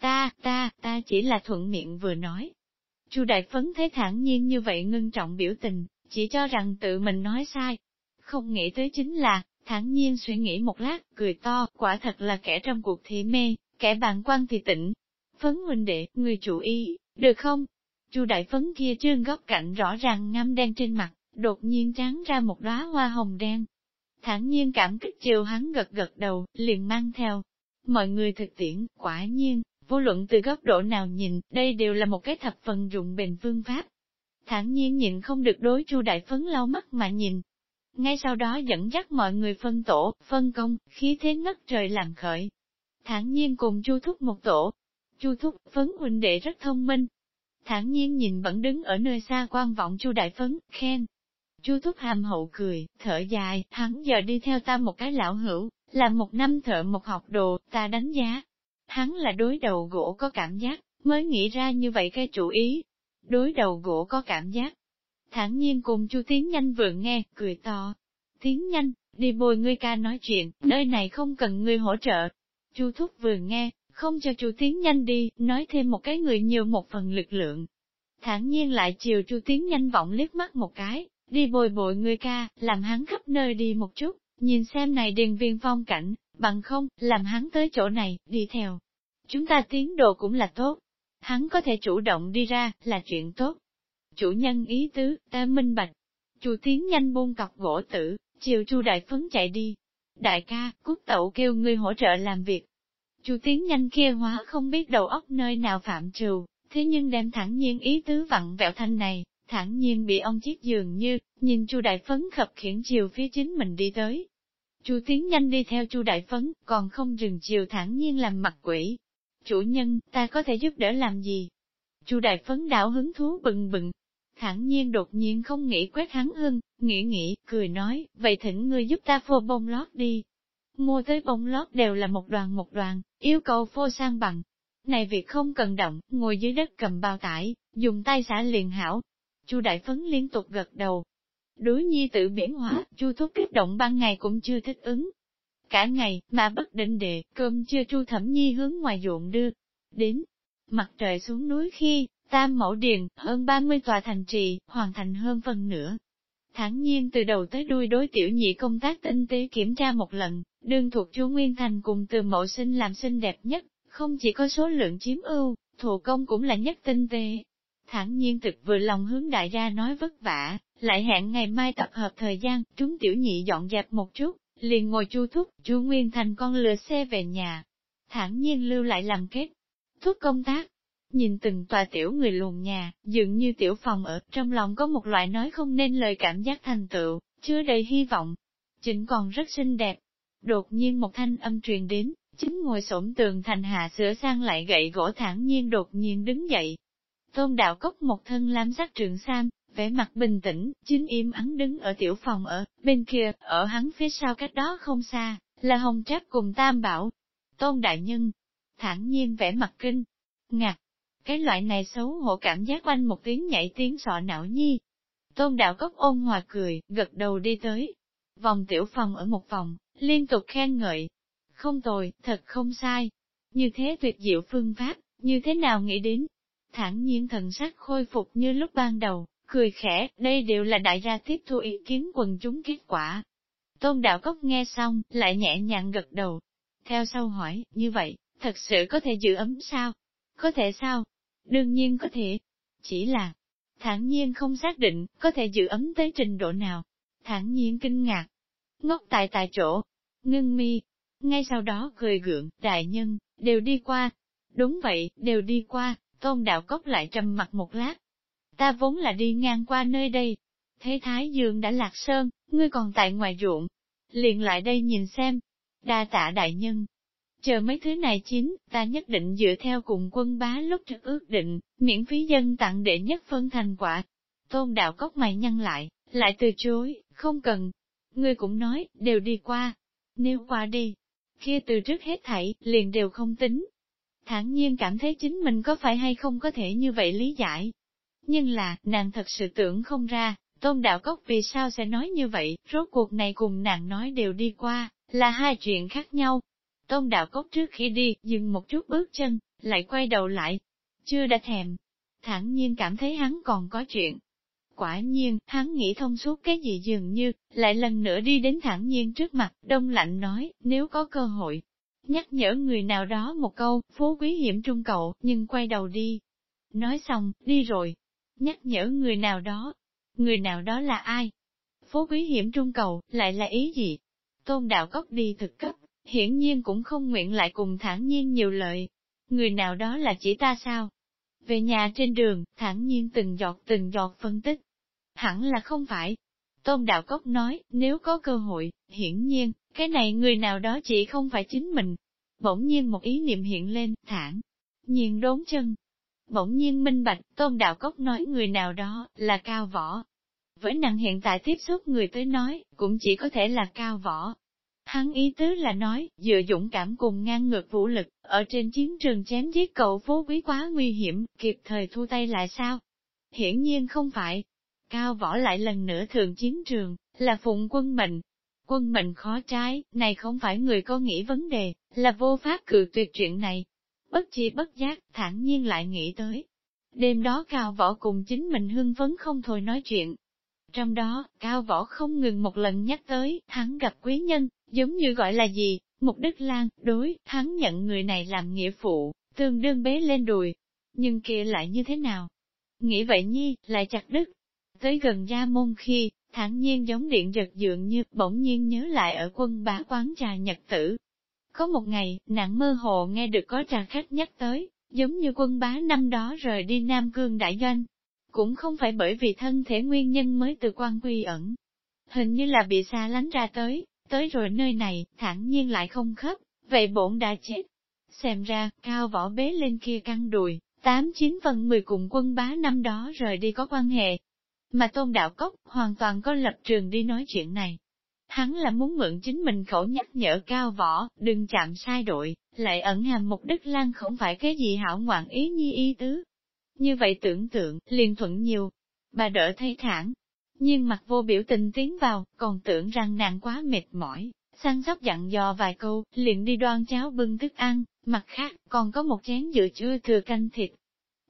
Ta, ta, ta chỉ là thuận miệng vừa nói. Chu Đại Phấn thấy thản nhiên như vậy ngưng trọng biểu tình, chỉ cho rằng tự mình nói sai. Không nghĩ tới chính là, thản nhiên suy nghĩ một lát, cười to, quả thật là kẻ trong cuộc thị mê, kẻ bàn quan thì tỉnh. Phấn huynh đệ, người chủ ý, được không? Chu Đại Phấn kia trương góc cạnh rõ ràng ngăm đen trên mặt, đột nhiên tráng ra một đóa hoa hồng đen. Thản nhiên cảm kích chiều hắn gật gật đầu, liền mang theo. Mọi người thực tiễn, quả nhiên, Vô luận từ góc độ nào nhìn, đây đều là một cái thập phần dụng bền phương pháp. Thản nhiên nhìn không được đối chu đại phấn lau mắt mà nhìn. Ngay sau đó dẫn dắt mọi người phân tổ, phân công, khí thế ngất trời làm khởi. Thản nhiên cùng chu thúc một tổ. Chu thúc, phấn huynh đệ rất thông minh. Thản nhiên nhìn vẫn đứng ở nơi xa quan vọng chu đại phấn, khen. Chu thúc hàm hậu cười, thở dài, hắn giờ đi theo ta một cái lão hữu, làm một năm thợ một học đồ, ta đánh giá, Hắn là đối đầu gỗ có cảm giác, mới nghĩ ra như vậy cái chủ ý. Đối đầu gỗ có cảm giác. Thản nhiên cùng chu Tiến Nhanh vừa nghe, cười to. Tiến Nhanh, đi bồi ngươi ca nói chuyện, nơi này không cần ngươi hỗ trợ. Chu Thúc vừa nghe, không cho chu Tiến Nhanh đi, nói thêm một cái người nhiều một phần lực lượng. Thẳng nhiên lại chiều chu Tiến Nhanh vọng liếc mắt một cái, đi bồi bội người ca, làm hắn khắp nơi đi một chút, nhìn xem này điền viên phong cảnh, bằng không, làm hắn tới chỗ này, đi theo. Chúng ta tiến đồ cũng là tốt. Hắn có thể chủ động đi ra, là chuyện tốt. Chủ nhân ý tứ, ta minh bạch. Chu tiến nhanh buông cọc gỗ tử, chiều chu đại phấn chạy đi. Đại ca, cút tẩu kêu ngươi hỗ trợ làm việc. Chu tiến nhanh kia hóa không biết đầu óc nơi nào phạm trù, thế nhưng đem thẳng nhiên ý tứ vặn vẹo thanh này, thẳng nhiên bị ông chiếc giường như, nhìn chu đại phấn khập khiển chiều phía chính mình đi tới. Chu tiến nhanh đi theo chu đại phấn, còn không dừng chiều thẳng nhiên làm mặt quỷ. Chủ nhân, ta có thể giúp đỡ làm gì? chu đại phấn đảo hứng thú bừng bừng. Thẳng nhiên đột nhiên không nghĩ quét hắn hưng, nghĩ nghĩ, cười nói, vậy thỉnh ngươi giúp ta phô bông lót đi. Mua tới bông lót đều là một đoàn một đoàn, yêu cầu phô sang bằng. Này việc không cần động, ngồi dưới đất cầm bao tải, dùng tay xả liền hảo. chu đại phấn liên tục gật đầu, Đối nhi tự biển hóa, chu thúc kích động ban ngày cũng chưa thích ứng. Cả ngày, mà bất định đề, cơm chưa chu thẩm nhi hướng ngoài ruộng đưa. Đến, mặt trời xuống núi khi, tam mẫu điền, hơn 30 tòa thành trì, hoàn thành hơn phần nữa. Thẳng nhiên từ đầu tới đuôi đối tiểu nhị công tác tinh tế kiểm tra một lần, đương thuộc chu Nguyên Thành cùng từ mẫu sinh làm xinh đẹp nhất, không chỉ có số lượng chiếm ưu, thủ công cũng là nhất tinh tế. Thẳng nhiên thực vừa lòng hướng đại gia nói vất vả, lại hẹn ngày mai tập hợp thời gian, chúng tiểu nhị dọn dẹp một chút, liền ngồi chu thúc, chu Nguyên Thành con lừa xe về nhà. thản nhiên lưu lại làm kết. Thúc công tác, nhìn từng tòa tiểu người luồn nhà, dường như tiểu phòng ở, trong lòng có một loại nói không nên lời cảm giác thành tựu, chưa đầy hy vọng. Chính còn rất xinh đẹp. Đột nhiên một thanh âm truyền đến, chính ngồi xổm tường thành hạ sửa sang lại gậy gỗ thẳng nhiên đột nhiên đứng dậy. Tôn đạo cốc một thân lam sắc trường sam, vẻ mặt bình tĩnh, chính im ắng đứng ở tiểu phòng ở, bên kia, ở hắn phía sau cách đó không xa, là hồng tráp cùng tam bảo. Tôn đại nhân, thản nhiên vẻ mặt kinh, ngạc. cái loại này xấu hổ cảm giác quanh một tiếng nhảy tiếng sọ não nhi. Tôn đạo cốc ôn hòa cười, gật đầu đi tới. Vòng tiểu phòng ở một vòng, liên tục khen ngợi. Không tồi, thật không sai. Như thế tuyệt diệu phương pháp, như thế nào nghĩ đến? Thẳng nhiên thần sắc khôi phục như lúc ban đầu, cười khẽ, đây đều là đại gia tiếp thu ý kiến quần chúng kết quả. Tôn đạo cốc nghe xong, lại nhẹ nhàng gật đầu. Theo sau hỏi, như vậy, thật sự có thể giữ ấm sao? Có thể sao? Đương nhiên có thể. Chỉ là, thản nhiên không xác định, có thể giữ ấm tới trình độ nào. Thản nhiên kinh ngạc. Ngốc tại tại chỗ. Ngưng mi. Ngay sau đó cười gượng, đại nhân, đều đi qua. Đúng vậy, đều đi qua, tôn đạo cốc lại trầm mặt một lát. Ta vốn là đi ngang qua nơi đây. Thế Thái Dương đã lạc sơn, ngươi còn tại ngoài ruộng. Liền lại đây nhìn xem. Đa tạ đại nhân, Chờ mấy thứ này chín, ta nhất định dựa theo cùng quân bá lúc trước ước định, miễn phí dân tặng đệ nhất phân thành quả. Tôn đạo cốc mày nhăn lại, lại từ chối, không cần. Ngươi cũng nói, đều đi qua. Nếu qua đi, kia từ trước hết thảy, liền đều không tính. Thẳng nhiên cảm thấy chính mình có phải hay không có thể như vậy lý giải. Nhưng là, nàng thật sự tưởng không ra, tôn đạo cốc vì sao sẽ nói như vậy, rốt cuộc này cùng nàng nói đều đi qua, là hai chuyện khác nhau. Tôn đạo cốc trước khi đi, dừng một chút bước chân, lại quay đầu lại. Chưa đã thèm. Thẳng nhiên cảm thấy hắn còn có chuyện. Quả nhiên, hắn nghĩ thông suốt cái gì dường như, lại lần nữa đi đến thẳng nhiên trước mặt, đông lạnh nói, nếu có cơ hội. Nhắc nhở người nào đó một câu, phú quý hiểm trung cậu, nhưng quay đầu đi. Nói xong, đi rồi. Nhắc nhở người nào đó. Người nào đó là ai? Phú quý hiểm trung cầu, lại là ý gì? Tôn đạo cốc đi thực cấp, hiển nhiên cũng không nguyện lại cùng thản nhiên nhiều lợi. Người nào đó là chỉ ta sao? Về nhà trên đường, thản nhiên từng giọt từng giọt phân tích. Hẳn là không phải. Tôn Đạo Cốc nói, nếu có cơ hội, hiển nhiên, cái này người nào đó chỉ không phải chính mình. Bỗng nhiên một ý niệm hiện lên, thản nhiên đốn chân. Bỗng nhiên minh bạch, Tôn Đạo Cốc nói người nào đó, là cao võ. Với năng hiện tại tiếp xúc người tới nói, cũng chỉ có thể là cao võ, Hắn ý tứ là nói, dựa dũng cảm cùng ngang ngược vũ lực, ở trên chiến trường chém giết cậu phố quý quá nguy hiểm, kịp thời thu tay lại sao? Hiển nhiên không phải. Cao võ lại lần nữa thường chiến trường, là phụng quân mệnh. Quân mệnh khó trái, này không phải người có nghĩ vấn đề, là vô pháp cự tuyệt chuyện này. Bất chi bất giác, thản nhiên lại nghĩ tới. Đêm đó cao võ cùng chính mình hưng phấn không thôi nói chuyện, trong đó, Cao Võ không ngừng một lần nhắc tới, hắn gặp quý nhân, giống như gọi là gì, Mục Đức Lan, đối, hắn nhận người này làm nghĩa phụ, tương đương bế lên đùi. Nhưng kia lại như thế nào? Nghĩ vậy nhi, lại chặt đứt. Tới gần gia môn khi, thản nhiên giống điện giật dượng như, bỗng nhiên nhớ lại ở quân bá quán trà nhật tử. Có một ngày, nàng mơ hồ nghe được có trà khách nhắc tới, giống như quân bá năm đó rời đi Nam Cương Đại Doanh, cũng không phải bởi vì thân thể nguyên nhân mới từ quan quy ẩn. Hình như là bị xa lánh ra tới, tới rồi nơi này, thẳng nhiên lại không khớp, vậy bổn đã chết. Xem ra, cao võ bế lên kia căng đùi, tám chín phần mười cùng quân bá năm đó rời đi có quan hệ. Mà tôn đạo cốc hoàn toàn có lập trường đi nói chuyện này. Hắn là muốn mượn chính mình khẩu nhắc nhở cao võ, đừng chạm sai đội, lại ẩn hàm mục đích lan không phải cái gì hảo ngoạn ý nhi y tứ, như vậy tưởng tượng, liền thuận nhiều. Bà đỡ thấy thẳng, nhưng mặt vô biểu tình tiến vào, còn tưởng rằng nàng quá mệt mỏi, săn sóc dặn dò vài câu, liền đi đoan cháo bưng thức ăn, mặt khác, còn có một chén dự chưa thừa canh thịt.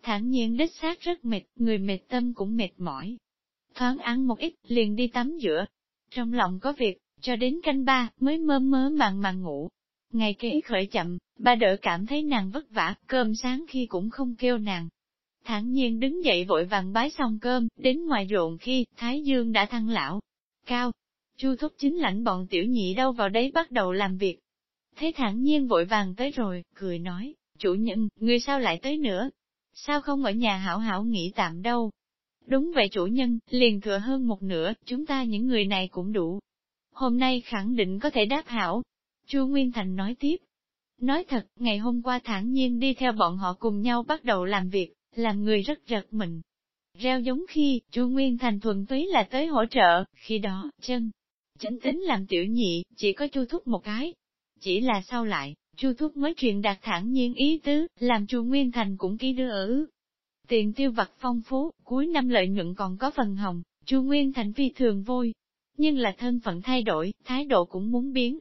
Thẳng nhiên đích xác rất mệt, người mệt tâm cũng mệt mỏi. Thoáng ăn một ít, liền đi tắm giữa. Trong lòng có việc, cho đến canh ba, mới mơ mơ màng màng ngủ. Ngày kế khởi chậm, ba đỡ cảm thấy nàng vất vả, cơm sáng khi cũng không kêu nàng, thản nhiên đứng dậy vội vàng bái xong cơm, đến ngoài ruộng khi, Thái Dương đã thăng lão. Cao, Chu thúc chính lãnh bọn tiểu nhị đâu vào đấy bắt đầu làm việc. thấy thản nhiên vội vàng tới rồi, cười nói, chủ nhân, người sao lại tới nữa? Sao không ở nhà hảo hảo nghỉ tạm đâu? Đúng vậy chủ nhân, liền thừa hơn một nửa, chúng ta những người này cũng đủ. Hôm nay khẳng định có thể đáp hảo. Chu Nguyên Thành nói tiếp. Nói thật, ngày hôm qua thản nhiên đi theo bọn họ cùng nhau bắt đầu làm việc, làm người rất giật mình. Reo giống khi, Chu Nguyên Thành thuần túy là tới hỗ trợ, khi đó, chân, chánh tính làm tiểu nhị, chỉ có chu thúc một cái. Chỉ là sau lại, Chu Thúc mới truyền đạt thẳng nhiên ý tứ, làm Chu Nguyên Thành cũng ký đưa ở. Tiền tiêu vặt phong phú, cuối năm lợi nhuận còn có phần hồng, Chu Nguyên Thành phi thường vui. Nhưng là thân phận thay đổi, thái độ cũng muốn biến.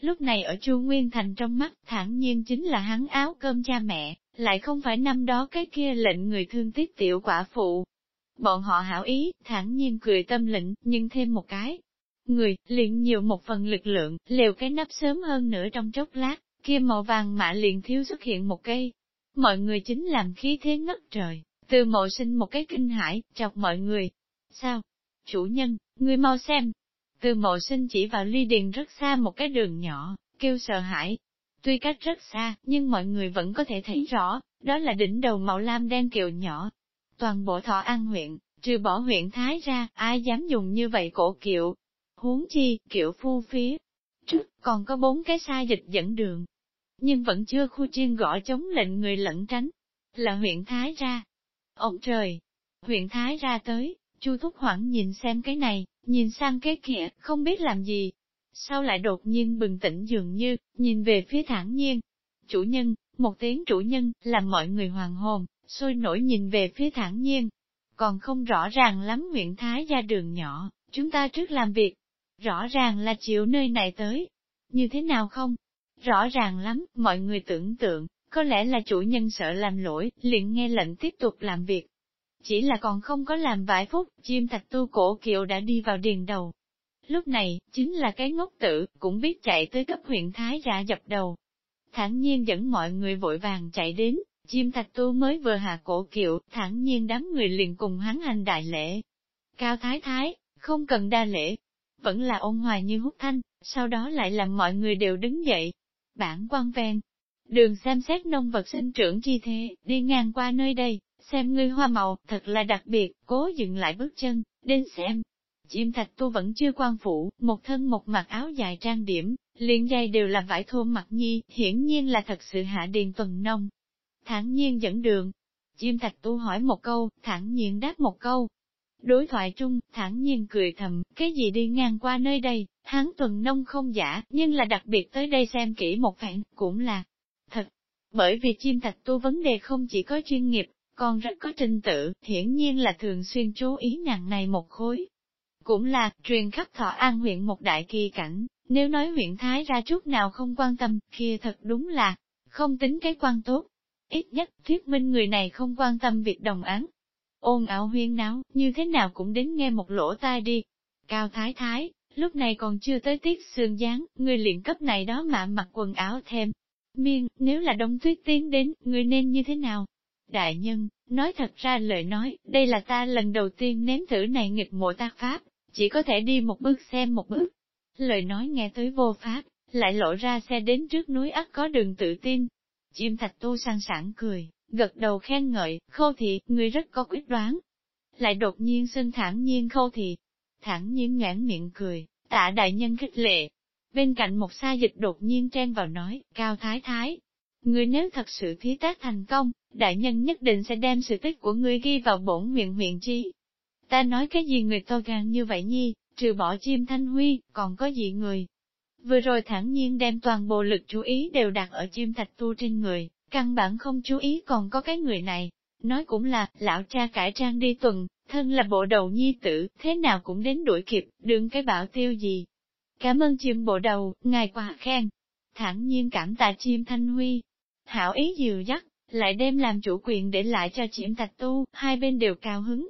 Lúc này ở Chu Nguyên Thành trong mắt, thản nhiên chính là hắn áo cơm cha mẹ, lại không phải năm đó cái kia lệnh người thương tiếc tiểu quả phụ. Bọn họ hảo ý, thản nhiên cười tâm lĩnh, nhưng thêm một cái. Người, liền nhiều một phần lực lượng, liều cái nắp sớm hơn nữa trong chốc lát, kia màu vàng mạ liền thiếu xuất hiện một cây. Mọi người chính làm khí thế ngất trời, từ mộ sinh một cái kinh hãi, chọc mọi người. Sao? Chủ nhân, người mau xem. Từ mộ sinh chỉ vào ly điền rất xa một cái đường nhỏ, kêu sợ hãi. Tuy cách rất xa, nhưng mọi người vẫn có thể thấy rõ, đó là đỉnh đầu màu lam đen kiều nhỏ. Toàn bộ thọ an huyện, trừ bỏ huyện Thái ra, ai dám dùng như vậy cổ kiệu. Huống chi, kiệu phu phía. Trước, còn có bốn cái sai dịch dẫn đường, nhưng vẫn chưa khu chiên gõ chống lệnh người lẫn tránh. Là huyện Thái ra. Ông trời! Huyện Thái ra tới, Chu Thúc Hoảng nhìn xem cái này, nhìn sang cái kia, không biết làm gì. Sao lại đột nhiên bừng tỉnh dường như, nhìn về phía thản nhiên. Chủ nhân, một tiếng chủ nhân, làm mọi người hoàng hồn, sôi nổi nhìn về phía thản nhiên. Còn không rõ ràng lắm huyện Thái ra đường nhỏ, chúng ta trước làm việc. Rõ ràng là chịu nơi này tới. Như thế nào không? Rõ ràng lắm, mọi người tưởng tượng, có lẽ là chủ nhân sợ làm lỗi, liền nghe lệnh tiếp tục làm việc. Chỉ là còn không có làm vài phút, chim thạch tu cổ kiệu đã đi vào điền đầu. Lúc này, chính là cái ngốc tử, cũng biết chạy tới cấp huyện Thái ra dập đầu. Thẳng nhiên dẫn mọi người vội vàng chạy đến, chim thạch tu mới vừa hạ cổ kiệu, thẳng nhiên đám người liền cùng hắn hành đại lễ. Cao Thái Thái, không cần đa lễ, vẫn là ôn hòa như hút thanh, sau đó lại làm mọi người đều đứng dậy, bản quan ven. Đường xem xét nông vật sinh trưởng chi thế, đi ngang qua nơi đây, xem ngươi hoa màu, thật là đặc biệt, cố dừng lại bước chân, đến xem. Chim thạch tu vẫn chưa quan phủ, một thân một mặc áo dài trang điểm, liền dây đều là vải thô mặt nhi, hiển nhiên là thật sự hạ điền tuần nông. Thẳng nhiên dẫn đường. Chim thạch tu hỏi một câu, thẳng nhiên đáp một câu, Đối thoại trung, thẳng nhiên cười thầm, cái gì đi ngang qua nơi đây, Hán tuần nông không giả, nhưng là đặc biệt tới đây xem kỹ một phản, cũng là thật. Bởi vì chim thạch tu vấn đề không chỉ có chuyên nghiệp, còn rất có trình tự, hiển nhiên là thường xuyên chú ý nặng này một khối. Cũng là, truyền khắp thọ an huyện một đại kỳ cảnh, nếu nói huyện Thái ra chút nào không quan tâm, kia thật đúng là, không tính cái quan tốt. Ít nhất, thuyết minh người này không quan tâm việc đồng án, ôn ảo huyên náo, như thế nào cũng đến nghe một lỗ tai đi. Cao Thái Thái, lúc này còn chưa tới tiết xương dáng, người luyện cấp này đó mà mặc quần áo thêm. Miên, nếu là đông tuyết tiến đến, người nên như thế nào? Đại nhân, nói thật ra lời nói, đây là ta lần đầu tiên nếm thử này nghịch mộ tác pháp, chỉ có thể đi một bước xem một bước. Lời nói nghe tới vô pháp, lại lộ ra xe đến trước núi ắt có đường tự tin. Chim thạch tu sang sảng cười, gật đầu khen ngợi, khâu thị, người rất có quyết đoán. Lại đột nhiên xưng thẳng nhiên khâu thị, thẳng nhiên ngãn miệng cười, tạ đại nhân khích lệ. Bên cạnh một sa dịch đột nhiên chen vào nói, cao thái thái, người nếu thật sự thí tác thành công, đại nhân nhất định sẽ đem sự tích của người ghi vào bổn nguyện huyện chi. Ta nói cái gì người to gan như vậy nhi, trừ bỏ chim thanh huy, còn có gì người. Vừa rồi thẳng nhiên đem toàn bộ lực chú ý đều đặt ở chim thạch tu trên người, Căn bản không chú ý còn có cái người này, nói cũng là, lão cha cải trang đi tuần, thân là bộ đầu nhi tử, thế nào cũng đến đuổi kịp, đừng cái bảo tiêu gì. Cảm ơn chim bộ đầu, ngài quà khen. Thẳng nhiên cảm tạ chim thanh huy. Hảo ý dìu dắt, lại đem làm chủ quyền để lại cho chim thạch tu, hai bên đều cao hứng.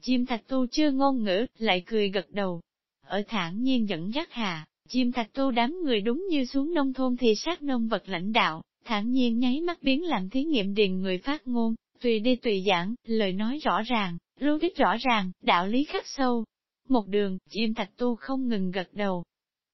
Chim thạch tu chưa ngôn ngữ, lại cười gật đầu. Ở thản nhiên dẫn dắt hà, chim thạch tu đám người đúng như xuống nông thôn thì sát nông vật lãnh đạo, thản nhiên nháy mắt biến làm thí nghiệm điền người phát ngôn, tùy đi tùy giảng, lời nói rõ ràng, lưu logic rõ ràng, đạo lý khắc sâu. Một đường, chim thạch tu không ngừng gật đầu.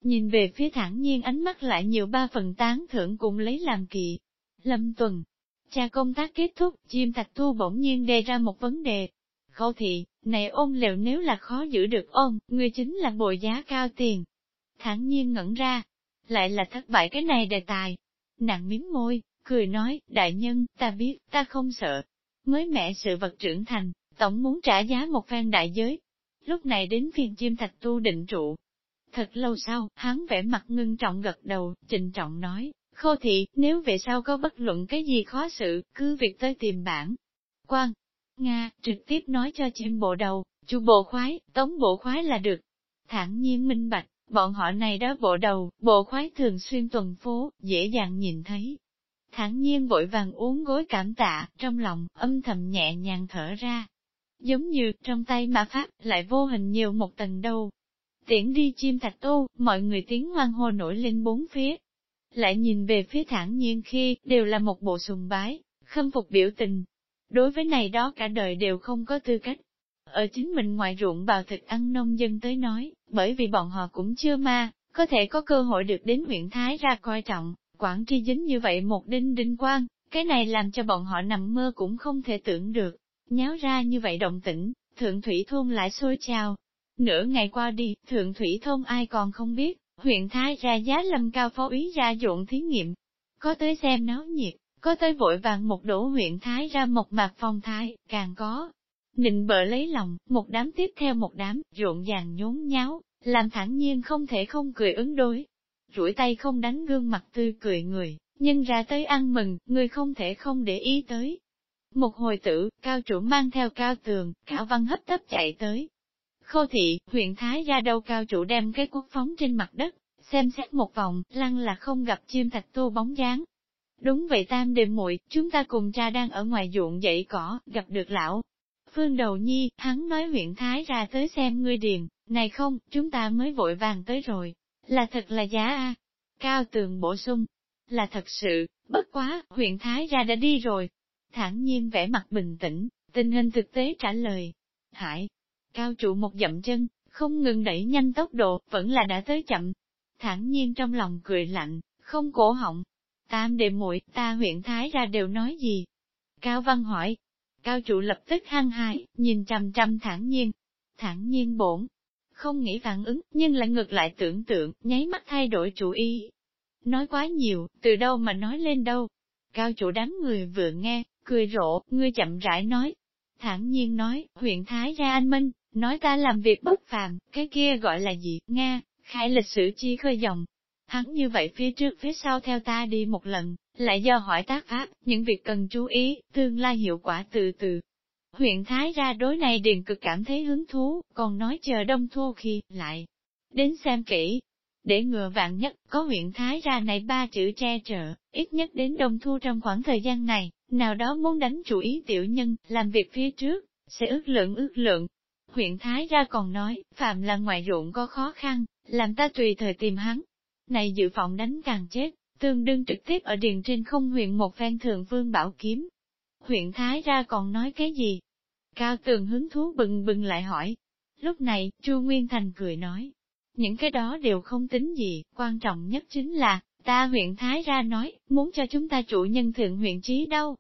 Nhìn về phía thẳng nhiên ánh mắt lại nhiều ba phần tán thưởng cùng lấy làm kỵ. Lâm tuần, cha công tác kết thúc, chim thạch tu bỗng nhiên đề ra một vấn đề. Khâu thị, này ôn lều nếu là khó giữ được ôn, người chính là bồi giá cao tiền. thẳng nhiên ngẩn ra, lại là thất bại cái này đề tài, Nàng miếng môi, cười nói, đại nhân, ta biết, ta không sợ. Mới mẹ sự vật trưởng thành, tổng muốn trả giá một phen đại giới. Lúc này đến phiên chim thạch tu định trụ. Thật lâu sau, hắn vẻ mặt ngưng trọng gật đầu, trịnh trọng nói, Khô thị, nếu về sau có bất luận cái gì khó sự, cứ việc tới tìm bản. Quan, Nga, trực tiếp nói cho chim bộ đầu, chu bộ khoái, tống bộ khoái là được. Thẳng nhiên minh bạch, bọn họ này đó bộ đầu, bộ khoái thường xuyên tuần phố, dễ dàng nhìn thấy. Thản nhiên vội vàng uống gối cảm tạ, trong lòng, âm thầm nhẹ nhàng thở ra. Giống như, trong tay mà pháp, lại vô hình nhiều một tầng đâu. Tiễn đi chim thạch tô, mọi người tiếng hoang hô nổi lên bốn phía. Lại nhìn về phía Thản nhiên khi, đều là một bộ sùng bái, khâm phục biểu tình, đối với này đó cả đời đều không có tư cách. Ở chính mình ngoài ruộng bào thực ăn nông dân tới nói, bởi vì bọn họ cũng chưa ma, có thể có cơ hội được đến huyện Thái ra coi trọng, quản tri dính như vậy một đinh đinh quan, cái này làm cho bọn họ nằm mơ cũng không thể tưởng được. Nháo ra như vậy động tĩnh, thượng thủy thôn lại sôi trào. Nửa ngày qua đi, thượng thủy thôn ai còn không biết, huyện Thái ra giá lâm cao phó úy ra dụng thí nghiệm. Có tới xem náo nhiệt, có tới vội vàng một đổ huyện Thái ra một mặt phong thái, càng có. Nịnh bợ lấy lòng, một đám tiếp theo một đám, rộn ràng nhốn nháo, làm thẳng nhiên không thể không cười ứng đối. Rủi tay không đánh gương mặt tươi cười người, nhân ra tới ăn mừng, người không thể không để ý tới. Một hồi tử, cao chủ mang theo cao tường, cả văn hấp tấp chạy tới. Khô thị, huyện Thái ra đâu cao chủ đem cái quốc phóng trên mặt đất, xem xét một vòng, lăng là không gặp chim thạch tô bóng dáng, Đúng vậy tam đêm muội chúng ta cùng cha đang ở ngoài ruộng dậy cỏ, gặp được lão. Phương đầu nhi, hắn nói huyện Thái ra tới xem ngươi điền, này không, chúng ta mới vội vàng tới rồi. Là thật là giá a Cao tường bổ sung. Là thật sự, bất quá, huyện Thái ra đã đi rồi. Thản nhiên vẻ mặt bình tĩnh, tình hình thực tế trả lời. Hải, cao trụ một dậm chân, không ngừng đẩy nhanh tốc độ, vẫn là đã tới chậm. Thản nhiên trong lòng cười lạnh, không cổ họng, Tam đệ muội ta huyện Thái ra đều nói gì? Cao Văn hỏi. Cao trụ lập tức hăng hại, nhìn chằm chằm thản nhiên. Thản nhiên bổn. Không nghĩ phản ứng, nhưng lại ngược lại tưởng tượng, nháy mắt thay đổi chủ ý. Nói quá nhiều, từ đâu mà nói lên đâu. Cao chủ đám người vừa nghe, cười rộ, ngươi chậm rãi nói. Thẳng nhiên nói, huyện Thái ra anh Minh, nói ta làm việc bất phàm, cái kia gọi là gì, Nga, khai lịch sử chi khơi dòng, Hắn như vậy phía trước phía sau theo ta đi một lần, lại do hỏi tác pháp, những việc cần chú ý, tương lai hiệu quả từ từ. Huyện Thái ra đối này điền cực cảm thấy hứng thú, còn nói chờ đông thu khi, lại. Đến xem kỹ, để ngừa vạn nhất, có huyện Thái ra này ba chữ che trợ, ít nhất đến đông thu trong khoảng thời gian này, nào đó muốn đánh chủ ý tiểu nhân, làm việc phía trước, sẽ ước lượng ước lượng. Huyện Thái ra còn nói, phạm là ngoại ruộng có khó khăn, làm ta tùy thời tìm hắn, này dự phòng đánh càng chết, tương đương trực tiếp ở điền trên không huyện một phen thường vương bảo kiếm. Huyện Thái ra còn nói cái gì? Cao tường hứng thú bừng bừng lại hỏi. Lúc này, Chu Nguyên Thành cười nói. Những cái đó đều không tính gì, quan trọng nhất chính là, ta huyện Thái ra nói, muốn cho chúng ta chủ nhân thượng huyện trí đâu.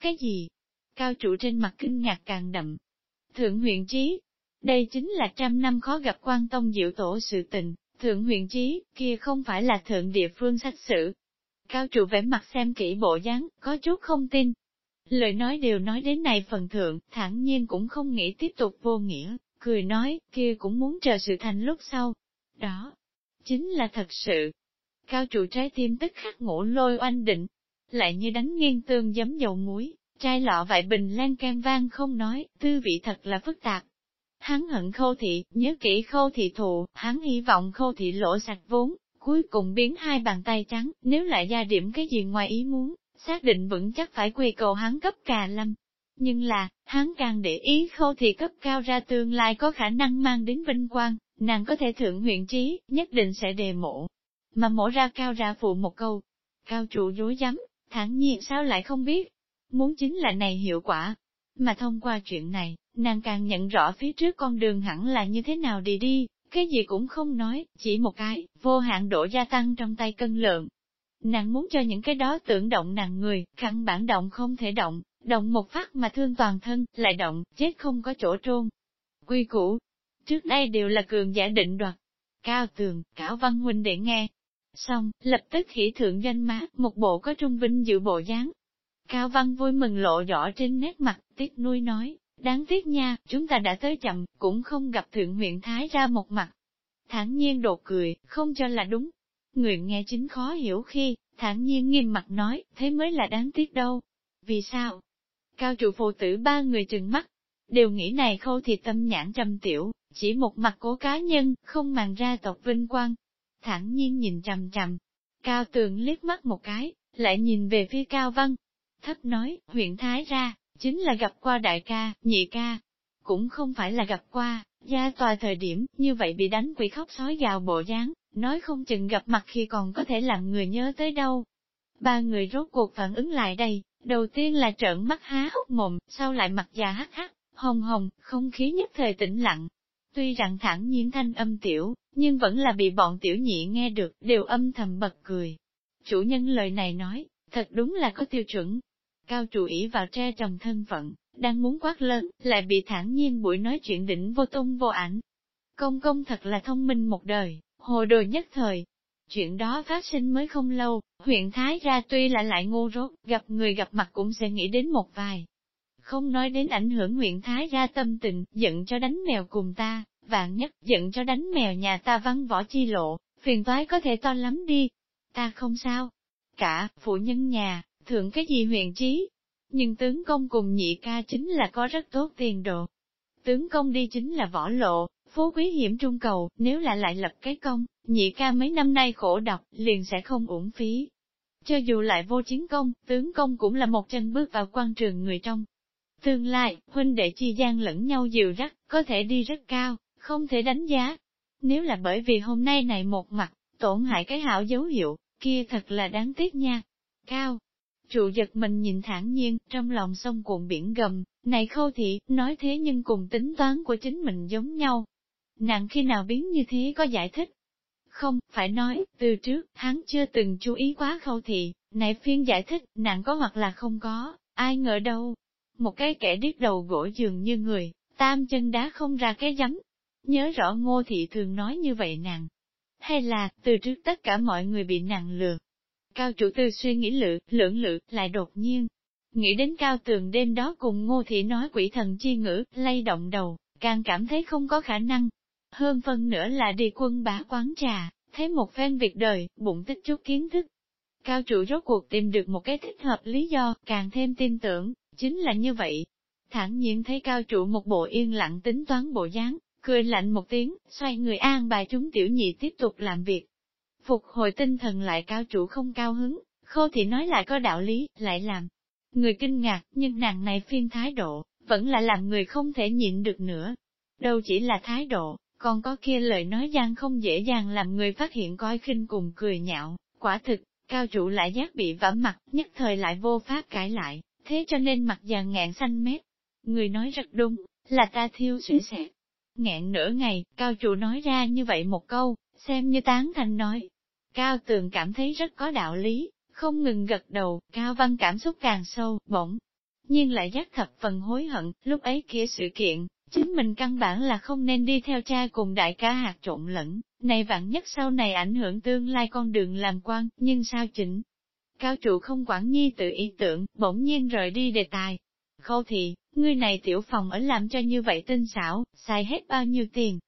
Cái gì? Cao trụ trên mặt kinh ngạc càng đậm. Thượng huyện trí, đây chính là trăm năm khó gặp quan tông diệu tổ sự tình, Thượng huyện trí, kia không phải là thượng địa phương sách sử. Cao trụ vẻ mặt xem kỹ bộ dáng, có chút không tin. Lời nói đều nói đến này phần thượng, thản nhiên cũng không nghĩ tiếp tục vô nghĩa, cười nói, kia cũng muốn chờ sự thành lúc sau. Đó, chính là thật sự. Cao trụ trái tim tức khắc ngủ lôi oanh định, lại như đánh nghiêng tương giấm dầu muối, trai lọ vại bình lan can vang không nói, tư vị thật là phức tạp. Hắn hận khâu thị, nhớ kỹ khâu thị thù, hắn hy vọng khâu thị lỗ sạch vốn, cuối cùng biến hai bàn tay trắng, nếu lại ra điểm cái gì ngoài ý muốn, xác định vững chắc phải quy cầu hắn cấp cà lâm. Nhưng là, hắn càng để ý khâu thì cấp cao ra tương lai có khả năng mang đến vinh quang, nàng có thể thượng huyện trí, nhất định sẽ đề mộ. Mà mổ ra cao ra phụ một câu. Cao trụ dối dám, thẳng nhiên sao lại không biết. Muốn chính là này hiệu quả. Mà thông qua chuyện này, nàng càng nhận rõ phía trước con đường hẳn là như thế nào đi đi, cái gì cũng không nói, chỉ một cái, vô hạn độ gia tăng trong tay cân lượng. Nàng muốn cho những cái đó tưởng động nàng người, khẳng bản động không thể động, động một phát mà thương toàn thân, lại động, chết không có chỗ trôn. Quy củ, trước đây đều là cường giả định đoạt. Cao tường, cảo văn huynh để nghe. Xong, lập tức hỉ thượng danh má, một bộ có trung vinh dự bộ dáng. Cao văn vui mừng lộ rõ trên nét mặt, tiếc nuôi nói, Đáng tiếc nha, chúng ta đã tới chậm, cũng không gặp thượng huyện Thái ra một mặt. Thẳng nhiên đột cười, không cho là đúng. Người nghe chính khó hiểu khi, thản nhiên nghiêm mặt nói, thế mới là đáng tiếc đâu. Vì sao? Cao trụ phụ tử ba người trừng mắt, đều nghĩ này khâu thì tâm nhãn trầm tiểu, chỉ một mặt cố cá nhân, không màng ra tộc vinh quang. Thẳng nhiên nhìn trầm trầm, cao tường liếc mắt một cái, lại nhìn về phía cao văn. Thấp nói, huyện Thái ra, chính là gặp qua đại ca, nhị ca, cũng không phải là gặp qua, gia tòa thời điểm, như vậy bị đánh quỷ khóc sói gào bộ dáng, nói không chừng gặp mặt khi còn có thể làm người nhớ tới đâu. Ba người rốt cuộc phản ứng lại đây, đầu tiên là trợn mắt há hốc mồm, sau lại mặt già hắc hắc, hồng hồng, không khí nhất thời tĩnh lặng. Tuy rằng thẳng nhiên thanh âm tiểu, nhưng vẫn là bị bọn tiểu nhị nghe được, đều âm thầm bật cười. Chủ nhân lời này nói, thật đúng là có tiêu chuẩn. Cao chủ ý vào tre trồng thân phận, đang muốn quát lớn, lại bị thản nhiên buổi nói chuyện đỉnh vô tung vô ảnh. Công công thật là thông minh một đời, hồ đồ nhất thời. Chuyện đó phát sinh mới không lâu, huyện Thái ra tuy là lại ngu rốt, gặp người gặp mặt cũng sẽ nghĩ đến một vài. Không nói đến ảnh hưởng huyện Thái ra tâm tình, giận cho đánh mèo cùng ta, vạn nhất giận cho đánh mèo nhà ta văn võ chi lộ, phiền toái có thể to lắm đi. Ta không sao. Cả, phụ nhân nhà, thượng cái gì huyện trí, nhưng tướng công cùng nhị ca chính là có rất tốt tiền đồ. Tướng công đi chính là võ lộ, phú quý hiểm trung cầu, nếu là lại lập cái công, nhị ca mấy năm nay khổ độc, liền sẽ không uổng phí. Cho dù lại vô chiến công, tướng công cũng là một chân bước vào quan trường người trong. Tương lai, huynh đệ chi gian lẫn nhau dìu rắc, có thể đi rất cao, không thể đánh giá. Nếu là bởi vì hôm nay này một mặt, tổn hại cái hảo dấu hiệu, kia thật là đáng tiếc nha. Cao, Trụ giật mình nhìn thản nhiên, trong lòng sông cuộn biển gầm, này khâu thị, nói thế nhưng cùng tính toán của chính mình giống nhau. Nàng khi nào biến như thế có giải thích? Không, phải nói, từ trước, hắn chưa từng chú ý quá khâu thị, này phiên giải thích, nàng có hoặc là không có, ai ngờ đâu. Một cái kẻ điếc đầu gỗ dường như người, tam chân đá không ra cái giấm. Nhớ rõ ngô thị thường nói như vậy nàng. Hay là, từ trước tất cả mọi người bị nàng lừa, Cao chủ tư suy nghĩ lự, lưỡng lự, lại đột nhiên. Nghĩ đến cao tường đêm đó cùng ngô thị nói quỷ thần chi ngữ, lay động đầu, càng cảm thấy không có khả năng. Hơn phân nữa là đi quân bá quán trà, thấy một phen việc đời, bụng tích chút kiến thức. Cao chủ rốt cuộc tìm được một cái thích hợp lý do, càng thêm tin tưởng, chính là như vậy. Thẳng nhiên thấy cao trụ một bộ yên lặng tính toán bộ dáng, cười lạnh một tiếng, xoay người an bài chúng tiểu nhị tiếp tục làm việc. Phục hồi tinh thần lại cao chủ không cao hứng, khô thì nói lại có đạo lý, lại làm. Người kinh ngạc, nhưng nàng này phiên thái độ, vẫn là làm người không thể nhịn được nữa. Đâu chỉ là thái độ, còn có kia lời nói gian không dễ dàng làm người phát hiện coi khinh cùng cười nhạo, quả thực, cao chủ lại giác bị vả mặt, nhất thời lại vô pháp cãi lại, thế cho nên mặt vàng ngạn xanh mét. Người nói rất đúng, là ta thiêu sủi sẻ. ngạn nửa ngày, cao chủ nói ra như vậy một câu, xem như tán thành nói, Cao tường cảm thấy rất có đạo lý, không ngừng gật đầu, Cao Văn cảm xúc càng sâu, bỗng nhưng lại giác thập phần hối hận, lúc ấy kia sự kiện, chính mình căn bản là không nên đi theo cha cùng đại ca hạt trộn lẫn, này vạn nhất sau này ảnh hưởng tương lai con đường làm quan, nhưng sao chỉnh? Cao trụ không quản nhi tự ý tưởng, bỗng nhiên rời đi đề tài. Khâu thị, ngươi này tiểu phòng ở làm cho như vậy tinh xảo, xài hết bao nhiêu tiền,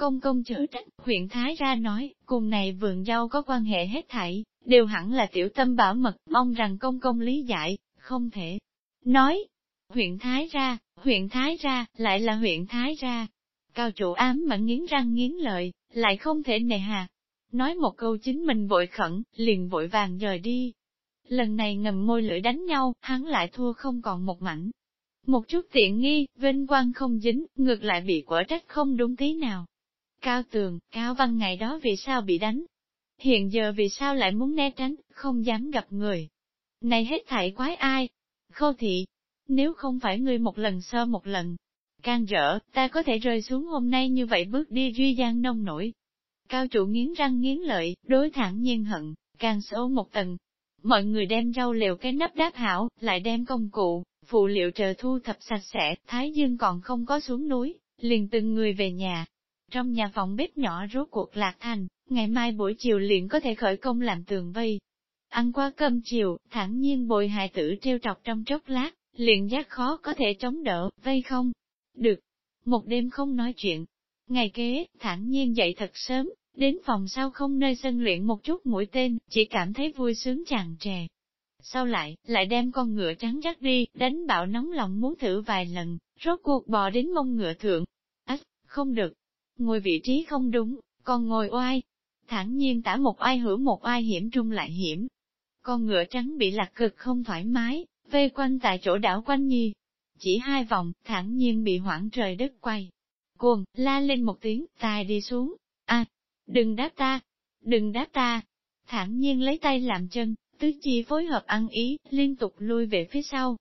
Công công chở trách, huyện Thái ra nói, cùng này vườn rau có quan hệ hết thảy, đều hẳn là tiểu tâm bảo mật, mong rằng công công lý giải, không thể. Nói, huyện Thái ra, huyện Thái ra, lại là huyện Thái ra. Cao chủ ám mà nghiến răng nghiến lợi, lại không thể nề hà. Nói một câu chính mình vội khẩn, liền vội vàng rời đi. Lần này ngầm môi lưỡi đánh nhau, hắn lại thua không còn một mảnh. Một chút tiện nghi, vinh quang không dính, ngược lại bị quả trách không đúng tí nào. Cao Tường, Cao Văn ngày đó vì sao bị đánh? Hiện giờ vì sao lại muốn né tránh, không dám gặp người? Này hết thảy quái ai? Khâu thị, nếu không phải ngươi một lần sơ một lần, can dở ta có thể rơi xuống hôm nay như vậy bước đi duy gian nông nổi. Cao trụ nghiến răng nghiến lợi, đối thẳng nhiên hận, càng sâu một tầng. Mọi người đem rau liều cái nắp đáp hảo, lại đem công cụ, phụ liệu chờ thu thập sạch sẽ, Thái Dương còn không có xuống núi, liền từng người về nhà, trong nhà phòng bếp nhỏ rốt cuộc lạc thành, ngày mai buổi chiều liền có thể khởi công làm tường vây. Ăn qua cơm chiều, thẳng nhiên bồi hài tử treo trọc trong chốc lát, liền giác khó có thể chống đỡ, vây không? Được. Một đêm không nói chuyện. Ngày kế, thản nhiên dậy thật sớm, đến phòng sau không nơi sân luyện một chút mũi tên, chỉ cảm thấy vui sướng chàng trề. Sau lại, lại đem con ngựa trắng dắt đi, đánh bạo nóng lòng muốn thử vài lần, rốt cuộc bò đến mông ngựa thượng. Ách, không được, ngồi vị trí không đúng, còn ngồi oai. Thẳng nhiên tả một ai hưởng một ai hiểm trung lại hiểm. Con ngựa trắng bị lạc cực không thoải mái, vây quanh tại chỗ đảo quanh nhi. Chỉ hai vòng, thẳng nhiên bị hoảng trời đất quay. Cuồng, la lên một tiếng, tài đi xuống. a đừng đáp ta, đừng đáp ta. Thẳng nhiên lấy tay làm chân, tứ chi phối hợp ăn ý, liên tục lui về phía sau.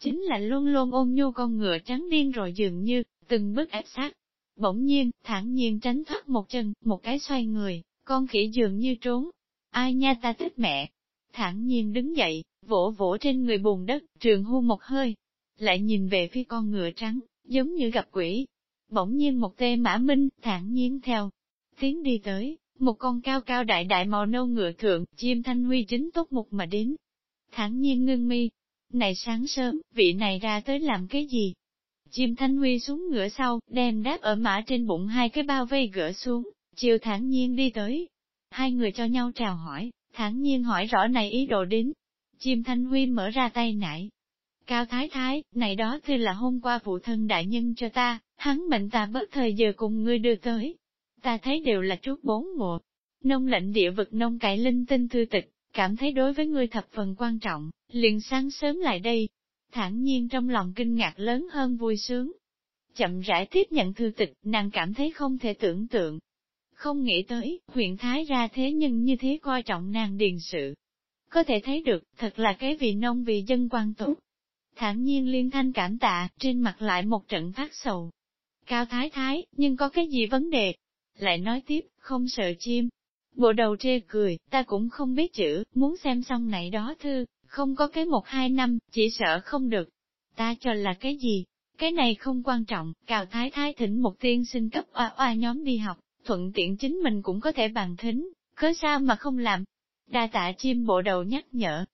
Chính là luôn luôn ôm nhu con ngựa trắng điên rồi dường như, từng bước ép sát. Bỗng nhiên, thẳng nhiên tránh thoát một chân, một cái xoay người, con khỉ dường như trốn. Ai nha ta thích mẹ. Thẳng nhiên đứng dậy, vỗ vỗ trên người bùn đất, trường hưu một hơi. Lại nhìn về phía con ngựa trắng, giống như gặp quỷ. Bỗng nhiên một tê mã minh, thản nhiên theo. Tiến đi tới, một con cao cao đại đại màu nâu ngựa thượng, chim thanh huy chính tốt một mà đến. Thẳng nhiên ngưng mi. Này sáng sớm, vị này ra tới làm cái gì? Chim thanh huy xuống ngựa sau, đem đáp ở mã trên bụng hai cái bao vây gỡ xuống, chiều thản nhiên đi tới. Hai người cho nhau chào hỏi, thản nhiên hỏi rõ này ý đồ đến. Chim thanh huy mở ra tay nải. Cao thái thái, này đó thư là hôm qua phụ thân đại nhân cho ta, hắn mệnh ta bất thời giờ cùng ngươi đưa tới, ta thấy đều là chút bốn mùa. Nông lệnh địa vực nông cải linh tinh thư tịch, cảm thấy đối với ngươi thập phần quan trọng, liền sáng sớm lại đây. thản nhiên trong lòng kinh ngạc lớn hơn vui sướng. Chậm rãi tiếp nhận thư tịch, nàng cảm thấy không thể tưởng tượng. Không nghĩ tới, huyện Thái ra thế nhưng như thế coi trọng nàng điền sự. Có thể thấy được, thật là cái vị nông vì dân quan tốt. Thản nhiên liên thanh cảm tạ, trên mặt lại một trận phát sầu. Cao Thái Thái, nhưng có cái gì vấn đề, lại nói tiếp, không sợ chim. Bộ đầu trê cười, ta cũng không biết chữ, muốn xem xong này đó thư, không có cái một hai năm, chỉ sợ không được. Ta cho là cái gì? Cái này không quan trọng, cào thái thái thỉnh một tiên sinh cấp oa oa nhóm đi học, thuận tiện chính mình cũng có thể bàn thính, cớ sao mà không làm. Đa tạ chim bộ đầu nhắc nhở.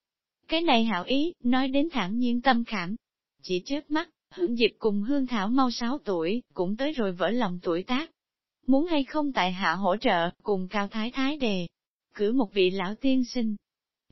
Cái này hảo ý, nói đến thẳng nhiên tâm khảm. Chỉ trước mắt, hưởng dịp cùng hương thảo mau 6 tuổi, cũng tới rồi vỡ lòng tuổi tác, muốn hay không tại hạ hỗ trợ, cùng cao thái thái đề, cử một vị lão tiên sinh.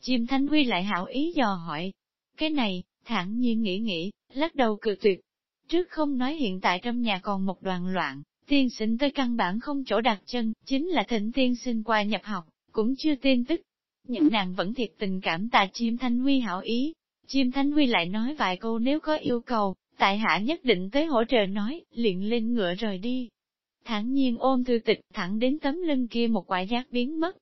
Chim Thanh Huy lại hảo ý dò hỏi. Cái này, thẳng nhiên nghĩ nghĩ, lắc đầu cự tuyệt. Trước không nói hiện tại trong nhà còn một đoàn loạn, tiên sinh tới căn bản không chỗ đặt chân, chính là thỉnh tiên sinh qua nhập học, cũng chưa tin tức những nàng vẫn thiệt tình cảm tạ chim Thanh Huy hảo ý. Chim Thanh Huy lại nói vài câu nếu có yêu cầu, tại hạ nhất định tới hỗ trợ nói, liền lên ngựa rời đi thản nhiên ôm thư tịch thẳng đến tấm lưng kia một quả giác biến mất.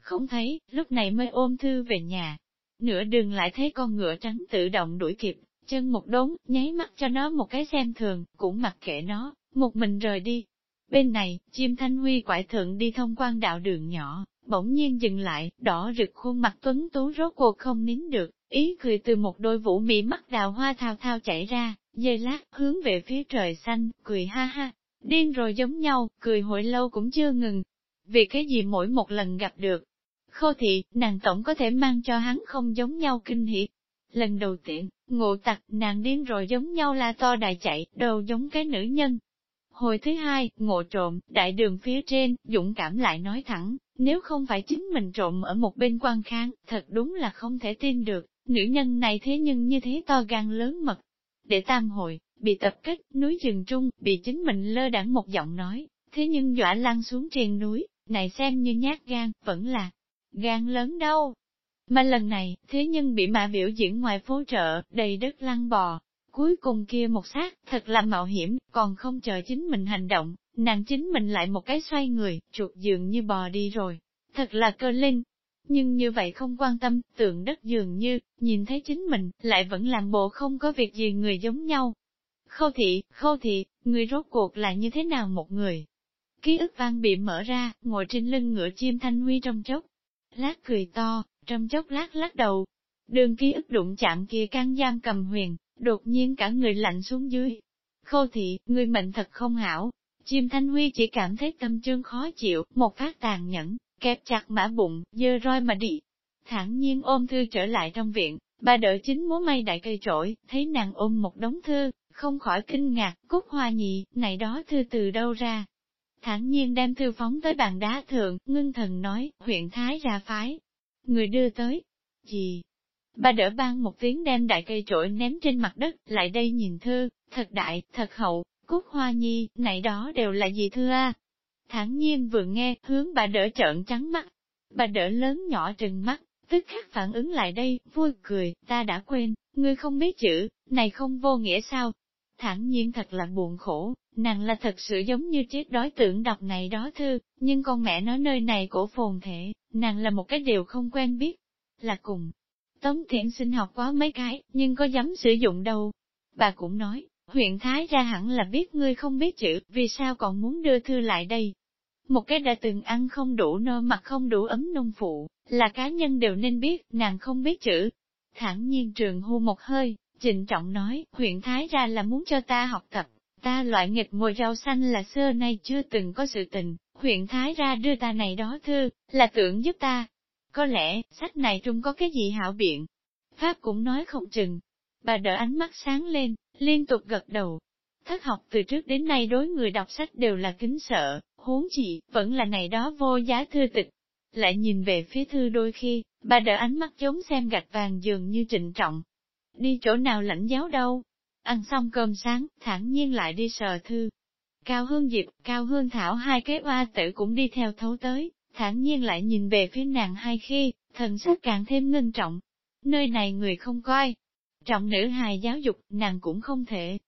Không thấy, lúc này mới ôm thư về nhà. Nửa đường lại thấy con ngựa trắng tự động đuổi kịp, chân một đốn, nháy mắt cho nó một cái xem thường, cũng mặc kệ nó, một mình rời đi. Bên này, chim thanh huy quải thượng đi thông quan đạo đường nhỏ, bỗng nhiên dừng lại, đỏ rực khuôn mặt tuấn tú rốt cuộc không nín được, ý cười từ một đôi vũ mỹ mắt đào hoa thao thao chảy ra, dây lát hướng về phía trời xanh, cười ha ha, Điên rồi giống nhau, cười hồi lâu cũng chưa ngừng. Vì cái gì mỗi một lần gặp được. Khô thị, nàng tổng có thể mang cho hắn không giống nhau kinh hỉ. Lần đầu tiên, ngộ tặc, nàng điên rồi giống nhau la to đại chạy, đầu giống cái nữ nhân. Hồi thứ hai, ngộ trộm, đại đường phía trên, dũng cảm lại nói thẳng, nếu không phải chính mình trộm ở một bên quan kháng, thật đúng là không thể tin được, nữ nhân này thế nhưng như thế to gan lớn mật. Để tam hội, bị tập kích, núi rừng trung, bị chính mình lơ đẳng một giọng nói, thế nhưng dọa lăn xuống trên núi, này xem như nhát gan, vẫn là gan lớn đâu. Mà lần này, thế nhưng bị mạ biểu diễn ngoài phố chợ, đầy đất lăn bò. Cuối cùng kia một sát thật là mạo hiểm, còn không chờ chính mình hành động, nàng chính mình lại một cái xoay người, chuột dường như bò đi rồi. Thật là cơ linh. Nhưng như vậy không quan tâm, tượng đất dường như, nhìn thấy chính mình, lại vẫn làm bộ không có việc gì người giống nhau, Khâu thị, khâu thị, người rốt cuộc là như thế nào một người? Ký ức vang bị mở ra, ngồi trên lưng ngựa chim thanh huy trong chốc. Lát cười to, trong chốc lát lắc đầu. Đường ký ức đụng chạm kia can giam cầm huyền, đột nhiên cả người lạnh xuống dưới. Khâu thị, người mệnh thật không hảo. Chim thanh huy chỉ cảm thấy tâm trương khó chịu, một phát tàn nhẫn, kẹp chặt mã bụng, dơ roi mà đi. Thẳng nhiên ôm thư trở lại trong viện, bà đỡ chính múa may đại cây trỗi, thấy nàng ôm một đống thư, không khỏi kinh ngạc, cúc hoa nhị, này đó thư từ đâu ra. thản nhiên đem thư phóng tới bàn đá thượng, ngưng thần nói, huyện Thái ra phái. Người đưa tới. Gì? Bà đỡ ban một tiếng đem đại cây trổi ném trên mặt đất, lại đây nhìn thư, thật đại, thật hậu, cúc hoa nhi, này đó đều là gì thư a? Thản nhiên vừa nghe, hướng bà đỡ trợn trắng mắt. Bà đỡ lớn nhỏ trừng mắt, tức khắc phản ứng lại đây, vui cười, ta đã quên, ngươi không biết chữ, này không vô nghĩa sao? Thản nhiên thật là buồn khổ, nàng là thật sự giống như chết đói tưởng đọc này đó thư, nhưng con mẹ nói nơi này cổ phồn thể, nàng là một cái điều không quen biết, là cùng. Tống thiện sinh học quá mấy cái, nhưng có dám sử dụng đâu. Bà cũng nói, huyện Thái ra hẳn là biết ngươi không biết chữ, vì sao còn muốn đưa thư lại đây. Một cái đã từng ăn không đủ no mặt không đủ ấm nông phụ, là cá nhân đều nên biết, nàng không biết chữ. Thẳng nhiên trường hô một hơi, trịnh trọng nói, huyện Thái ra là muốn cho ta học tập, ta loại nghịch ngồi rau xanh là xưa nay chưa từng có sự tình, huyện Thái ra đưa ta này đó thư, là tưởng giúp ta. Có lẽ, sách này trung có cái gì hảo biện. Pháp cũng nói không chừng. Bà đỡ ánh mắt sáng lên, liên tục gật đầu. Thất học từ trước đến nay đối người đọc sách đều là kính sợ, huống chị, vẫn là này đó vô giá thư tịch. Lại nhìn về phía thư đôi khi, bà đỡ ánh mắt giống xem gạch vàng dường như trịnh trọng. Đi chỗ nào lãnh giáo đâu? Ăn xong cơm sáng, thản nhiên lại đi sờ thư. Cao Hương Diệp, Cao Hương Thảo hai cái oa tử cũng đi theo thấu tới, thản nhiên lại nhìn về phía nàng hai khi, thần sắc càng thêm ngưng trọng. Nơi này người không coi, trọng nữ hài giáo dục, nàng cũng không thể.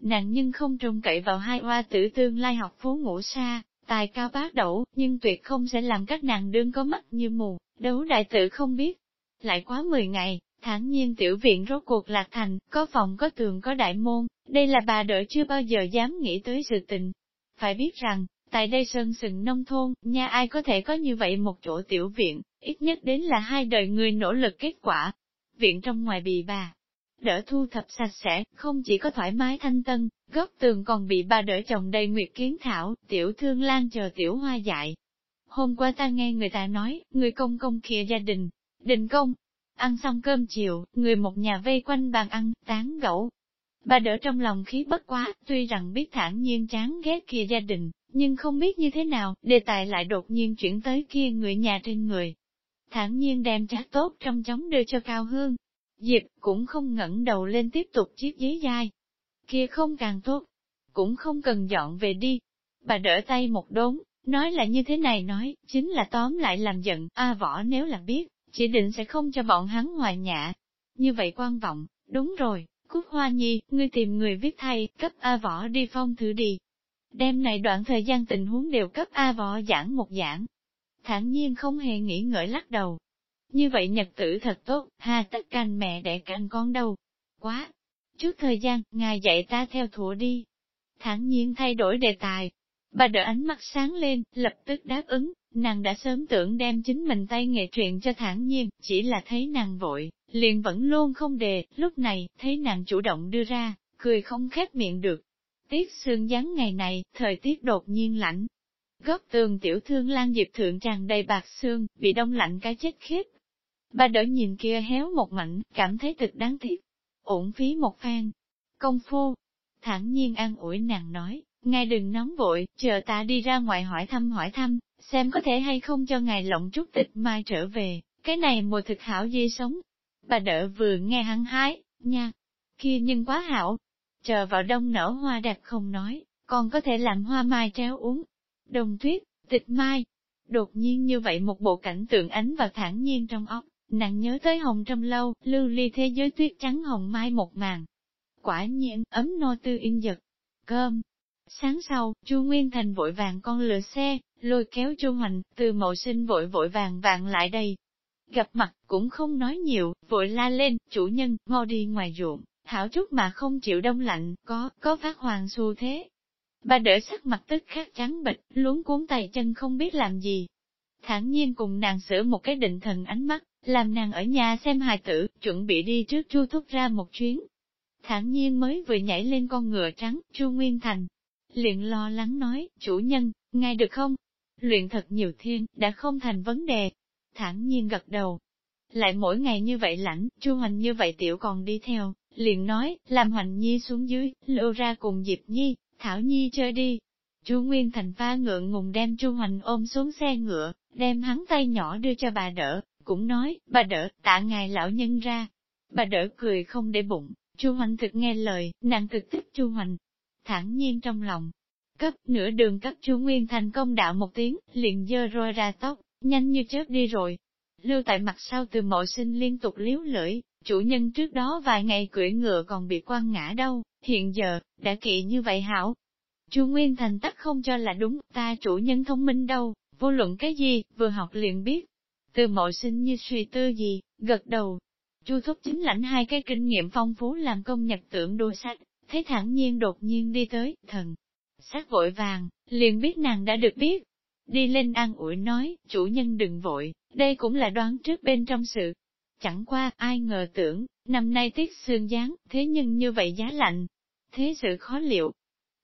Nàng nhưng không trông cậy vào hai oa tử tương lai học phố ngủ xa, tài cao bác đẩu, nhưng tuyệt không sẽ làm các nàng đương có mắt như mù, đấu đại tử không biết. Lại quá 10 ngày, thản nhiên tiểu viện rốt cuộc lạc thành, có phòng có tường có đại môn, đây là bà đỡ chưa bao giờ dám nghĩ tới sự tình. Phải biết rằng, tại đây sơn sừng nông thôn, nhà ai có thể có như vậy một chỗ tiểu viện, ít nhất đến là hai đời người nỗ lực kết quả. Viện trong ngoài bị bà, đỡ thu thập sạch sẽ, không chỉ có thoải mái thanh tân, góc tường còn bị bà đỡ chồng đầy nguyệt kiến thảo, tiểu thương lan chờ tiểu hoa dại. Hôm qua ta nghe người ta nói, người công công kia gia đình, đình công, ăn xong cơm chiều, người một nhà vây quanh bàn ăn, tán gẫu. Bà đỡ trong lòng khí bất quá, tuy rằng biết thản nhiên chán ghét kia gia đình, nhưng không biết như thế nào, đề tài lại đột nhiên chuyển tới kia người nhà trên người. Thản nhiên đem chát tốt trong chóng đưa cho Cao Hương, Diệp cũng không ngẩng đầu lên tiếp tục chiếc giấy dai. Kia không càng tốt, cũng không cần dọn về đi. Bà đỡ tay một đốn, nói là như thế này nói, chính là tóm lại làm giận, A võ nếu là biết, chỉ định sẽ không cho bọn hắn hoài nhã. Như vậy quan vọng, đúng rồi, Cúc Hoa Nhi, ngươi tìm người viết thay, cấp A võ đi phong thử đi. Đêm này đoạn thời gian tình huống đều cấp A võ giảng một giảng. Thản nhiên không hề nghĩ ngợi lắc đầu, như vậy nhật tử thật tốt, hà tất canh mẹ đẻ canh con đâu. Quá! Trước thời gian, ngài dạy ta theo thủa đi. Thẳng nhiên thay đổi đề tài. Bà đỡ ánh mắt sáng lên, lập tức đáp ứng, nàng đã sớm tưởng đem chính mình tay nghệ truyện cho thản nhiên, chỉ là thấy nàng vội, liền vẫn luôn không đề, lúc này, thấy nàng chủ động đưa ra, cười không khép miệng được. Tiết sương giáng ngày này, thời tiết đột nhiên lạnh. Góc tường tiểu thương lan diệp thượng tràn đầy bạc xương, bị đông lạnh cái chết khiếp, Bà đỡ nhìn kia héo một mảnh, cảm thấy thật đáng tiếc. ổn phí một phen. Công phu. thản nhiên an ủi nàng nói, ngài đừng nóng vội, chờ ta đi ra ngoài hỏi thăm hỏi thăm, xem có thể hay không cho ngài lộng chút tịch mai trở về, cái này mùa thực hảo dê sống. Bà đỡ vừa nghe hắn hái, nha, kia nhưng quá hảo. Chờ vào đông nở hoa đẹp không nói, còn có thể làm hoa mai treo uống. Đồng tuyết, tịch mai. Đột nhiên như vậy một bộ cảnh tượng ánh vào thản nhiên trong óc, Nàng nhớ tới hồng trong lâu, lưu ly thế giới tuyết trắng hồng mai một màn. Quả nhiên, ấm no tư yên giật. Cơm. Sáng sau, Chu Nguyên Thành vội vàng con lừa xe, lôi kéo Chu Hoành, từ mậu sinh vội vội vàng vàng lại đây. Gặp mặt, cũng không nói nhiều, vội la lên, chủ nhân, mau đi ngoài ruộng, hảo chút mà không chịu đông lạnh, có, có phát hoàng xu thế. Bà đỡ sắc mặt tức khắc trắng bịch luống cuốn tay chân không biết làm gì. thản nhiên cùng nàng sửa một cái định thần ánh mắt, làm nàng ở nhà xem hài tử, chuẩn bị đi trước Chu Thúc ra một chuyến. Thản nhiên mới vừa nhảy lên con ngựa trắng, Chu Nguyên Thành. Liền lo lắng nói, chủ nhân, ngay được không? Luyện thật nhiều thiên, đã không thành vấn đề. Thản nhiên gật đầu. Lại mỗi ngày như vậy lãnh, Chu Hoành như vậy tiểu còn đi theo, liền nói, làm Hoành Nhi xuống dưới, lô ra cùng Diệp Nhi, Thảo Nhi chơi đi. Chu Nguyên Thành pha ngượng ngùng đem Chu Hoành ôm xuống xe ngựa, đem hắn tay nhỏ đưa cho bà đỡ, cũng nói, bà đỡ, tạ ngài lão nhân ra. Bà đỡ cười không để bụng, Chu Hoành thực nghe lời, nàng thực thích Chu Hoành. Thẳng nhiên trong lòng, cấp nửa đường cấp Chu Nguyên Thành công đạo một tiếng, liền dơ roi ra tóc, nhanh như chớp đi rồi. Lưu tại mặt sau từ mọi sinh liên tục liếu lưỡi, chủ nhân trước đó vài ngày cưỡi ngựa còn bị quan ngã đâu, hiện giờ, đã kỵ như vậy hảo. Chu Nguyên Thành tắc không cho là đúng, ta chủ nhân thông minh đâu, vô luận cái gì, vừa học liền biết. Từ mọi sinh như suy tư gì, gật đầu. Chu thúc chính lãnh hai cái kinh nghiệm phong phú làm công nhật tưởng đua sách, thấy thẳng nhiên đột nhiên đi tới, thần. Sát vội vàng, liền biết nàng đã được biết. Đi lên ăn ủi nói, chủ nhân đừng vội, đây cũng là đoán trước bên trong sự. Chẳng qua, ai ngờ tưởng, năm nay tiết sương giáng, thế nhưng như vậy giá lạnh. Thế sự khó liệu.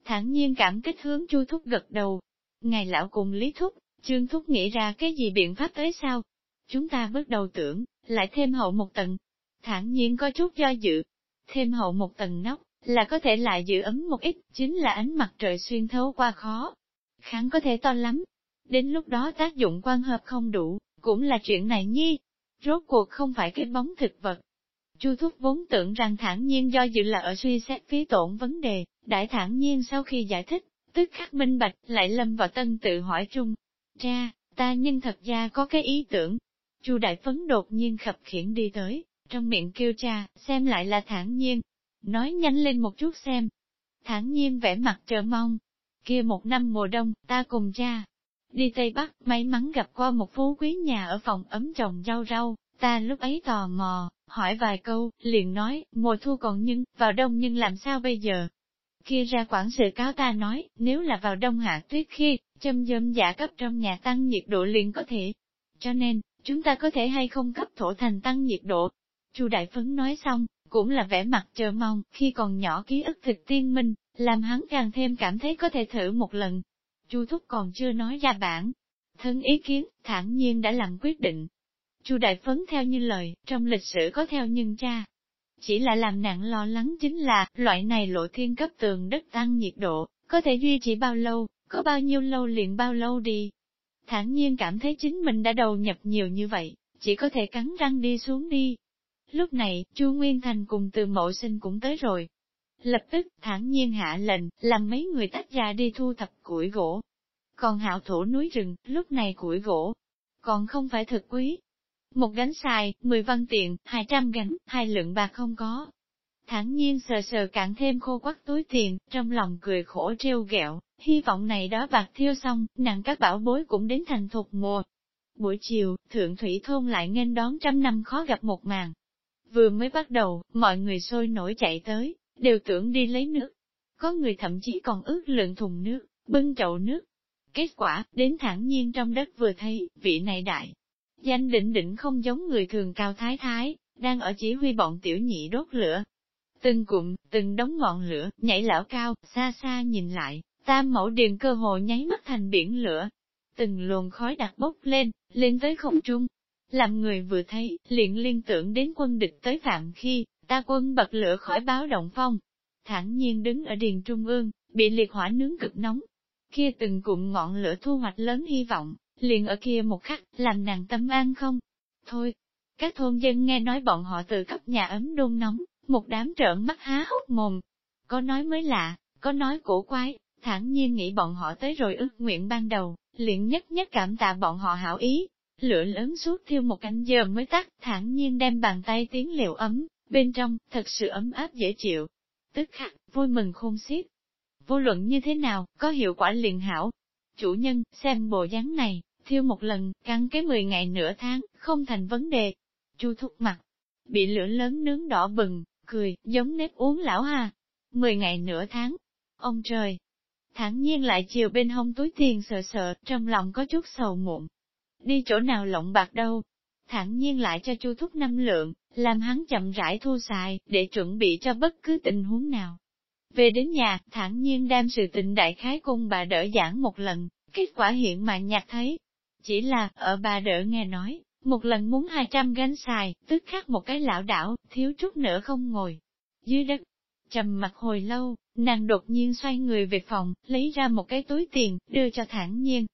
Thẳng nhiên cảm kích hướng chu thúc gật đầu. Ngài lão cùng lý thúc, Trương Thúc nghĩ ra cái gì biện pháp tới sao? Chúng ta bước đầu tưởng, lại thêm hậu một tầng. Thẳng nhiên có chút do dự. Thêm hậu một tầng nóc, là có thể lại giữ ấm một ít, chính là ánh mặt trời xuyên thấu qua khó. Kháng có thể to lắm. Đến lúc đó tác dụng quan hợp không đủ, cũng là chuyện này nhi. Rốt cuộc không phải cái bóng thực vật. Chu Thúc vốn tưởng rằng thản nhiên do dự là ở suy xét phí tổn vấn đề, đại thản nhiên sau khi giải thích, tức khắc minh bạch, lại lâm vào tân tự hỏi chung, Cha, ta nhưng thật ra có cái ý tưởng. Chu Đại Phấn đột nhiên khập khiển đi tới, trong miệng kêu cha, xem lại là thản nhiên. Nói nhanh lên một chút xem. Thản nhiên vẻ mặt chờ mong. Kia một năm mùa đông, ta cùng cha. Đi Tây Bắc, may mắn gặp qua một phú quý nhà ở phòng ấm trồng rau rau, ta lúc ấy tò mò, hỏi vài câu, liền nói, mùa thu còn nhưng, vào đông nhưng làm sao bây giờ? Kia ra quản sự cáo ta nói, nếu là vào đông hạ tuyết khi, châm dơm giả cấp trong nhà tăng nhiệt độ liền có thể. Cho nên, chúng ta có thể hay không cấp thổ thành tăng nhiệt độ. Chu Đại Phấn nói xong, cũng là vẻ mặt chờ mong, khi còn nhỏ ký ức thực tiên minh, làm hắn càng thêm cảm thấy có thể thử một lần. Chu Thúc còn chưa nói ra bản. Thân ý kiến, thản nhiên đã làm quyết định. Chu Đại Phấn theo như lời, trong lịch sử có theo nhân cha. Chỉ là làm nặng lo lắng chính là, loại này lộ thiên cấp tường đất tăng nhiệt độ, có thể duy trì bao lâu, có bao nhiêu lâu liền bao lâu đi. Thản nhiên cảm thấy chính mình đã đầu nhập nhiều như vậy, chỉ có thể cắn răng đi xuống đi. Lúc này, Chu Nguyên Thành cùng từ mộ sinh cũng tới rồi. Lập tức, thản nhiên hạ lệnh, làm mấy người tách ra đi thu thập củi gỗ. Còn hạo thổ núi rừng, lúc này củi gỗ, còn không phải thực quý. Một gánh xài, 10 văn tiền, 200 gánh, hai lượng bạc không có. Thản nhiên sờ sờ cạn thêm khô quắc túi tiền, trong lòng cười khổ trêu ghẹo. hy vọng này đó bạc thiêu xong, nặng các bảo bối cũng đến thành thục mùa. Buổi chiều, thượng thủy thôn lại nghênh đón trăm năm khó gặp một màn. Vừa mới bắt đầu, mọi người sôi nổi chạy tới, đều tưởng đi lấy nước. Có người thậm chí còn ước lượng thùng nước, bưng chậu nước. Kết quả, đến thẳng nhiên trong đất vừa thấy, vị này đại. Danh định định không giống người thường cao thái thái, đang ở chỉ huy bọn tiểu nhị đốt lửa. Từng cụm, từng đống ngọn lửa, nhảy lão cao, xa xa nhìn lại, Tam mẫu điện cơ hồ nháy mắt thành biển lửa. Từng luồng khói đặc bốc lên, lên tới không trung. Làm người vừa thấy, liền liên tưởng đến quân địch tới phạm khi, ta quân bật lửa khỏi báo động phong. thản nhiên đứng ở điền trung ương, bị liệt hỏa nướng cực nóng. Kia từng cụm ngọn lửa thu hoạch lớn hy vọng, liền ở kia một khắc, làm nàng tâm an không? Thôi, các thôn dân nghe nói bọn họ từ cấp nhà ấm đun nóng, một đám trợn mắt há hốc mồm. Có nói mới lạ, có nói cổ quái, thản nhiên nghĩ bọn họ tới rồi ước nguyện ban đầu, liền nhất nhất cảm tạ bọn họ hảo ý. Lửa lớn suốt thiêu một canh giờ mới tắt, thản nhiên đem bàn tay tiến liệu ấm, bên trong, thật sự ấm áp dễ chịu. Tức khắc, vui mừng khôn xiết. Vô luận như thế nào, có hiệu quả liền hảo. Chủ nhân, xem bộ dáng này, thiêu một lần, căng cái 10 ngày nửa tháng, không thành vấn đề. Chu thúc mặt, bị lửa lớn nướng đỏ bừng, cười, giống nếp uống lão ha. 10 ngày nửa tháng. Ông trời, thản nhiên lại chiều bên hông túi tiền sợ sợ, trong lòng có chút sầu muộn. Đi chỗ nào lộng bạc đâu? Thản nhiên lại cho chu thúc năm lượng, làm hắn chậm rãi thu xài, để chuẩn bị cho bất cứ tình huống nào. Về đến nhà, thản nhiên đem sự tình đại khái cung bà đỡ giảng một lần, kết quả hiện mà nhạc thấy. Chỉ là, ở bà đỡ nghe nói, một lần muốn 200 gánh xài, tức khắc một cái lão đảo, thiếu chút nữa không ngồi. Dưới đất, Trầm mặt hồi lâu, nàng đột nhiên xoay người về phòng, lấy ra một cái túi tiền, đưa cho thản nhiên.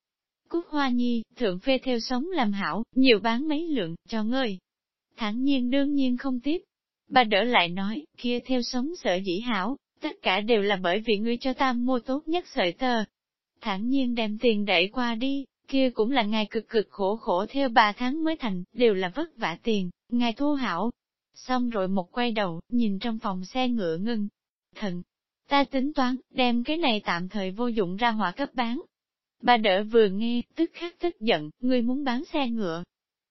Cúc Hoa Nhi, thượng phê theo sống làm hảo, nhiều bán mấy lượng, cho ngươi. Thẳng nhiên đương nhiên không tiếp. Bà đỡ lại nói, kia theo sống sợ dĩ hảo, tất cả đều là bởi vì ngươi cho ta mua tốt nhất sợi tơ. Thẳng nhiên đem tiền đẩy qua đi, kia cũng là ngài cực cực khổ khổ theo ba tháng mới thành, đều là vất vả tiền, ngài thu hảo. Xong rồi một quay đầu, nhìn trong phòng xe ngựa ngưng. Thần, ta tính toán, đem cái này tạm thời vô dụng ra hỏa cấp bán. Bà đỡ vừa nghe, tức khắc tức giận, ngươi muốn bán xe ngựa.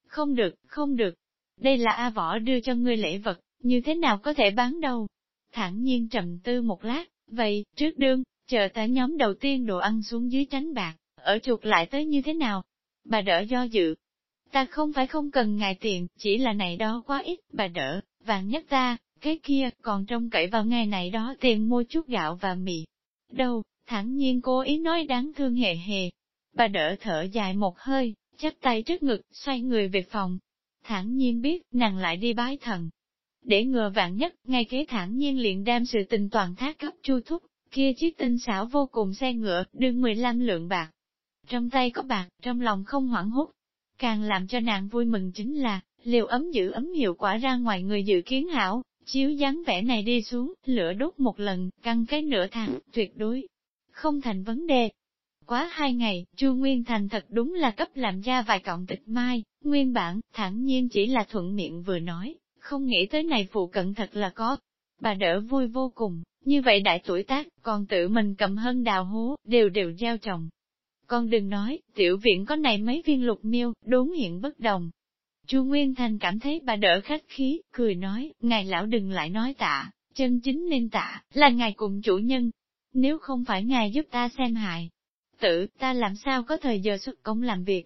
Không được, không được. Đây là A Võ đưa cho ngươi lễ vật, như thế nào có thể bán đâu. Thẳng nhiên trầm tư một lát, vậy, trước đương, chờ ta nhóm đầu tiên đồ ăn xuống dưới tránh bạc, ở chuột lại tới như thế nào? Bà đỡ do dự. Ta không phải không cần ngài tiền, chỉ là này đó quá ít, bà đỡ, vàng nhất ta, cái kia, còn trông cậy vào ngày này đó tiền mua chút gạo và mì. Đâu, thẳng nhiên cố ý nói đáng thương hề hề. Bà đỡ thở dài một hơi, chắp tay trước ngực, xoay người về phòng. Thẳng nhiên biết, nàng lại đi bái thần. Để ngừa vạn nhất, ngay kế thẳng nhiên liền đem sự tình toàn thác cấp chu thúc, kia chiếc tinh xảo vô cùng xe ngựa, đương 15 lượng bạc. Trong tay có bạc, trong lòng không hoảng hốt. Càng làm cho nàng vui mừng chính là, liều ấm giữ ấm hiệu quả ra ngoài người dự kiến hảo, chiếu dáng vẻ này đi xuống, lửa đốt một lần, căng cái nửa tháng, tuyệt đối, không thành vấn đề. Quá hai ngày, Chu Nguyên Thành thật đúng là cấp làm ra vài cọng tịch mai, nguyên bản, thẳng nhiên chỉ là thuận miệng vừa nói, không nghĩ tới này phụ cận thật là có. Bà đỡ vui vô cùng, như vậy đại tuổi tác, còn tự mình cầm hơn đào hố, đều đều giao chồng. Con đừng nói, tiểu viện có này mấy viên lục miêu, đốn hiện bất đồng. Chu Nguyên Thành cảm thấy bà đỡ khách khí, cười nói, ngài lão đừng lại nói tạ, chân chính nên tạ, là ngài cùng chủ nhân. Nếu không phải ngài giúp ta xem hại, tự ta làm sao có thời giờ xuất công làm việc.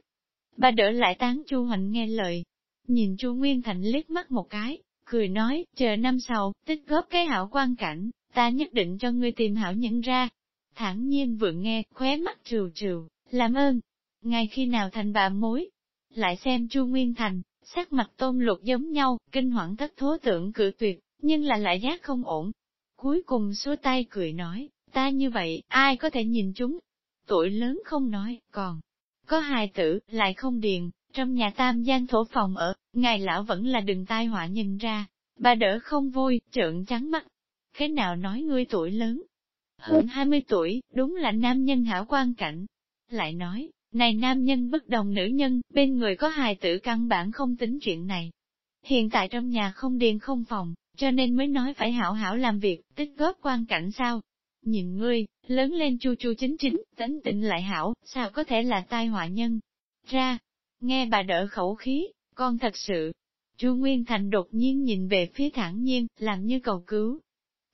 Bà đỡ lại tán Chu Hoành nghe lời, nhìn Chu Nguyên Thành liếc mắt một cái, cười nói, chờ năm sau, tích góp cái hảo quan cảnh, ta nhất định cho ngươi tìm hảo nhận ra. Thẳng nhiên vừa nghe, khóe mắt trừ trừ, làm ơn. Ngay khi nào thành bà mối, lại xem Chu Nguyên Thành, sắc mặt tôn lục giống nhau, kinh hoảng thất thố tưởng cự tuyệt, nhưng là lại giác không ổn. Cuối cùng xua tay cười nói, ta như vậy, ai có thể nhìn chúng? Tuổi lớn không nói, còn có hài tử, lại không điền, trong nhà tam gian thổ phòng ở, ngài lão vẫn là đừng tai họa nhìn ra. Bà đỡ không vui, trợn trắng mắt, cái nào nói ngươi tuổi lớn? Hơn 20 tuổi, đúng là nam nhân hảo quan cảnh. Lại nói, này nam nhân bất đồng nữ nhân, bên người có hài tử căn bản không tính chuyện này. Hiện tại trong nhà không điền không phòng, cho nên mới nói phải hảo hảo làm việc, tích góp quan cảnh sao? Nhìn ngươi, lớn lên chu chu chính chính, tính tịnh lại hảo, sao có thể là tai họa nhân? Ra, nghe bà đỡ khẩu khí, con thật sự. Chu Nguyên Thành đột nhiên nhìn về phía thản nhiên, làm như cầu cứu,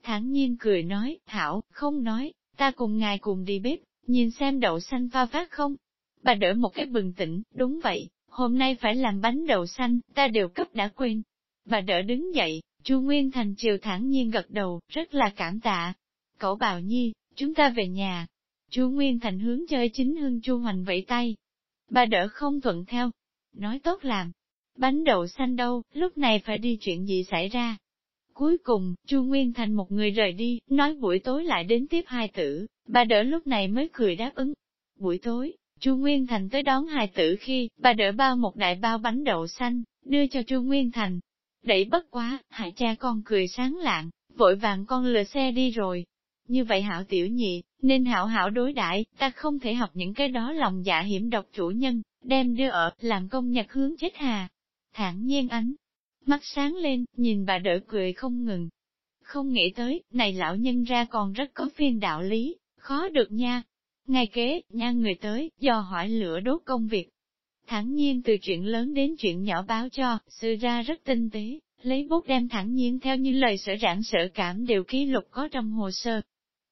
thản nhiên cười nói, hảo không nói, ta cùng ngài cùng đi bếp, nhìn xem đậu xanh pha phát không. Bà đỡ một cái bừng tỉnh, đúng vậy, hôm nay phải làm bánh đậu xanh, ta đều cấp đã quên. Bà đỡ đứng dậy, Chu Nguyên Thành chiều thản nhiên gật đầu, rất là cảm tạ. Cậu bào nhi, chúng ta về nhà. Chú Nguyên Thành hướng chơi chính hương Chu Hoành vẫy tay. Bà đỡ không thuận theo. Nói tốt làm. Bánh đậu xanh đâu, lúc này phải đi chuyện gì xảy ra. Cuối cùng, Chu Nguyên Thành một người rời đi, nói buổi tối lại đến tiếp hai tử, bà đỡ lúc này mới cười đáp ứng. Buổi tối, Chu Nguyên Thành tới đón hai tử khi, bà đỡ bao một đại bao bánh đậu xanh, đưa cho Chu Nguyên Thành. Đẩy bất quá, hại cha con cười sáng lạng, vội vàng con lừa xe đi rồi. Như vậy hảo tiểu nhị, nên hảo hảo đối đãi ta không thể học những cái đó lòng dạ hiểm độc chủ nhân, đem đưa ở, làm công nhật hướng chết hà. Thản nhiên ánh, mắt sáng lên, nhìn bà đỡ cười không ngừng. Không nghĩ tới, này lão nhân ra còn rất có phiên đạo lý, khó được nha. Ngày kế, nha người tới, do hỏi lửa đốt công việc. Thẳng nhiên từ chuyện lớn đến chuyện nhỏ báo cho, sư ra rất tinh tế, lấy bút đem thẳng nhiên theo như lời sở rãng sở cảm đều ký lục có trong hồ sơ.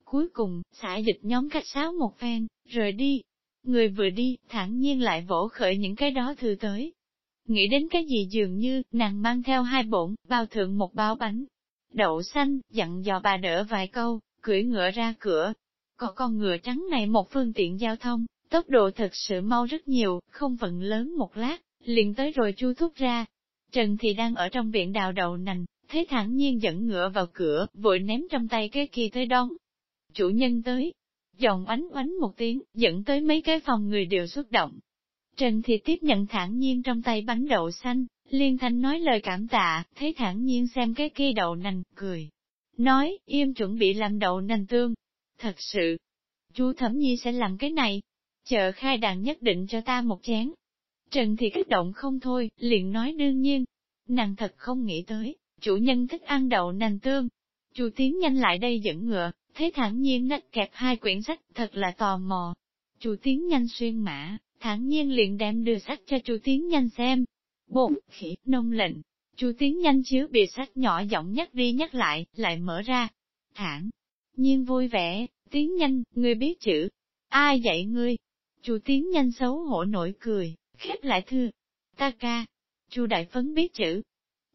Cuối cùng, xã dịch nhóm cách sáo một phen, rồi đi. Người vừa đi, thẳng nhiên lại vỗ khởi những cái đó thư tới, Nghĩ đến cái gì dường như, nàng mang theo hai bổn, bao thượng một bao bánh. Đậu xanh, dặn dò bà đỡ vài câu, cưỡi ngựa ra cửa. Có con ngựa trắng này một phương tiện giao thông, tốc độ thật sự mau rất nhiều, không vận lớn một lát, liền tới rồi chu thúc ra. Trần thì đang ở trong viện đào đậu nành, thấy thẳng nhiên dẫn ngựa vào cửa, vội ném trong tay cái kia tới đón. Chủ nhân tới, Giọng oánh oánh một tiếng, dẫn tới mấy cái phòng người đều xúc động. Trần thì tiếp nhận thản nhiên trong tay bánh đậu xanh, liên thanh nói lời cảm tạ, thấy thản nhiên xem cái kia đậu nành, cười. Nói, im chuẩn bị làm đậu nành tương. Thật sự, chú Thẩm Nhi sẽ làm cái này. Chờ khai đàn nhất định cho ta một chén. Trần thì kích động không thôi, liền nói đương nhiên. Nàng thật không nghĩ tới, chủ nhân thích ăn đậu nành tương. Chu tiến nhanh lại đây dẫn ngựa, thế thản nhiên nách kẹp hai quyển sách, thật là tò mò. chủ tiến nhanh xuyên mã, thản nhiên liền đem đưa sách cho chủ tiến nhanh xem. Bộn, khỉ, nông lệnh. chủ tiến nhanh chiếu bìa sách nhỏ giọng nhắc đi nhắc lại, lại mở ra. Thản nhiên vui vẻ, tiến nhanh, ngươi biết chữ. Ai dạy ngươi? chủ tiến nhanh xấu hổ nổi cười, khép lại thư. Ta ca. Chu đại phấn biết chữ.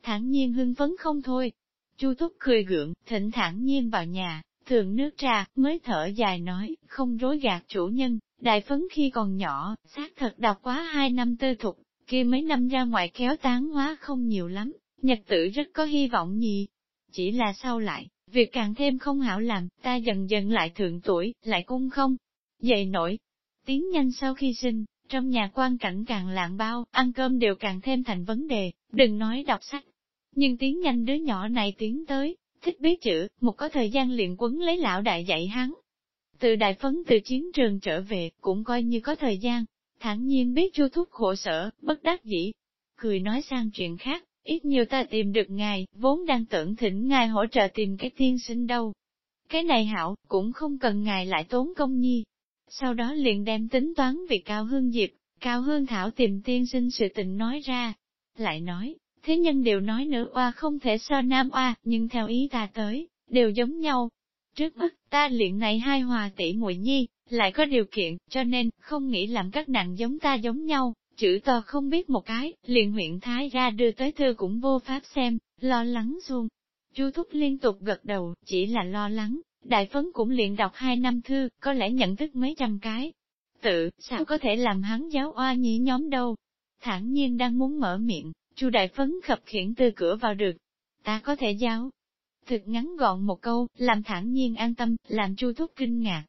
Thản nhiên hưng phấn không thôi. Chu thúc cười gượng, thỉnh thản nhiên vào nhà, thường nước trà, mới thở dài nói, không rối gạt chủ nhân, đại phấn khi còn nhỏ, xác thật đọc quá hai năm tư thục, kia mấy năm ra ngoài kéo tán hóa không nhiều lắm, nhật tử rất có hy vọng nhì. Chỉ là sau lại, việc càng thêm không hảo làm, ta dần dần lại thượng tuổi, lại cung không, dậy nổi. Tiến nhanh sau khi sinh, trong nhà quan cảnh càng lạng bao, ăn cơm đều càng thêm thành vấn đề, đừng nói đọc sách. Nhưng tiếng nhanh đứa nhỏ này tiến tới, thích biết chữ, một có thời gian liền quấn lấy lão đại dạy hắn. Từ đại phấn từ chiến trường trở về, cũng coi như có thời gian, thản nhiên biết chu thúc khổ sở, bất đắc dĩ. Cười nói sang chuyện khác, ít nhiều ta tìm được ngài, vốn đang tưởng thỉnh ngài hỗ trợ tìm cái tiên sinh đâu. Cái này hảo, cũng không cần ngài lại tốn công nhi. Sau đó liền đem tính toán vì Cao Hương Diệp, Cao Hương Thảo tìm tiên sinh sự tình nói ra. Lại nói, thế nhân đều nói nữ oa không thể so nam oa, nhưng theo ý ta tới, đều giống nhau. Trước mắt, ta luyện này hai hòa tỷ muội nhi, lại có điều kiện, cho nên, không nghĩ làm các nàng giống ta giống nhau, chữ to không biết một cái, liền huyện Thái ra đưa tới thư cũng vô pháp xem, lo lắng xuông. Chu Thúc liên tục gật đầu, chỉ là lo lắng, đại phấn cũng liền đọc hai năm thư, có lẽ nhận thức mấy trăm cái. Tự, sao có thể làm hắn giáo oa nhĩ nhóm đâu? Thẳng nhiên đang muốn mở miệng, Chu đại phấn khập khiển từ cửa vào được. Ta có thể giáo. Thực ngắn gọn một câu, làm thản nhiên an tâm, làm Chu Thúc kinh ngạc.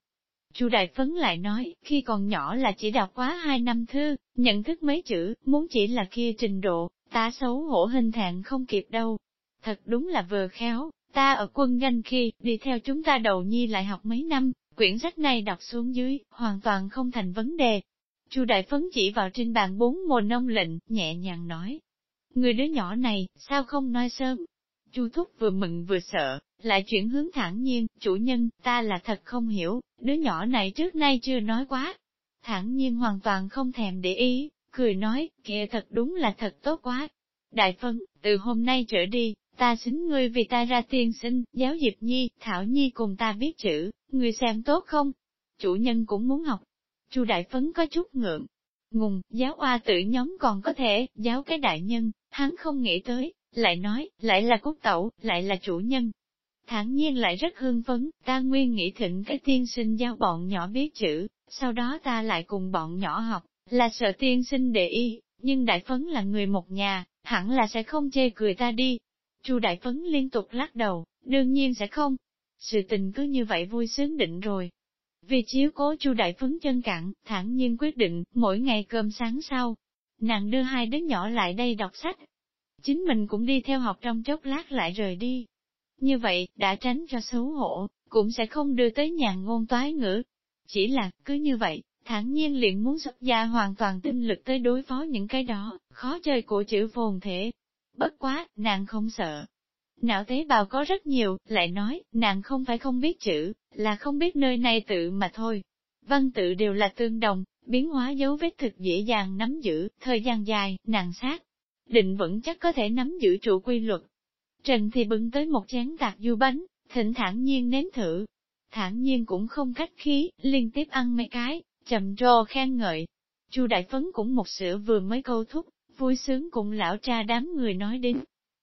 Chu Đại Phấn lại nói, khi còn nhỏ là chỉ đọc quá hai năm thư, nhận thức mấy chữ, muốn chỉ là kia trình độ, ta xấu hổ hình thạng không kịp đâu. Thật đúng là vừa khéo, ta ở quân danh khi, đi theo chúng ta đầu nhi lại học mấy năm, quyển sách này đọc xuống dưới, hoàn toàn không thành vấn đề. Chu Đại Phấn chỉ vào trên bàn bốn mồ nông lệnh, nhẹ nhàng nói. Người đứa nhỏ này, sao không nói sớm? Chu Thúc vừa mừng vừa sợ, lại chuyển hướng thẳng nhiên, chủ nhân, ta là thật không hiểu, đứa nhỏ này trước nay chưa nói quá. Thẳng nhiên hoàn toàn không thèm để ý, cười nói, kìa thật đúng là thật tốt quá. Đại phân, từ hôm nay trở đi, ta xính ngươi vì ta ra tiên sinh, giáo Diệp Nhi, Thảo Nhi cùng ta biết chữ, ngươi xem tốt không? Chủ nhân cũng muốn học. Chu Đại Phấn có chút ngượng, ngùng, giáo oa tử nhóm còn có thể, giáo cái đại nhân, hắn không nghĩ tới, lại nói, lại là quốc tẩu, lại là chủ nhân, thản nhiên lại rất hưng phấn, ta nguyên nghĩ thịnh cái tiên sinh giao bọn nhỏ biết chữ, sau đó ta lại cùng bọn nhỏ học, là sợ tiên sinh để ý, nhưng đại phấn là người một nhà, hẳn là sẽ không chê cười ta đi. Chu đại phấn liên tục lắc đầu, đương nhiên sẽ không. Sự tình cứ như vậy vui sướng định rồi. Vì chiếu cố chu đại phấn chân cạn, thản nhiên quyết định, mỗi ngày cơm sáng sau, nàng đưa hai đứa nhỏ lại đây đọc sách. Chính mình cũng đi theo học trong chốc lát lại rời đi, như vậy, đã tránh cho xấu hổ, cũng sẽ không đưa tới nhà ngôn toái ngữ. Chỉ là, cứ như vậy, thản nhiên liền muốn xuất gia hoàn toàn tinh lực tới đối phó những cái đó, khó chơi của chữ phồn thể. Bất quá, nàng không sợ. Não tế bào có rất nhiều, lại nói, nàng không phải không biết chữ, là không biết nơi này tự mà thôi. Văn tự đều là tương đồng, biến hóa dấu vết thực dễ dàng nắm giữ, thời gian dài, nàng sát. Định vẫn chắc có thể nắm giữ trụ quy luật, Trần thì bưng tới một chén tạc du bánh, thỉnh thản nhiên nếm thử. Thản nhiên cũng không cách khí, liên tiếp ăn mấy cái, chậm trồ khen ngợi. Chu Đại Phấn cũng một sữa vừa mới câu thúc, vui sướng cùng lão cha đám người nói đến.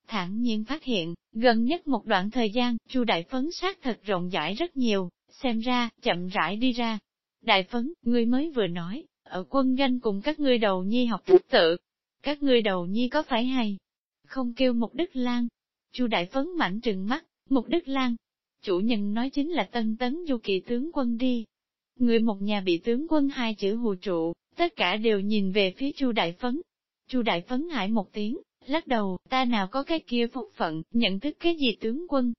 Thản nhiên phát hiện, gần nhất một đoạn thời gian, Chu Đại Phấn sát thật rộng rãi rất nhiều, xem ra, chậm rãi đi ra. Đại Phấn, ngươi mới vừa nói, ở quân doanh cùng các ngươi đầu nhi học thức tự. Các ngươi đầu nhi có phải hay? Không kêu mục đức lan, Chu Đại Phấn mảnh trừng mắt, Mục Đức Lan. Chủ nhân nói chính là tân tấn du kỳ tướng quân đi. Người một nhà bị tướng quân hai chữ hù trụ, tất cả đều nhìn về phía Chu Đại Phấn. Chu Đại Phấn hại một tiếng, lắc đầu, ta nào có cái kia phúc phận, nhận thức cái gì tướng quân.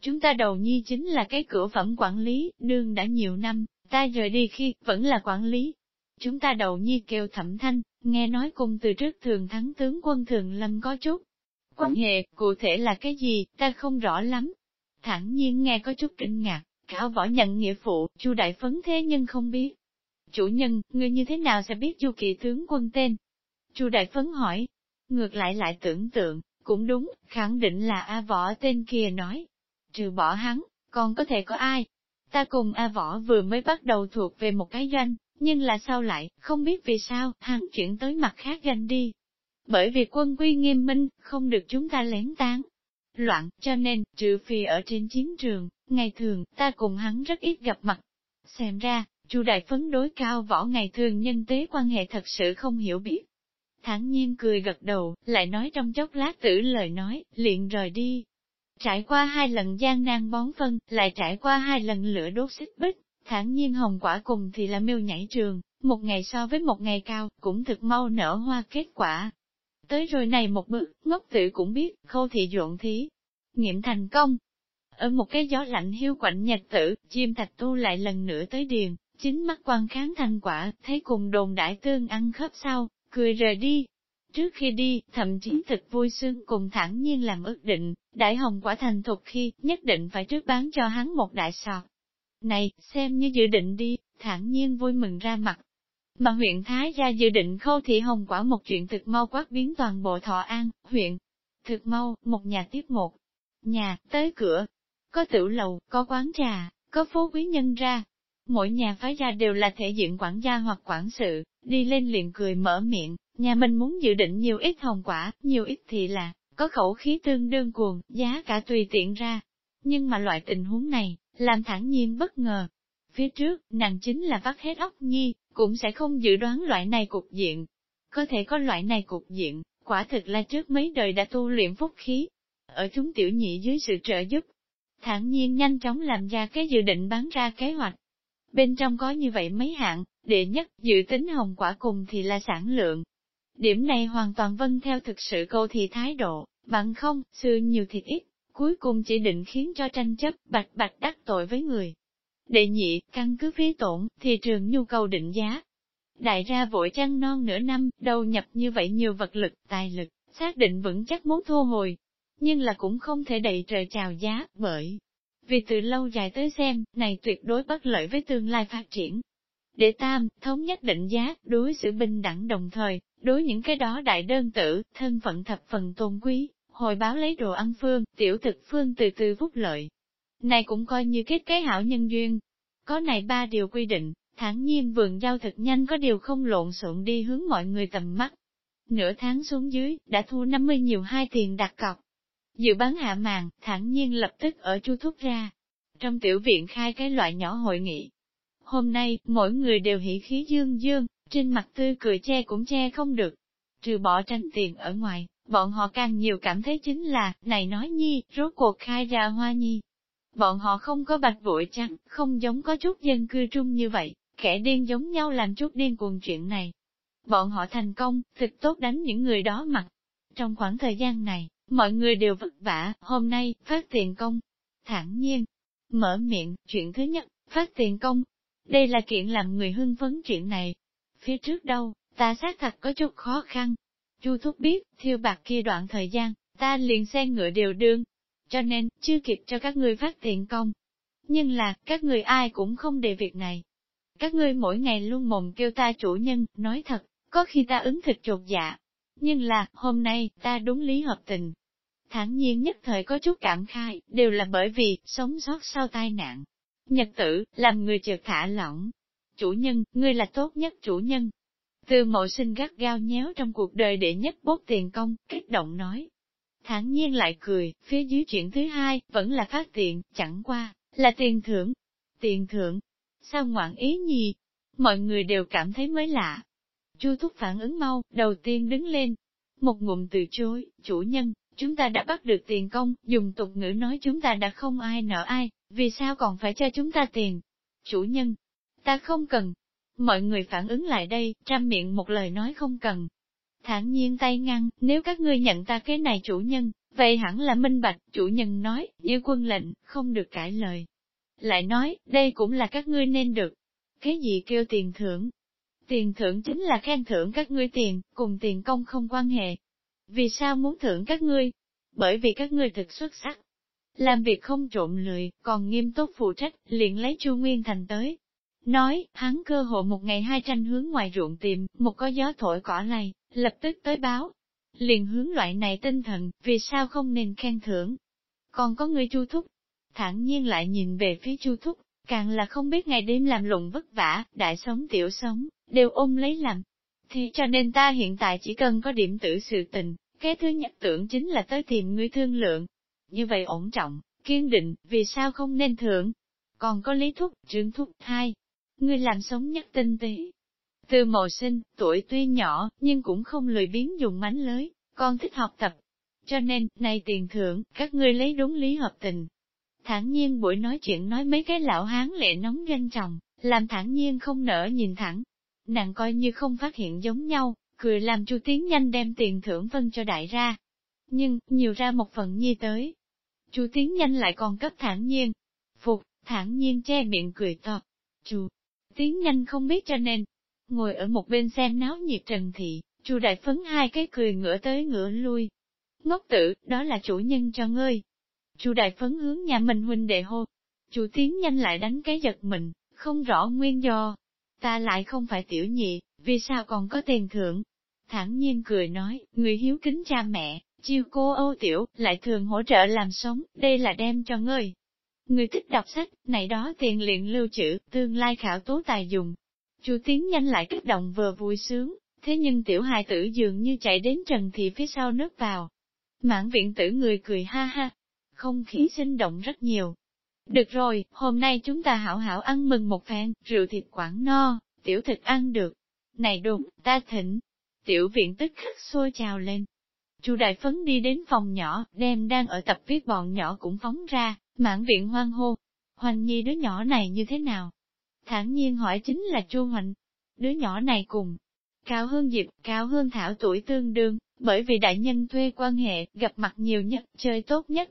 Chúng ta đầu nhi chính là cái cửa phẩm quản lý, đương đã nhiều năm, ta rời đi khi, vẫn là quản lý. Chúng ta đầu nhi kêu thẩm thanh, nghe nói cùng từ trước thường thắng tướng quân thường lâm có chút. Quan hệ, cụ thể là cái gì, ta không rõ lắm. Thẳng nhiên nghe có chút kinh ngạc, cả võ nhận nghĩa phụ, chu đại phấn thế nhưng không biết. Chủ nhân, người như thế nào sẽ biết chu kỳ tướng quân tên? chu đại phấn hỏi. Ngược lại lại tưởng tượng, cũng đúng, khẳng định là A võ tên kia nói. Trừ bỏ hắn, còn có thể có ai? Ta cùng A võ vừa mới bắt đầu thuộc về một cái doanh, nhưng là sao lại, không biết vì sao, hắn chuyển tới mặt khác doanh đi. Bởi vì quân quy nghiêm minh, không được chúng ta lén tán. Loạn, cho nên, trừ phi ở trên chiến trường, ngày thường, ta cùng hắn rất ít gặp mặt. Xem ra, chu đại phấn đối cao võ ngày thường nhân tế quan hệ thật sự không hiểu biết. Thẳng nhiên cười gật đầu, lại nói trong chốc lát tử lời nói, liền rời đi. Trải qua hai lần gian nan bón phân, lại trải qua hai lần lửa đốt xích bích, thản nhiên hồng quả cùng thì là miêu nhảy trường, một ngày so với một ngày cao, cũng thực mau nở hoa kết quả. Tới rồi này một bước, ngốc tử cũng biết, khâu thị ruộng thí. Nghiệm thành công. Ở một cái gió lạnh hiu quạnh nhật tử, chim thạch tu lại lần nữa tới điền, chính mắt quan kháng thành quả, thấy cùng đồn đại tương ăn khớp sau, cười rời đi. Trước khi đi, thậm chí thực vui sướng cùng thẳng nhiên làm ước định, đại hồng quả thành thục khi, nhất định phải trước bán cho hắn một đại sọt, này, xem như dự định đi, thản nhiên vui mừng ra mặt. Mà huyện Thái gia dự định khâu thị hồng quả một chuyện thực mau quát biến toàn bộ thọ an, huyện. Thực mau, một nhà tiếp một. Nhà, tới cửa. Có tiểu lầu, có quán trà, có phố quý nhân ra. Mỗi nhà phái gia đều là thể diện quản gia hoặc quản sự, đi lên liền cười mở miệng, nhà mình muốn dự định nhiều ít hồng quả, nhiều ít thì là, có khẩu khí tương đương cuồng, giá cả tùy tiện ra. Nhưng mà loại tình huống này, làm thẳng nhiên bất ngờ. Phía trước, nàng chính là vắt hết óc nhi, cũng sẽ không dự đoán loại này cục diện. Có thể có loại này cục diện, quả thực là trước mấy đời đã tu luyện phúc khí. Ở chúng tiểu nhị dưới sự trợ giúp, thản nhiên nhanh chóng làm ra cái dự định bán ra kế hoạch. Bên trong có như vậy mấy hạng, đệ nhất dự tính hồng quả cùng thì là sản lượng. Điểm này hoàn toàn vân theo thực sự câu thì thái độ, bằng không, xưa nhiều thịt ít, cuối cùng chỉ định khiến cho tranh chấp bạch bạch đắc tội với người. Đệ nhị, căn cứ phí tổn, thị trường nhu cầu định giá. Đại ra vội chăn non nửa năm, đầu nhập như vậy nhiều vật lực, tài lực, xác định vững chắc muốn thu hồi. Nhưng là cũng không thể đầy trời chào giá, bởi vì từ lâu dài tới xem, này tuyệt đối bất lợi với tương lai phát triển. Để tam, thống nhất định giá, đối xử bình đẳng đồng thời, đối những cái đó đại đơn tử, thân phận thập phần tôn quý, hồi báo lấy đồ ăn phương, tiểu thực phương từ từ phúc lợi. Này cũng coi như kết kế hảo nhân duyên. Có này ba điều quy định, thản nhiên vườn giao thật nhanh có điều không lộn xộn đi hướng mọi người tầm mắt. Nửa tháng xuống dưới, đã thu 50 nhiều hai tiền đặt cọc. Dự bán hạ màn, thản nhiên lập tức ở chu thúc ra. Trong tiểu viện khai cái loại nhỏ hội nghị. Hôm nay, mỗi người đều hỉ khí dương dương, trên mặt tươi cười che cũng che không được. Trừ bỏ tranh tiền ở ngoài, Bọn họ càng nhiều cảm thấy chính là, này nói nhi, rốt cuộc khai ra hoa nhi. Bọn họ không có bạch vội chăng, không giống có chút dân cư trung như vậy, kẻ điên giống nhau làm chút điên cuồng chuyện này. Bọn họ thành công, thực tốt đánh những người đó mặt. Trong khoảng thời gian này, mọi người đều vất vả, hôm nay, phát tiền công. Thẳng nhiên, mở miệng, chuyện thứ nhất, phát tiền công. Đây là kiện làm người hưng phấn chuyện này. Phía trước đâu, ta xác thật có chút khó khăn, Chu Thúc biết, thiêu bạc kia đoạn thời gian, ta liền xe ngựa đều đương, cho nên, chưa kịp cho các ngươi phát tiền công. Nhưng là, các người ai cũng không để việc này. Các ngươi mỗi ngày luôn mồm kêu ta chủ nhân, nói thật, có khi ta ứng thịt trột dạ. Nhưng là, hôm nay, ta đúng lý hợp tình. Thẳng nhiên nhất thời có chút cảm khai, đều là bởi vì, sống sót sau tai nạn. Nhật tử, làm người chợt thả lỏng. Chủ nhân, ngươi là tốt nhất chủ nhân, từ mộ sinh gắt gao nhéo trong cuộc đời để nhất bốt tiền công, kích động nói. Thẳng nhiên lại cười, phía dưới chuyện thứ hai, vẫn là phát tiền, chẳng qua, là tiền thưởng. Tiền thưởng? Sao ngoạn ý nhì? Mọi người đều cảm thấy mới lạ. Chu thúc phản ứng mau, đầu tiên đứng lên. Một ngụm từ chối, chủ nhân, chúng ta đã bắt được tiền công, dùng tục ngữ nói chúng ta đã không ai nợ ai, vì sao còn phải cho chúng ta tiền? Chủ nhân, ta không cần. Mọi người phản ứng lại đây, trăm miệng một lời nói không cần. Thản nhiên tay ngăn, nếu các ngươi nhận ta cái này chủ nhân, vậy hẳn là minh bạch, chủ nhân nói, yêu quân lệnh, không được cãi lời. Lại nói, đây cũng là các ngươi nên được. Cái gì kêu tiền thưởng? Tiền thưởng chính là khen thưởng các ngươi tiền, cùng tiền công không quan hệ. Vì sao muốn thưởng các ngươi? Bởi vì các ngươi thực xuất sắc. Làm việc không trộm lười, còn nghiêm túc phụ trách, liền lấy Chu Nguyên Thành tới. Nói, hắn cơ hội một ngày hai tranh hướng ngoài ruộng tìm, một có gió thổi cỏ lay, lập tức tới báo. Liền hướng loại này tinh thần, vì sao không nên khen thưởng? Còn có người chu thúc, thản nhiên lại nhìn về phía chu thúc, càng là không biết ngày đêm làm lụng vất vả, đại sống tiểu sống, đều ôm lấy làm. Thì cho nên ta hiện tại chỉ cần có điểm tử sự tình, cái thứ nhất tưởng chính là tới tìm ngươi thương lượng. Như vậy ổn trọng, kiên định, vì sao không nên thưởng? Còn có lý thúc, trương thúc, hai. Ngươi làm sống nhất tinh tế. Từ mồ sinh, tuổi tuy nhỏ, nhưng cũng không lười biến dùng mánh lới, con thích học tập. Cho nên, này tiền thưởng, các ngươi lấy đúng lý hợp tình, thản nhiên buổi nói chuyện nói mấy cái lão hán lệ nóng ganh chồng, làm thản nhiên không nỡ nhìn thẳng. Nàng coi như không phát hiện giống nhau, cười làm chu tiến nhanh đem tiền thưởng phân cho đại ra. Nhưng, nhiều ra một phần nhi tới. chu tiến nhanh lại còn cấp thản nhiên. Phục, thản nhiên che miệng cười to. Chu tiến nhanh không biết cho nên. Ngồi ở một bên xem náo nhiệt trần thị, chu đại phấn hai cái cười ngửa tới ngửa lui. Ngốc tử, đó là chủ nhân cho ngươi, Chu đại phấn hướng nhà mình huynh đệ hô. Chu tiến nhanh lại đánh cái giật mình, không rõ nguyên do. Ta lại không phải tiểu nhị, vì sao còn có tiền thưởng? Thẳng nhiên cười nói, người hiếu kính cha mẹ, chiêu cô âu tiểu, lại thường hỗ trợ làm sống, đây là đem cho ngươi. Người thích đọc sách, này đó tiền liền lưu trữ, tương lai khảo tố tài dùng. Chu tiến nhanh lại kích động vừa vui sướng, thế nhưng tiểu hài tử dường như chạy đến trần thị phía sau nước vào. Mãn viện tử người cười ha ha, không khí sinh động rất nhiều. Được rồi, hôm nay chúng ta hảo hảo ăn mừng một phen, rượu thịt quảng no, tiểu thịt ăn được. Này đúng, ta thỉnh. Tiểu viện tức khắc xôi trào lên. Chu đại phấn đi đến phòng nhỏ, đem đang ở tập viết bọn nhỏ cũng phóng ra, mãn viện hoang hô. Hoành nhi đứa nhỏ này như thế nào? Thản nhiên hỏi chính là Chu Hoành. Đứa nhỏ này cùng. Cao Hương Diệp, Cao Hương Thảo tuổi tương đương, bởi vì đại nhân thuê quan hệ, gặp mặt nhiều nhất, chơi tốt nhất,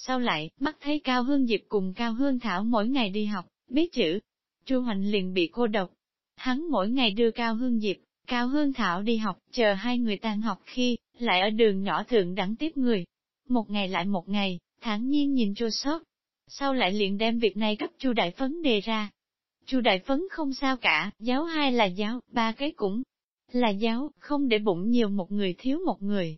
sau lại, mắt thấy Cao Hương Diệp cùng Cao Hương Thảo mỗi ngày đi học, biết chữ. Chu Hoành liền bị cô độc. Hắn mỗi ngày đưa Cao Hương Diệp, Cao Hương Thảo đi học, chờ hai người tan học khi, lại ở đường nhỏ thượng đẳng tiếp người. Một ngày lại một ngày, thản nhiên nhìn chua sót. Sau lại liền đem việc này cấp Chu Đại Phấn đề ra. Chu Đại Phấn không sao cả, giáo hai là giáo, ba cái cũng là giáo, không để bụng nhiều một người thiếu một người.